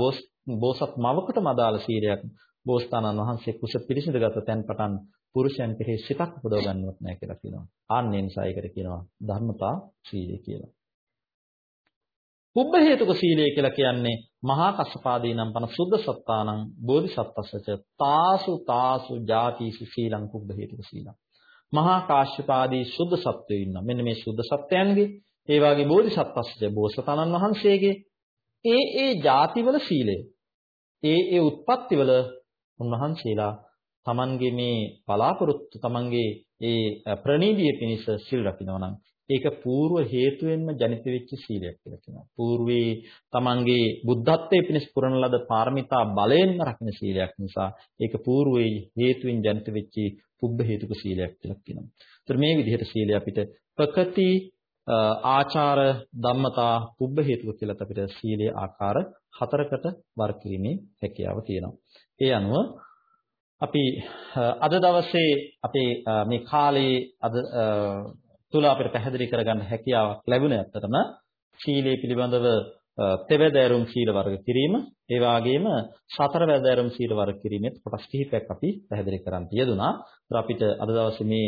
බෝසත් මවකට අදාළ සීලයක්. බෝසතාණන් වහන්සේ කුස පිළිසිඳගත් තැන් පටන් පුරුෂයන් කෙරෙහි සිතක් පුදව ගන්නවත් නැහැ කියලා කියනවා. ආන්නේ නිසා ඒකට කියනවා ධර්මතා සීලය කියලා. පුබ්බ හේතුක සීලය කියලා කියන්නේ මහා කස්සපාදී නම් පන සුද්ධ සත්තානං බෝධිසත්ත්වසච තාසු තාසු ජාතිසු සීලං පුබ්බ හේතුක සීලං මහා කාශ්‍යපාදී සුද්ධ සත්වයෝ ඉන්නවා මෙන්න මේ සුද්ධ සත්වයන්ගේ ඒ වගේ බෝධිසත්වසච බෝසතාණන් වහන්සේගේ ඒ ඒ ಜಾතිවල සීලය ඒ ඒ උත්පත්තිවල උන්වහන්සේලා තමන්ගේ මේ බලාපොරොත්තු තමන්ගේ ඒ ප්‍රණීතිය පිණිස සිල් රකින්නවා නම් ඒක పూర్ව හේතුවෙන්ම ජනිත වෙච්ච සීලයක් කියලා කියනවා. పూర్වේ තමන්ගේ බුද්ධත්වයේ පිණිස පුරන ලද පාරමිතා බලයෙන්ම රකින්න සීලයක් නිසා ඒක పూర్වේ හේතුවෙන් ජනිත වෙච්ච පුබ්බ හේතුක සීලයක් කියලා කියනවා. ඒතර මේ විදිහට සීලය අපිට ප්‍රකති ආචාර ධම්මතා පුබ්බ හේතුක කියලා අපිට සීලයේ ආකාර හතරකට වර්ග කිරීමේ හැකියාව තියෙනවා. ඒ අනුව අපි අද දවසේ අපේ මේ කාලේ අද තුල අපිට පැහැදිලි කරගන්න හැකියාවක් ලැබුණේ ඇත්තටම සීලයේ පිළිබඳව තෙවැදෑරුම් සීල වර්ග කිරීම ඒ වගේම සතර වැදෑරුම් සීල වර්ග කිරීමේ කොටස් කිහිපයක් අපි පැහැදිලි කරන් තියදුනා. ඒත් අපිට අද දවසේ මේ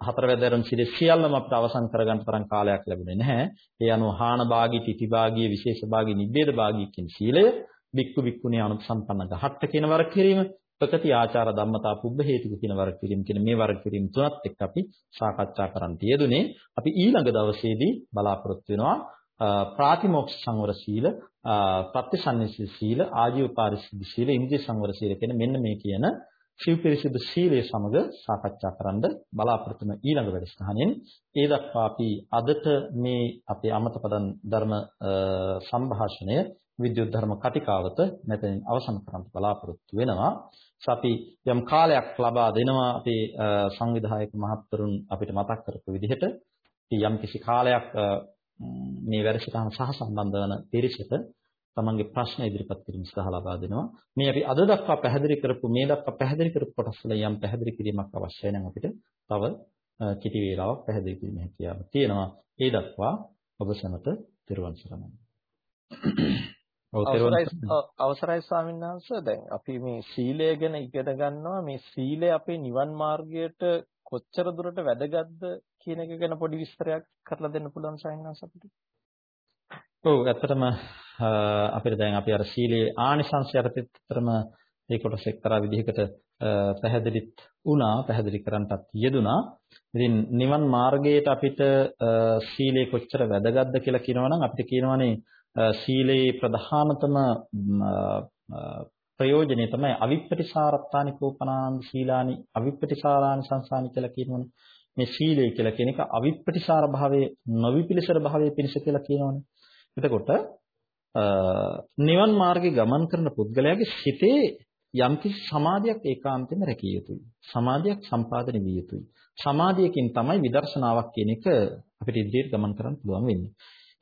හතර වැදෑරුම් සීල සියල්ලම අපිට අවසන් කරගන්න තරම් කාලයක් ලැබුණේ නැහැ. ඒ අනුව හාන භාගී, තිති භාගී, විශේෂ භාගී, නිබ්බේද භාගී කියන සීලය බික්කු බික්කුණී අනුසම්පන්න ගහට්ට කියන වර්ග කිරීම ප්‍රකති ආචාර ධම්මතා පුබ්බ හේතුක කියන වර්ග කිරීම කියන මේ වර්ග කිරීම තුනත් එක්ක අපි සාකච්ඡා කරන්න තියදුනේ අපි ඊළඟ දවසේදී බලාපොරොත්තු වෙනවා ප්‍රාතිමෝක්ෂ සංවර සීල ප්‍රත්‍යසන්නිසිත සීල ආජීව පාරිශුද්ධ සීල ඉන්ද්‍රිය සංවර සීල කියන මෙන්න මේ කියන සිව් පිරිසිදු සීලය සමග සාකච්ඡා කරන්න බලාපොරොත්තු වෙන ඊළඟ වැඩසටහනෙන් ඒ දක්වා අපි අදට මේ අපේ අමතපදන් ධර්ම සංഭാෂණය විද්‍යුත් ධර්ම කතිකාවත මෙතනින් අවසන් කරන්න බලාපොරොත්තු වෙනවා. අපි යම් කාලයක් ලබා දෙනවා අපේ සංවිධායක මහත්වරුන් අපිට මතක් කරපු විදිහට යම් කිසි කාලයක් මේ වැඩසටහන සහ සම්බන්ධ වන පිරිසට තමන්ගේ ප්‍රශ්න ඉදිරිපත් කිරීම සඳහා ලබා දෙනවා. මේ අපි අද දක්වා පැහැදිලි කරපු මේ දක්වා පැහැදිලි කරපු කොටස් වල යම් පැහැදිලි කිරීමක් අවශ්‍යයි නම් අපිට තව කිටි වේලාවක් පැහැදිලි කිරීමේ හැකියාව තියෙනවා. ඒ දක්වා ඔබ සැමට තිරුවන් සරණයි. අවසරයි ස්වාමීන් වහන්සේ දැන් අපි මේ සීලය ගැන ඉගෙන ගන්නවා මේ සීලය අපේ නිවන් මාර්ගයට කොච්චර දුරට වැදගත්ද කියන එක ගැන පොඩි විස්තරයක් කරලා දෙන්න පුළුවන් ස්වාමීන් වහන්සේ අපිට. ඔව් ඇත්තටම අපිට දැන් අපි අර සීලේ ආනිසංශය අතරම ඒ කොටස එක්තරා විදිහකට පැහැදිලිත් වුණා පැහැදිලි කරන්නටත් යෙදුනා. ඉතින් නිවන් මාර්ගයට අපිට සීලේ කොච්චර වැදගත්ද කියලා කියනවනම් අපිට කියනවනේ සීලේ ප්‍රධානතම ප්‍රයෝජනය තමයි අවිප්පටිසාරත්තානි කෝපනාන් සීලානි අවිප්පටිසාරානි සංසානි කියලා කියනවනේ. මේ සීලය කියලා කියන එක අවිප්පටිසාර භාවයේ නොවිපිලිසර භාවයේ පිණිස කියලා කියනවනේ. එතකොට නිවන් මාර්ගේ ගමන් කරන පුද්ගලයාගේ සිතේ යම්කිසි සමාධියක් ඒකාන්තයෙන්ම රැකිය යුතුයි. සමාධියක් සම්පාදනය විය යුතුයි. සමාධියකින් තමයි විදර්ශනාවක් කියන එක අපිට ඉදිරියට ගමන් කරන්න පුළුවන් වෙන්නේ.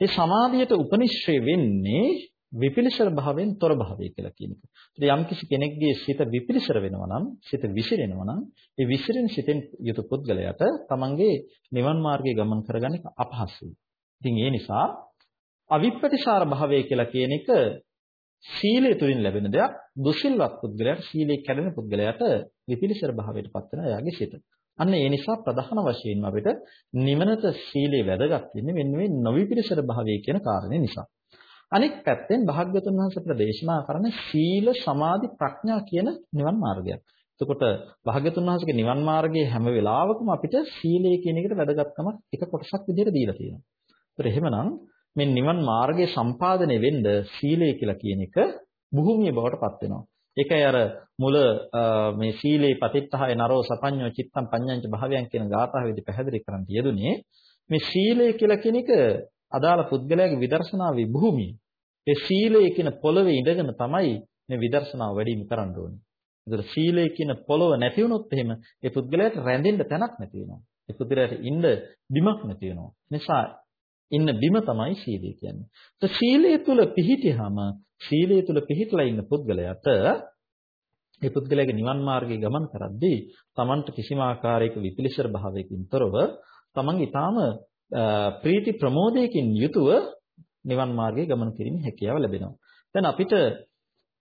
ඒ සමාධියට උපනිශ්‍රේ වෙන්නේ විපිලිසර භාවයෙන් තොර භාවය කියලා කියන එක. ඉතින් යම්කිසි කෙනෙක්ගේ සිත විපිලිසර වෙනවා නම්, සිත විසිරෙනවා නම්, ඒ විසිරෙන සිතෙන් යුතු පුද්ගලයාට තමන්ගේ නිවන් මාර්ගයේ ගමන් කරගන්න අපහසුයි. ඉතින් ඒ නිසා අවිප්පටිසාර භාවය කියලා කියන එක සීලය තුලින් ලැබෙන දෙයක්. දුසිල්වත් පුද්ගලයාට සීලේ කැඩෙන පුද්ගලයාට විපිලිසර භාවයට පත් වෙන එයාගේ සිත. අන්න ඒ නිසා ප්‍රධාන වශයෙන්ම අපිට නිවනට සීලේ වැදගත් වෙන්නේ මෙන්න මේ නොවිපිරිසර භාවය කියන කාරණේ නිසා. අනෙක් පැත්තෙන් භාග්‍යතුන් වහන්සේ ප්‍රදේශනා කරන සීල සමාධි ප්‍රඥා කියන නිවන් මාර්ගයක්. එතකොට භාග්‍යතුන් වහන්සේගේ නිවන් මාර්ගයේ හැම වෙලාවකම අපිට සීලය කියන එකට වැදගත්කමක් එක කොටසක් විදිහට දීලා තියෙනවා. ඒතර එහෙමනම් මේ නිවන් මාර්ගයේ සම්පාදනය වෙන්න සීලය කියලා කියන එක භූමිය බවට පත් වෙනවා. ඒකයි අර මුල මේ සීලේ පතිත්තහය නරෝ සපඤ්ඤෝ චිත්තම් පඤ්ඤංච භාවයන් කියන ගාථාවේදී පැහැදිලි කරන් තියදුනේ මේ සීලය කියලා කියන එක අදාළ පුද්ගලයාගේ විදර්ශනාවේ භූමිය. ඒ සීලය කියන පොළවේ ඉඳගෙන තමයි මේ විදර්ශනාව වැඩිම කරන්න ඕනේ. ඒතර සීලය කියන පොළව නැති වුණොත් එහෙම ඒ පුද්ගලයාට රැඳෙන්න තැනක් නැති වෙනවා. ඒ පුද්ගලයාට ඉන්න බිමක් නැති වෙනවා. නිසා ඉන්න බිම තමයි සීලය කියන්නේ. ඒ සීලය තුල පිහිටියාම සීලය තුල පිහිටලා ඉන්න පුද්ගලයාට ඒ පුද්ගලයාගේ නිවන් මාර්ගයේ ගමන් කරද්දී Tamanට කිසිම ආකාරයක විපිලිසර භාවයකින් තොරව Taman ඊටාම ප්‍රීති ප්‍රමෝදයකින් යුතුව නිවන් මාර්ගයේ ගමන් කිරීමේ හැකියාව ලැබෙනවා. දැන් අපිට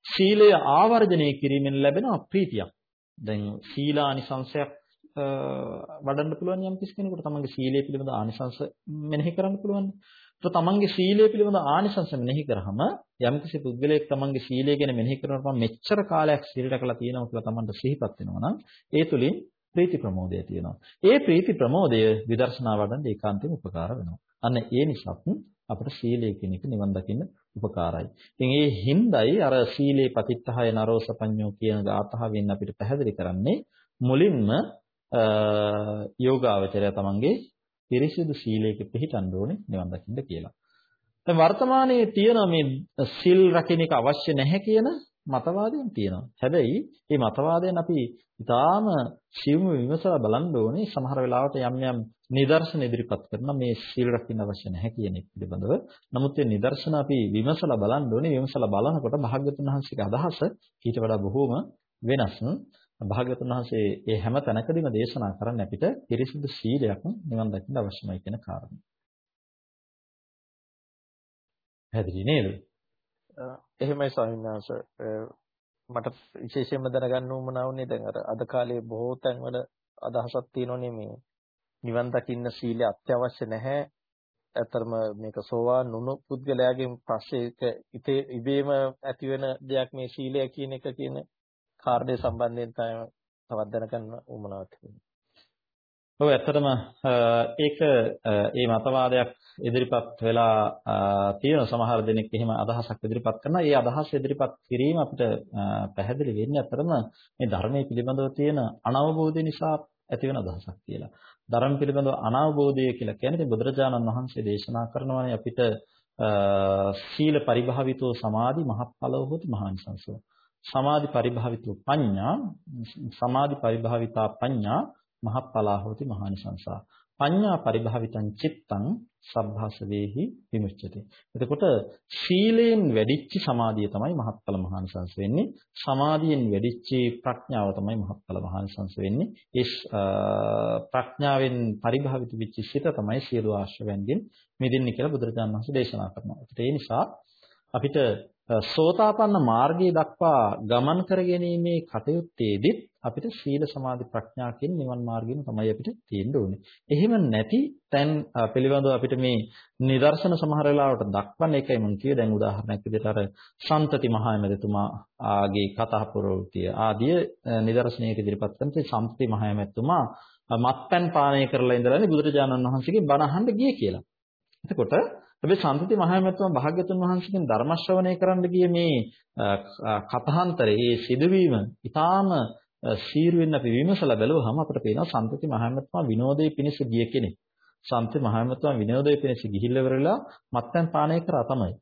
සීලය ආවර්ජනය කිරීමෙන් ලැබෙන ප්‍රීතියක්. දැන් සීලානිසංශයක් වඩන්න පුළුවන් යම් කිසි කෙනෙකුට තමන්ගේ සීලය පිළිබඳ ආනිසංශ මෙනෙහි කරන්න පුළුවන්. તો තමන්ගේ සීලය පිළිබඳ ආනිසංශ මෙනෙහි කරාම යම් කිසි පුද්ගලයෙක් තමන්ගේ සීලය ගැන මෙනෙහි කරනකොට මෙච්චර කාලයක් සීල රැකලා තියෙනවා කියලා තමන්ට සිහිපත් වෙනවා නම් ඒ තුලින් ප්‍රීති ප්‍රමෝදය තියෙනවා. ඒ ප්‍රීති ප්‍රමෝදය විදර්ශනා වඩන්න ඒකාන්තයෙන් උපකාර වෙනවා. අන්න ඒ නිසාත් අපට සීලය කියන එක නිවන් දකින්න උපකාරයි. ඉතින් ඒ හින්දයි අර සීලේ පතිත්තහය නරෝසපඤ්ඤෝ කියන ගාථාවෙන් අපිට පැහැදිලි කරන්නේ මුලින්ම යෝගාවචරය තමන්ගේ පිරිසිදු සීලයක පිළිටන්න ඕනේ නිවන් දකින්න කියලා. දැන් වර්තමානයේ තියෙන මේ සිල් රකින්න එක අවශ්‍ය නැහැ කියන මතවාදයන් තියෙනවා. හැබැයි මේ මතවාදයන් අපි ඉතාම සියුම් විමසලා බලන්න ඕනේ සමහර වෙලාවට යම් යම් නිදර්ශන ඉදිරිපත් කරන මේ සීල් රකින්න අවශ්‍ය නැහැ කියන එක පිළිබඳව. නමුත් මේ නිදර්ශන අපි විමසලා බලන්න ඕනේ. විමසලා බලනකොට භාග්‍යවතුන් වහන්සේගේ අදහස ඊට වඩා බොහෝම වෙනස්. භාග්‍යවතුන් වහන්සේ මේ හැම තැනකදීම දේශනා කරන්න අපිට පිරිසිදු සීලයක් නිවන් දකින්න අවශ්‍යමයි කියන කාරණය. පැහැදිලි නේද? එහෙමයි ස්වාමීන් වහන්සේ. මට විශේෂයෙන්ම දැනගන්න උවමනා වුණේ දැන් අර අද කාලේ බොහෝ තැන්වල අදහසක් තියෙනෝනේ මේ නිවන් දකින්න සීලය අත්‍යවශ්‍ය නැහැ. ඇත්තරම මේක සෝවාන් නුණු පුද්ගලයාගෙන් පස්සේ ඒක ඉබේම ඇති වෙන දෙයක් මේ සීලය කියන එක කියන කාර්යය සම්බන්ධයෙන් තමයි තවත් දැනගන්න උවමනාවක් තියෙනවා. ඔව් ඇත්තටම ඒක ඒ මතවාදයක් ඉදිරිපත් වෙලා තියෙන සමහර දෙනෙක් එහෙම අදහසක් ඉදිරිපත් කරනවා. ඒ අදහස් ඉදිරිපත් කිරීම අපිට පැහැදිලි වෙන්නේ ඇත්තටම මේ ධර්මයේ පිළිබඳව තියෙන අනවබෝධය නිසා ඇති වෙන අදහසක් කියලා. ධර්ම පිළිබඳව අනවබෝධය කියලා කියන්නේ බුදුරජාණන් වහන්සේ දේශනා කරනවානේ අපිට සීල පරිභාවිතෝ සමාධි මහත්ඵලව හොති මහානිසංසෝ. සමාධි පරිභාවිතෝ පඤ්ඤා සමාධි පරිභාවිතා පඤ්ඤා මහප්පලා හෝති මහානිසංසා. පඤ්ඤා පරිභාවිතං චිත්තං සබ්භාස වේහි විමුච්ඡති. එතකොට සීලයෙන් වැඩිච්ච සමාධිය තමයි මහත්ඵල මහානිසංස වෙන්නේ. සමාධියෙන් වැඩිච්ච ප්‍රඥාව තමයි මහත්ඵල මහානිසංස වෙන්නේ. ඒ ප්‍රඥාවෙන් පරිභාවිත වෙච්ච සිත තමයි සියලු ආශ්‍රවයන්ගෙන් මිදෙන්නේ කියලා බුදුරජාණන් වහන්සේ දේශනා කරනවා. ඒ නිසා අපිට සෝතාපන්න මාර්ගයේ දක්වා ගමන් කරගැනීමේ කටයුත්තේදීත් අපිට සීල සමාධි ප්‍රඥා කියන නිවන් මාර්ගෙම තමයි අපිට තියෙන්න ඕනේ. එහෙම නැති තැන් පිළිබඳව අපිට මේ නිදර්ශන සමහර වෙලාවට දක්වන්න එකයි මම කියේ දැන් උදාහරණයක් විදිහට අර සම්තති මහයමෙතුමා ආගේ කතා ප්‍රවෘත්තිය ආදී නිදර්ශනයක ඉදිරිපත් කරන සම්තති මහයමෙතුමා මත්පැන් පානය කරලා ඉඳලානේ බුදුරජාණන් වහන්සේගෙන් බණ අහන්න ගියේ කියලා. එතකොට හැබැයි සම්පති මහමෙතුමා භාග්‍යතුන් වහන්සේගෙන් ධර්ම ශ්‍රවණය කරන්න ගිය මේ කථාන්තරයේ මේ සිදුවීම ඊටාම සීරුවෙන් අපි විමසලා බැලුවහම අපිට පේනවා සම්පති මහමෙතුමා විනෝදයේ පිණිස ගිය කෙනෙක්. සම්පති මහමෙතුමා විනෝදයේ පිණිස ගිහිල්ලා ඉවරලා මත්පැන් පානය කරා තමයි.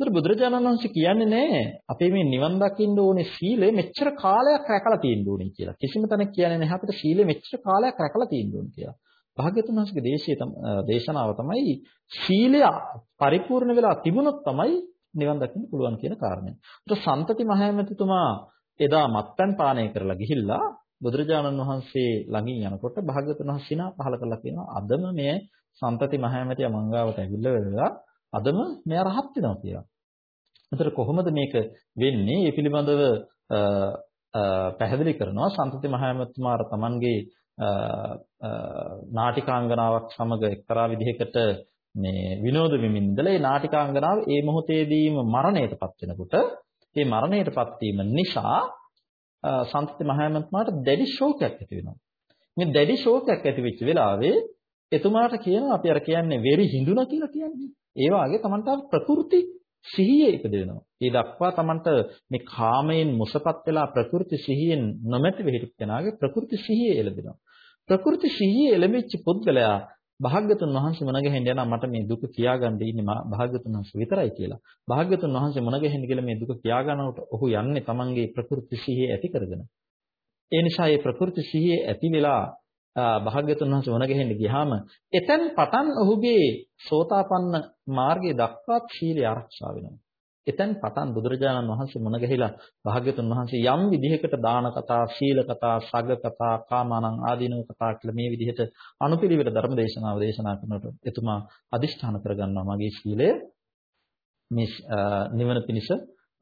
ඒතර බුදුරජාණන් වහන්සේ කියන්නේ නැහැ අපේ මේ නිවන් දකින්න ඕනේ සීලය මෙච්චර කාලයක් රැකලා තියෙන්න ඕනේ කියලා. කිසිම තැනක කියන්නේ නැහැ අපිට සීලය මෙච්චර කාලයක් රැකලා තියෙන්න ඕනේ කියලා. භාග්‍යතුන් වහන්සේගේ දේශයේ දේශනාව තමයි සීලය පරිපූර්ණ වෙලා තිබුණොත් තමයි නිවන් දකින්න පුළුවන් කියන කාරණය. ඒත් සන්තති මහයමතුමා එදා මත්පැන් පානය කරලා ගිහිල්ලා බුදුරජාණන් වහන්සේ ළඟින් යනකොට භාග්‍යතුන් වහන්සේ සිනා පහල කළා කියනවා අදම මේ සන්තති මහයමතිය මංගාවට ඇවිල්ලා වෙලා අදම මෙයා රහත් වෙනවා කියලා. එතකොට කොහොමද මේක වෙන්නේ? මේ පිළිබඳව පැහැදිලි කරනවා සන්තති මහයමතුමාර තමන්ගේ නාටිකාංගනාවක් සමග එක්තරා විදිහකට මේ විනෝද වෙමින් ඉඳලා ඒ නාටිකාංගනාව ඒ මොහොතේදීම මරණයටපත් වෙනකොට මේ මරණයටපත් වීම නිසා සම්පති මහයමතුමාට දැඩි ශෝකයක් ඇති වෙනවා. මේ දැඩි ශෝකයක් ඇති වෙච්ච වෙලාවේ එතුමාට කියනවා අපි අර කියන්නේ වෙරි හිඳුණා කියලා කියන්නේ. ඒ වාගේ තමන්ට ප්‍රකෘති සිහියේ ඉපදෙනවා. ඒ දක්වා තමන්ට මේ කාමයෙන් මුසපත් වෙලා ප්‍රකෘති සිහියෙන් නොමැති වෙහිට කෙනාගේ ප්‍රකෘති සිහියේ එළඹෙනවා. ප්‍රකෘති සිහියේ එළඹෙච්ච පුද්ගලයා භාග්‍යතුන් වහන්සේ මුණ ගැහෙන්න යනවා මට මේ දුක කියාගන්න ඉන්නේ භාග්‍යතුන් වහන්සේ විතරයි කියලා. භාග්‍යතුන් වහන්සේ මුණ ගැහෙන්න කියලා මේ දුක කියාගන්නකොට ඔහු යන්නේ තමන්ගේ ප්‍රകൃති සිහිය ඇති කරගෙන. ඒ නිසා මේ ප්‍රകൃති සිහිය ඇති වෙලා භාග්‍යතුන් වහන්සේ මුණ ගැහෙන්න ගියාම එතෙන් පටන් ඔහුගේ සෝතාපන්න මාර්ගයේ දක්වාත් සීලය ආරක්ෂා වෙනවා. එතෙන් පටන් බුදුරජාණන් වහන්සේ මුණ ගැහිලා භාග්‍යතුන් වහන්සේ යම් විදිහකට දාන කතා, සීල කතා, සග කතා, කාමානං ආදීනව කතා කියලා මේ විදිහට අනුපිළිවෙල ධර්ම දේශනාව දේශනා කරනකොට එතුමා අදිෂ්ඨාන කරගන්නවා මගේ සීලය මේ නිවන පිණිස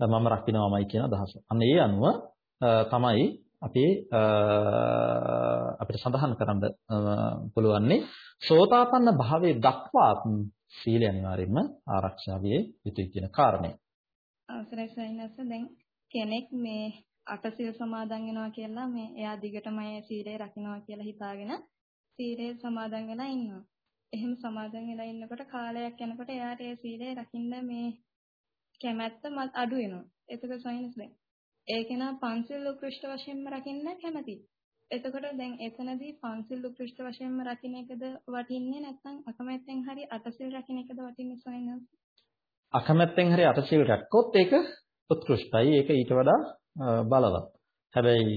මම රකින්නවාමයි කියන අදහස. අන්න ඒ අනුව තමයි අපේ අපිට සඳහන් කරන්න පුළුවන්නේ සෝතාපන්න භාවයේ දක්වාත් සීලය අනිවාර්යයෙන්ම ආරක්ෂා විය යුතුයි කියන කාරණය. අවසරයි සයිනස දැන් කෙනෙක් මේ අටසිල් සමාදන් වෙනවා කියලා මේ එයා දිගටම ඒ සීලය රකින්නවා කියලා හිතාගෙන සීලය සමාදන් වෙලා ඉන්නවා. එහෙම සමාදන් වෙලා ඉන්නකොට කාලයක් යනකොට එයාට ඒ සීලය රකින්න මේ කැමැත්ත අඩු වෙනවා. එතකොට සයිනස් දැන් ඒක නා පංචශීල උත්කෘෂ්ඨ වශයෙන්ම රකින්න කැමති. එතකොට දැන් එතනදී පන්සිල් උත්කෘෂ්ඨ වශයෙන්ම රකින්න එකද වටින්නේ නැත්නම් අකමැත්තෙන් හරි අටසිල් රකින්න එකද වටින්නේ සොයනස්? අකමැත්තෙන් හරි අටසිල් රැක්කොත් ඒක උත්කෘෂ්ඨයි. ඒක ඊට වඩා බලවත්. හැබැයි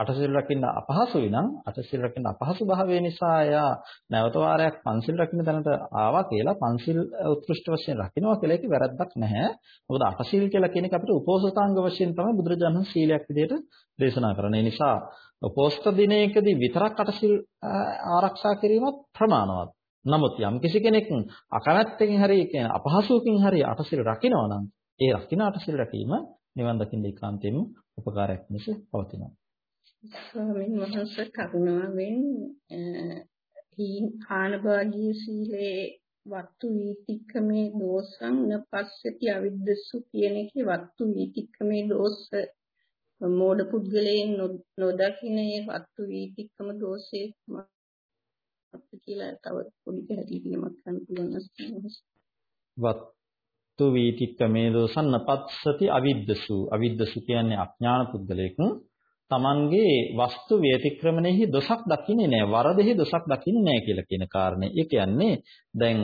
අටසිල් රකින්න අපහසුයි නම් අටසිල් රකින්න අපහසු භාවය නිසා එයා නැවත වාරයක් පන්සිල් රකින්න තැනට ආවා කියලා පන්සිල් උත්කෘෂ්ඨ වශයෙන් රකින්නවා කියලා ඒක වැරද්දක් නැහැ. මොකද අටසිල් කියලා කියන එක අපිට උපෝසථාංග වශයෙන් තමයි බුදුරජාණන් සීලයක් විදිහට දේශනා කරන්නේ. නිසා උපෝසථ දිනයකදී විතරක් අටසිල් ආරක්ෂා කිරීමත් ප්‍රමාණවත්. නමුත් යම් කිසි කෙනෙක් අකමැත්තෙන් හරි කියන අපහසුවකින් හරි අටසිල් රකින්නවා නම් ඒ රකින්න අටසිල් රැකීම නිවන් දකින්න ඒකාන්තයෙන්ම උපකාරයක් ලෙස පවතිනවා. ස්වාමීන් වහන්සේ කරුණාවෙන් හානභාගී සීලේ වත්තු වීතික්කමේ දෝසං නපස්සති අවිද්දසු කියන එකේ වත්තු වීතික්කමේ දෝස මෝඩ පුද්ගලයන් නොදකින්නේ වත්තු වීතික්කම දෝෂේ අපිට කියලා තව පොඩි පැහැදිලිවීමක් කරන්න පුළුවන් වත් සත්තු වීතික්කමේ දෝසන්නපත්සති අවිද්දසු අවිද්දසු කියන්නේ අඥාන පුද්ගලයෙක් තමන්ගේ වස්තු වේතික්‍රමණයෙහි දොසක් දකින්නේ නැහැ වරදෙහි දොසක් දකින්නේ නැහැ කියලා කියන කාරණේ. ඒ කියන්නේ දැන්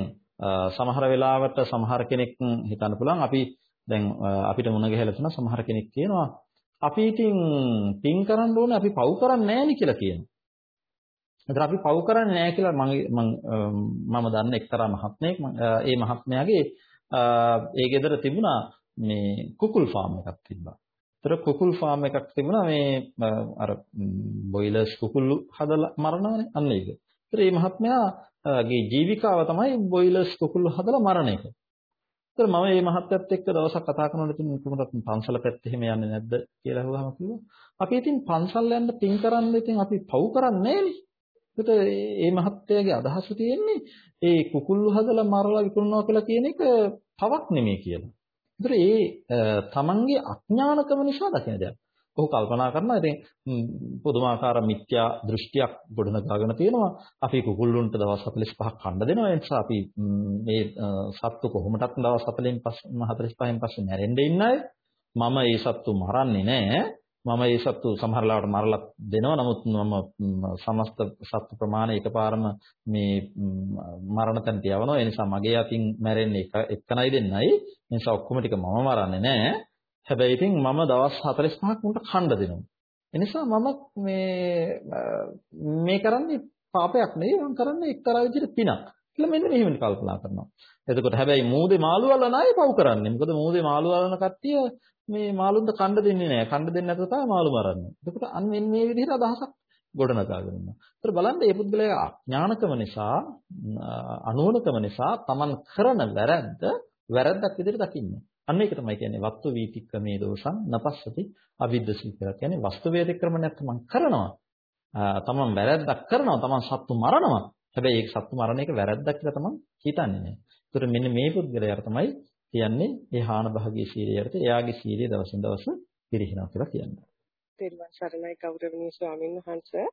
සමහර වෙලාවට සමහර කෙනෙක් හිතන්න පුළුවන් අපි දැන් අපිට මුණ ගැහෙලා තියෙන සමහර කෙනෙක් කියනවා අපි ඉතින් පින් කරන්න ඕනේ අපි පව් කරන්නේ නැහැ නේ කියලා කියනවා. ඒතර අපි පව් කරන්නේ නැහැ කියලා මම මම දන්න එක්තරා මහත්මයෙක් ඒ මහත්මයාගේ ඒ ගෙදර තිබුණා මේ කුකුල් ෆාම් එකක් තිබ්බා. ඒතර කුකුල් ෆාම් එකක් තිබුණා මේ අර බොයිලර්ස් කුකුල්ලු හදලා මරනවනේ අන්න ඒක. ඒතර මේ මහත්මයාගේ ජීවිකාව තමයි බොයිලර්ස් කුකුල්ලු හදලා මරණ එක. ඒතර මම මේ මහත්යත් එක්ක දවසක් කතා කරනකොට ඉතින් කොහොමද පන්සල පැත්තේ එහෙම යන්නේ නැද්ද කියලා අහුවාම කිව්වා. අපි ඉතින් පන්සල් යන්න පින් කරන්න ඉතින් අපි පව් කරන්නේ නෑනේ. ඒකට මේ මහත්තයාගේ අදහස තියෙන්නේ ඒ කුකුල්ලු හදලා මරලා විකුණනවා කියලා කියන එක පවක් නෙමෙයි කියලා. ඒතර ඒ තමන්ගේ අඥානකම නිසා දකින දෙයක්. ඔහු කල්පනා කරනවා ඉතින් පුදුමාකාර මිත්‍යා දෘෂ්ටියක් ගොඩනගාගෙන තියෙනවා. අපි කුකුල්ලුන්ට දවස් 45ක් කන්න දෙනවා. ඒ නිසා අපි මේ සත්තු කොහොමදත් දවස් 40න් පස්සේ 45න් පස්සේ මැරෙන්න ඉන්න අය. මම මේ සත්තු මරන්නේ නැහැ. මම ඒ සත්තු සමහර ලාවට මරලා දෙනවා. නමුත් මම සමස්ත සත්තු ප්‍රමාණය එකපාරම මේ මරණ තැනට යවනවා. ඒ නිසා මගේ අතින් මැරෙන්නේ එක්කනයි දෙන්නයි. ඒ නිසා ඔක්කොම ටික මම මරන්නේ නැහැ. හැබැයි ඉතින් මම දවස් 45ක් උන්ට ඛණ්ඩ දෙනවා. ඒ නිසා මම මේ මේ කරන්නේ පාපයක් නෙවෙයි මම කරන්නේ එක්තරා විදිහට පිනක්. කියලා මෙන්න මෙහෙම කල්පනා කරනවා. එතකොට හැබැයි මූදේ මාළු වල ණය පව් කරන්නේ. මොකද මූදේ මාළු වලන කට්ටිය මේ මාළුන්ට කණ්ඩ දෙන්නේ නැහැ. කණ්ඩ දෙන්නේ නැතුව තමයි මාළු මරන්නේ. එතකොට අන්න මෙන්න මේ විදිහට අදහසක් ගොඩනගාගෙන ඉන්නවා. ඒතර බලන්න මේ පුද්ගලයා අඥානකම නිසා, අනුවණකම නිසා Taman කරන වැරද්ද වැරද්දක් විදිහට දකින්නේ. අන්න ඒක තමයි කියන්නේ වස්තු වීතික්‍රමේ දෝෂං නපස්සති අවිද්දසී කියලා. කියන්නේ වස්තු වේදික්‍රමණයක් Taman කරනවා. Taman වැරද්දක් කරනවා. Taman සත්තු මරනවා. හැබැයි ඒක සත්තු මරණ එක වැරද්දක් කියලා Taman හිතන්නේ නැහැ. ඒතර මෙන්න මේ පුද්ගලයාට තමයි කියන්නේ ඒ හාන භාගී සීලයට එයාගේ සීලය දවසින් දවස පිරිහිනවා කියලා කියන්නේ. තෙරුවන් සරණයි ගෞරවනීය ස්වාමීන් වහන්සේ.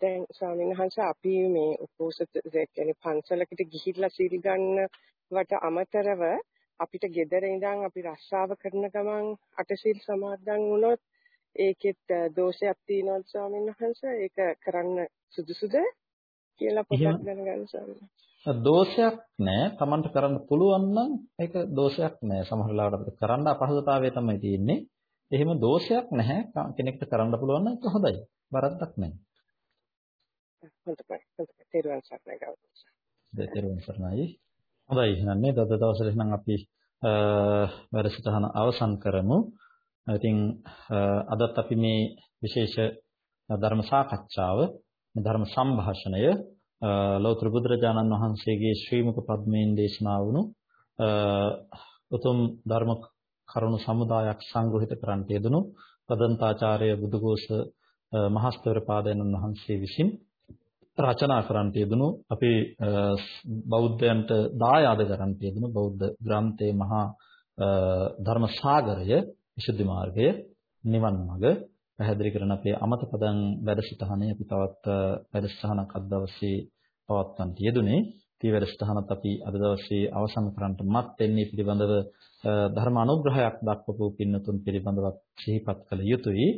දැන් ස්වාමීන් වහන්සේ අපි මේ උපෝසත කියන්නේ පන්සලකට ගිහිල්ලා සීල් ගන්නවට අමතරව අපිට gedara ඉඳන් අපි රස්සාව කරන ගමන් අටසිල් සමාදන් වුණොත් ඒකෙත් දෝෂයක් තියෙනවා ස්වාමීන් වහන්සේ. ඒක කරන්න සුදුසුද කියලා පොඩ්ඩක් දැනගන්න ස්වාමීන්. දෝෂයක් නැහැ. Tamanට කරන්න පුළුවන් නම් ඒක දෝෂයක් නැහැ. සමහර වෙලාවට අපිට කරන්න අපහසුතාවය තමයි තියෙන්නේ. එහෙම දෝෂයක් නැහැ. කෙනෙක්ට කරන්න පුළුවන් නම් ඒක හොඳයි. වරද්දක් නැහැ. හොඳයි. තේරුවන් සරණයි ගෞරවයි. තේරුවන් සරණයි. හොඳයි. එහෙනම් මේ දද දවසේ නම් අපි වැඩසටහන අවසන් කරමු. ඉතින් අදත් අපි මේ විශේෂ ධර්ම සාකච්ඡාව ධර්ම සංഭാෂණය ලෞතර බුදුරජාණන් වහන්සේගේ ශ්‍රී මුක පද්මයෙන් දේශනා වුණු උතුම් ධර්ම කරුණු සමුදායක් සංග්‍රහිත කරන්නට යෙදුණු පදන්තාචාර්ය බුදුගෝස මහස්තවර පාදයන්න් වහන්සේ විසින් රචනා කරන්නට යෙදුණු අපේ බෞද්ධයන්ට දායාද කරන්නට යෙදුණු බෞද්ධ ග්‍රන්ථයේ මහා ධර්ම සාගරය විසුද්ධි මාර්ගය නිවන් මඟ පැහැදිලි කරන අපේ අමත පදන් වැඩසටහනේ අපි තවත් වැඩසටහනක් අද දවසේ පවත්වන්න යෙදුනේ. මේ වැඩසටහනත් අපි අද දවසේ අවසන් කරන්නට මත් වෙන්නේ පිළිබඳව ධර්ම අනුග්‍රහයක් දක්වපු පින්නතුන් පිළිබඳව සිහිපත් කළ යුතුයි.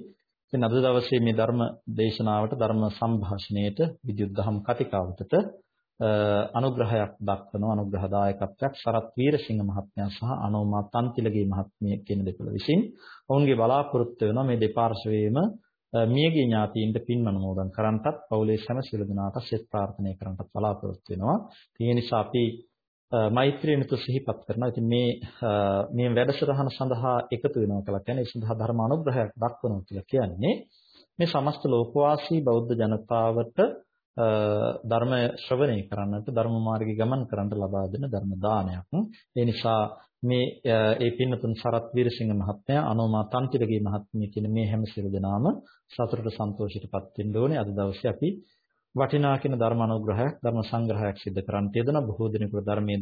ඉතින් අද දවසේ මේ ධර්ම දේශනාවට ධර්ම සංഭാෂණයට විද්‍යුත් දහම් කතිකාවතට අනුග්‍රහයක් දක්වන අනුග්‍රහදායකත්වයක් සරත් වීරසිංහ මහත්මයා සහ අනෝමා තන්තිලගේ මහත්මිය කියන දෙපළ විසින් ඔවුන්ගේ බලාපොරොත්තු වෙනවා මේ දෙපාර්ශවයේම මියගිය ඥාතීන්ට පින් අනුමෝදන් කරන්නටත් පවුලේ සෑම සියලු දෙනාට සෙත් ප්‍රාර්ථනා කරන්නටත් බලාපොරොත්තු වෙනවා. ඒ නිසා අපි මෛත්‍රියනුතු සිහිපත් කරනවා. ඉතින් මේ මේ වැඩසටහන සඳහා එකතු වෙනවා කියලා කියන්නේ ඒ සඳහා ධර්ම අනුග්‍රහයක් දක්වනවා කියලා කියන්නේ මේ සමස්ත ලෝකවාසී බෞද්ධ ජනතාවට ධර්ම ශ්‍රවණය කරන්නට ධර්ම මාර්ගයේ ගමන් කරන්නට ලබා දෙන ධර්ම දානයක්. ඒ නිසා මේ ඒ පින්නතුන් සරත් වීරසිංහ මහත්මයා අනෝමා තන්තිරගේ මහත්මිය කියන මේ හැම සියලු දෙනාම සතුටට සන්තෝෂයටපත් වෙන්න ඕනේ. අද දවසේ අපි වටිනා කියන ධර්ම අනුග්‍රහයක් ධර්ම සංග්‍රහයක් සිදු කරන්න යෙදුණා. බොහෝ දිනකට ධර්මයේ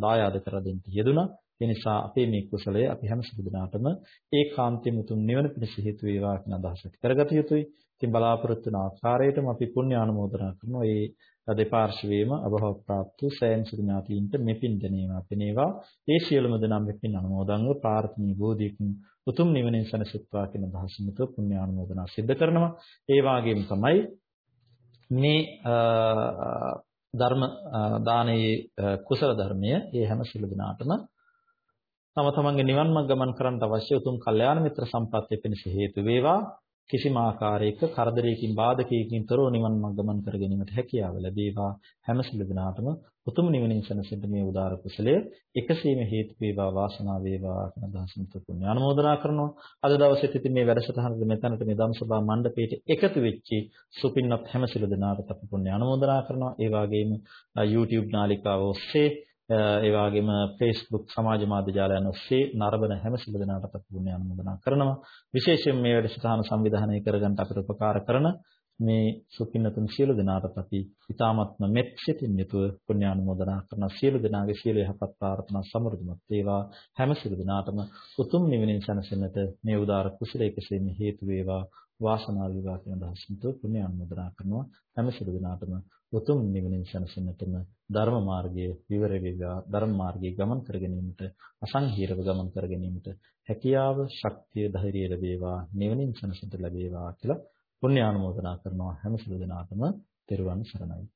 දායාද කර දෙන්න යෙදුණා. ඒ නිසා අපේ මේ කුසලය අපි හැම සිදු දිනාටම ඒකාන්තයෙන් උතුම් නිවන පිණිස හේතු වේවා කියන අදහස කරගත යුතුයි. ඉතින් බලාපොරොත්තු වන ආකාරයටම අපි පුණ්‍ය ආනුමෝදනා කරනවා. ඒ දෙපාර්ශ්වයේම අභව ප්‍රාප්තු සෑම සිදු ඥාතීන්ට මෙපින් දෙනේවා පිනේවා. ඒ සියලුම දෙනා මෙපින් අනුමෝදන්ව ප්‍රාර්ථනීය බෝධියකින් උතුම් නිවනින් සැනසෙත්වා කියන අදහසින් පුණ්‍ය ආනුමෝදනා සිද්ධ කරනවා. ඒ වගේම තමයි මේ ධර්ම දානයේ කුසල ධර්මය ඒ හැම සිළු දිනාටම තම තමන්ගේ නිවන් මඟ ගමන් කරන්න අවශ්‍ය උතුම් කල්යාණ මිත්‍ර සම්පත්තිය පිණිස හේතු වේවා කිසිම ආකාරයක කරදරයකින් බාධකයකින් තොරව නිවන් මඟ ගමන් කර ගැනීමට හැකියාව ලැබේවා. හැම සිළු දිනාටම උතුම් නිවනින් සැනසෙන්න මේ උදාර කුසලය එකසේම හේතු වේවා වාසනාව වේවා කියන අදහසින් පුණ්‍ය අනුමෝදනා කරනවා. අද දවසේත් ඉතින් මේ වැඩසටහනට මෙතනට මේ ධම්සභා මණ්ඩපයේට එකතු වෙච්චි සුපින්නත් හැම සිළු දිනාට අපි පුණ්‍ය අනුමෝදනා කරනවා. ඒ වගේම YouTube නාලිකාව ඔස්සේ ඒ වගේම Facebook සමාජ මාධ්‍ය ජාලයන් ඔස්සේ නරඹන හැම සිළු දෙනාටත් අපි පුණ්‍ය අනුමෝදනා කරනවා. විශේෂයෙන් මේ වැඩසටහන සංවිධානය කරගන්න අපට උපකාර කරන මේ සුපින්නතුන් සියලු දෙනාටත් අපි ඊ타මත්ම මෙත් සිතින් යුතුව පුණ්‍ය අනුමෝදනා කරන සියලු දෙනාගේ සියලු යහපත් ප්‍රාර්ථනා සමෘද්ධිමත් වේවා. හැම සියලු දෙනාටම උතුම් නිවනින් සැනසෙන්නට මේ උදාර කුසල එකසේම හේතු වේවා. වාසනාව වේවා කියන අදහසින් පුණ්‍ය අනුමෝදනා කරනවා. හැම සියලු දෙනාටම උතුම් නිවනින් සැනසෙන්නටම ධර්ම මාර්ගයේ විවර වේවා ධර්ම මාර්ගයේ ගමන් කර ගැනීමට අසංහීරව ගමන් කර ගැනීමට හැකියාව ශක්තිය ධෛර්යය ලැබේවා නිවනින් සැනසෙන්න ලැබේවා කියලා පුණ්‍ය ආනුමෝදනා කරනවා හැම සිළු දෙනාටම. තෙරුවන් සරණයි.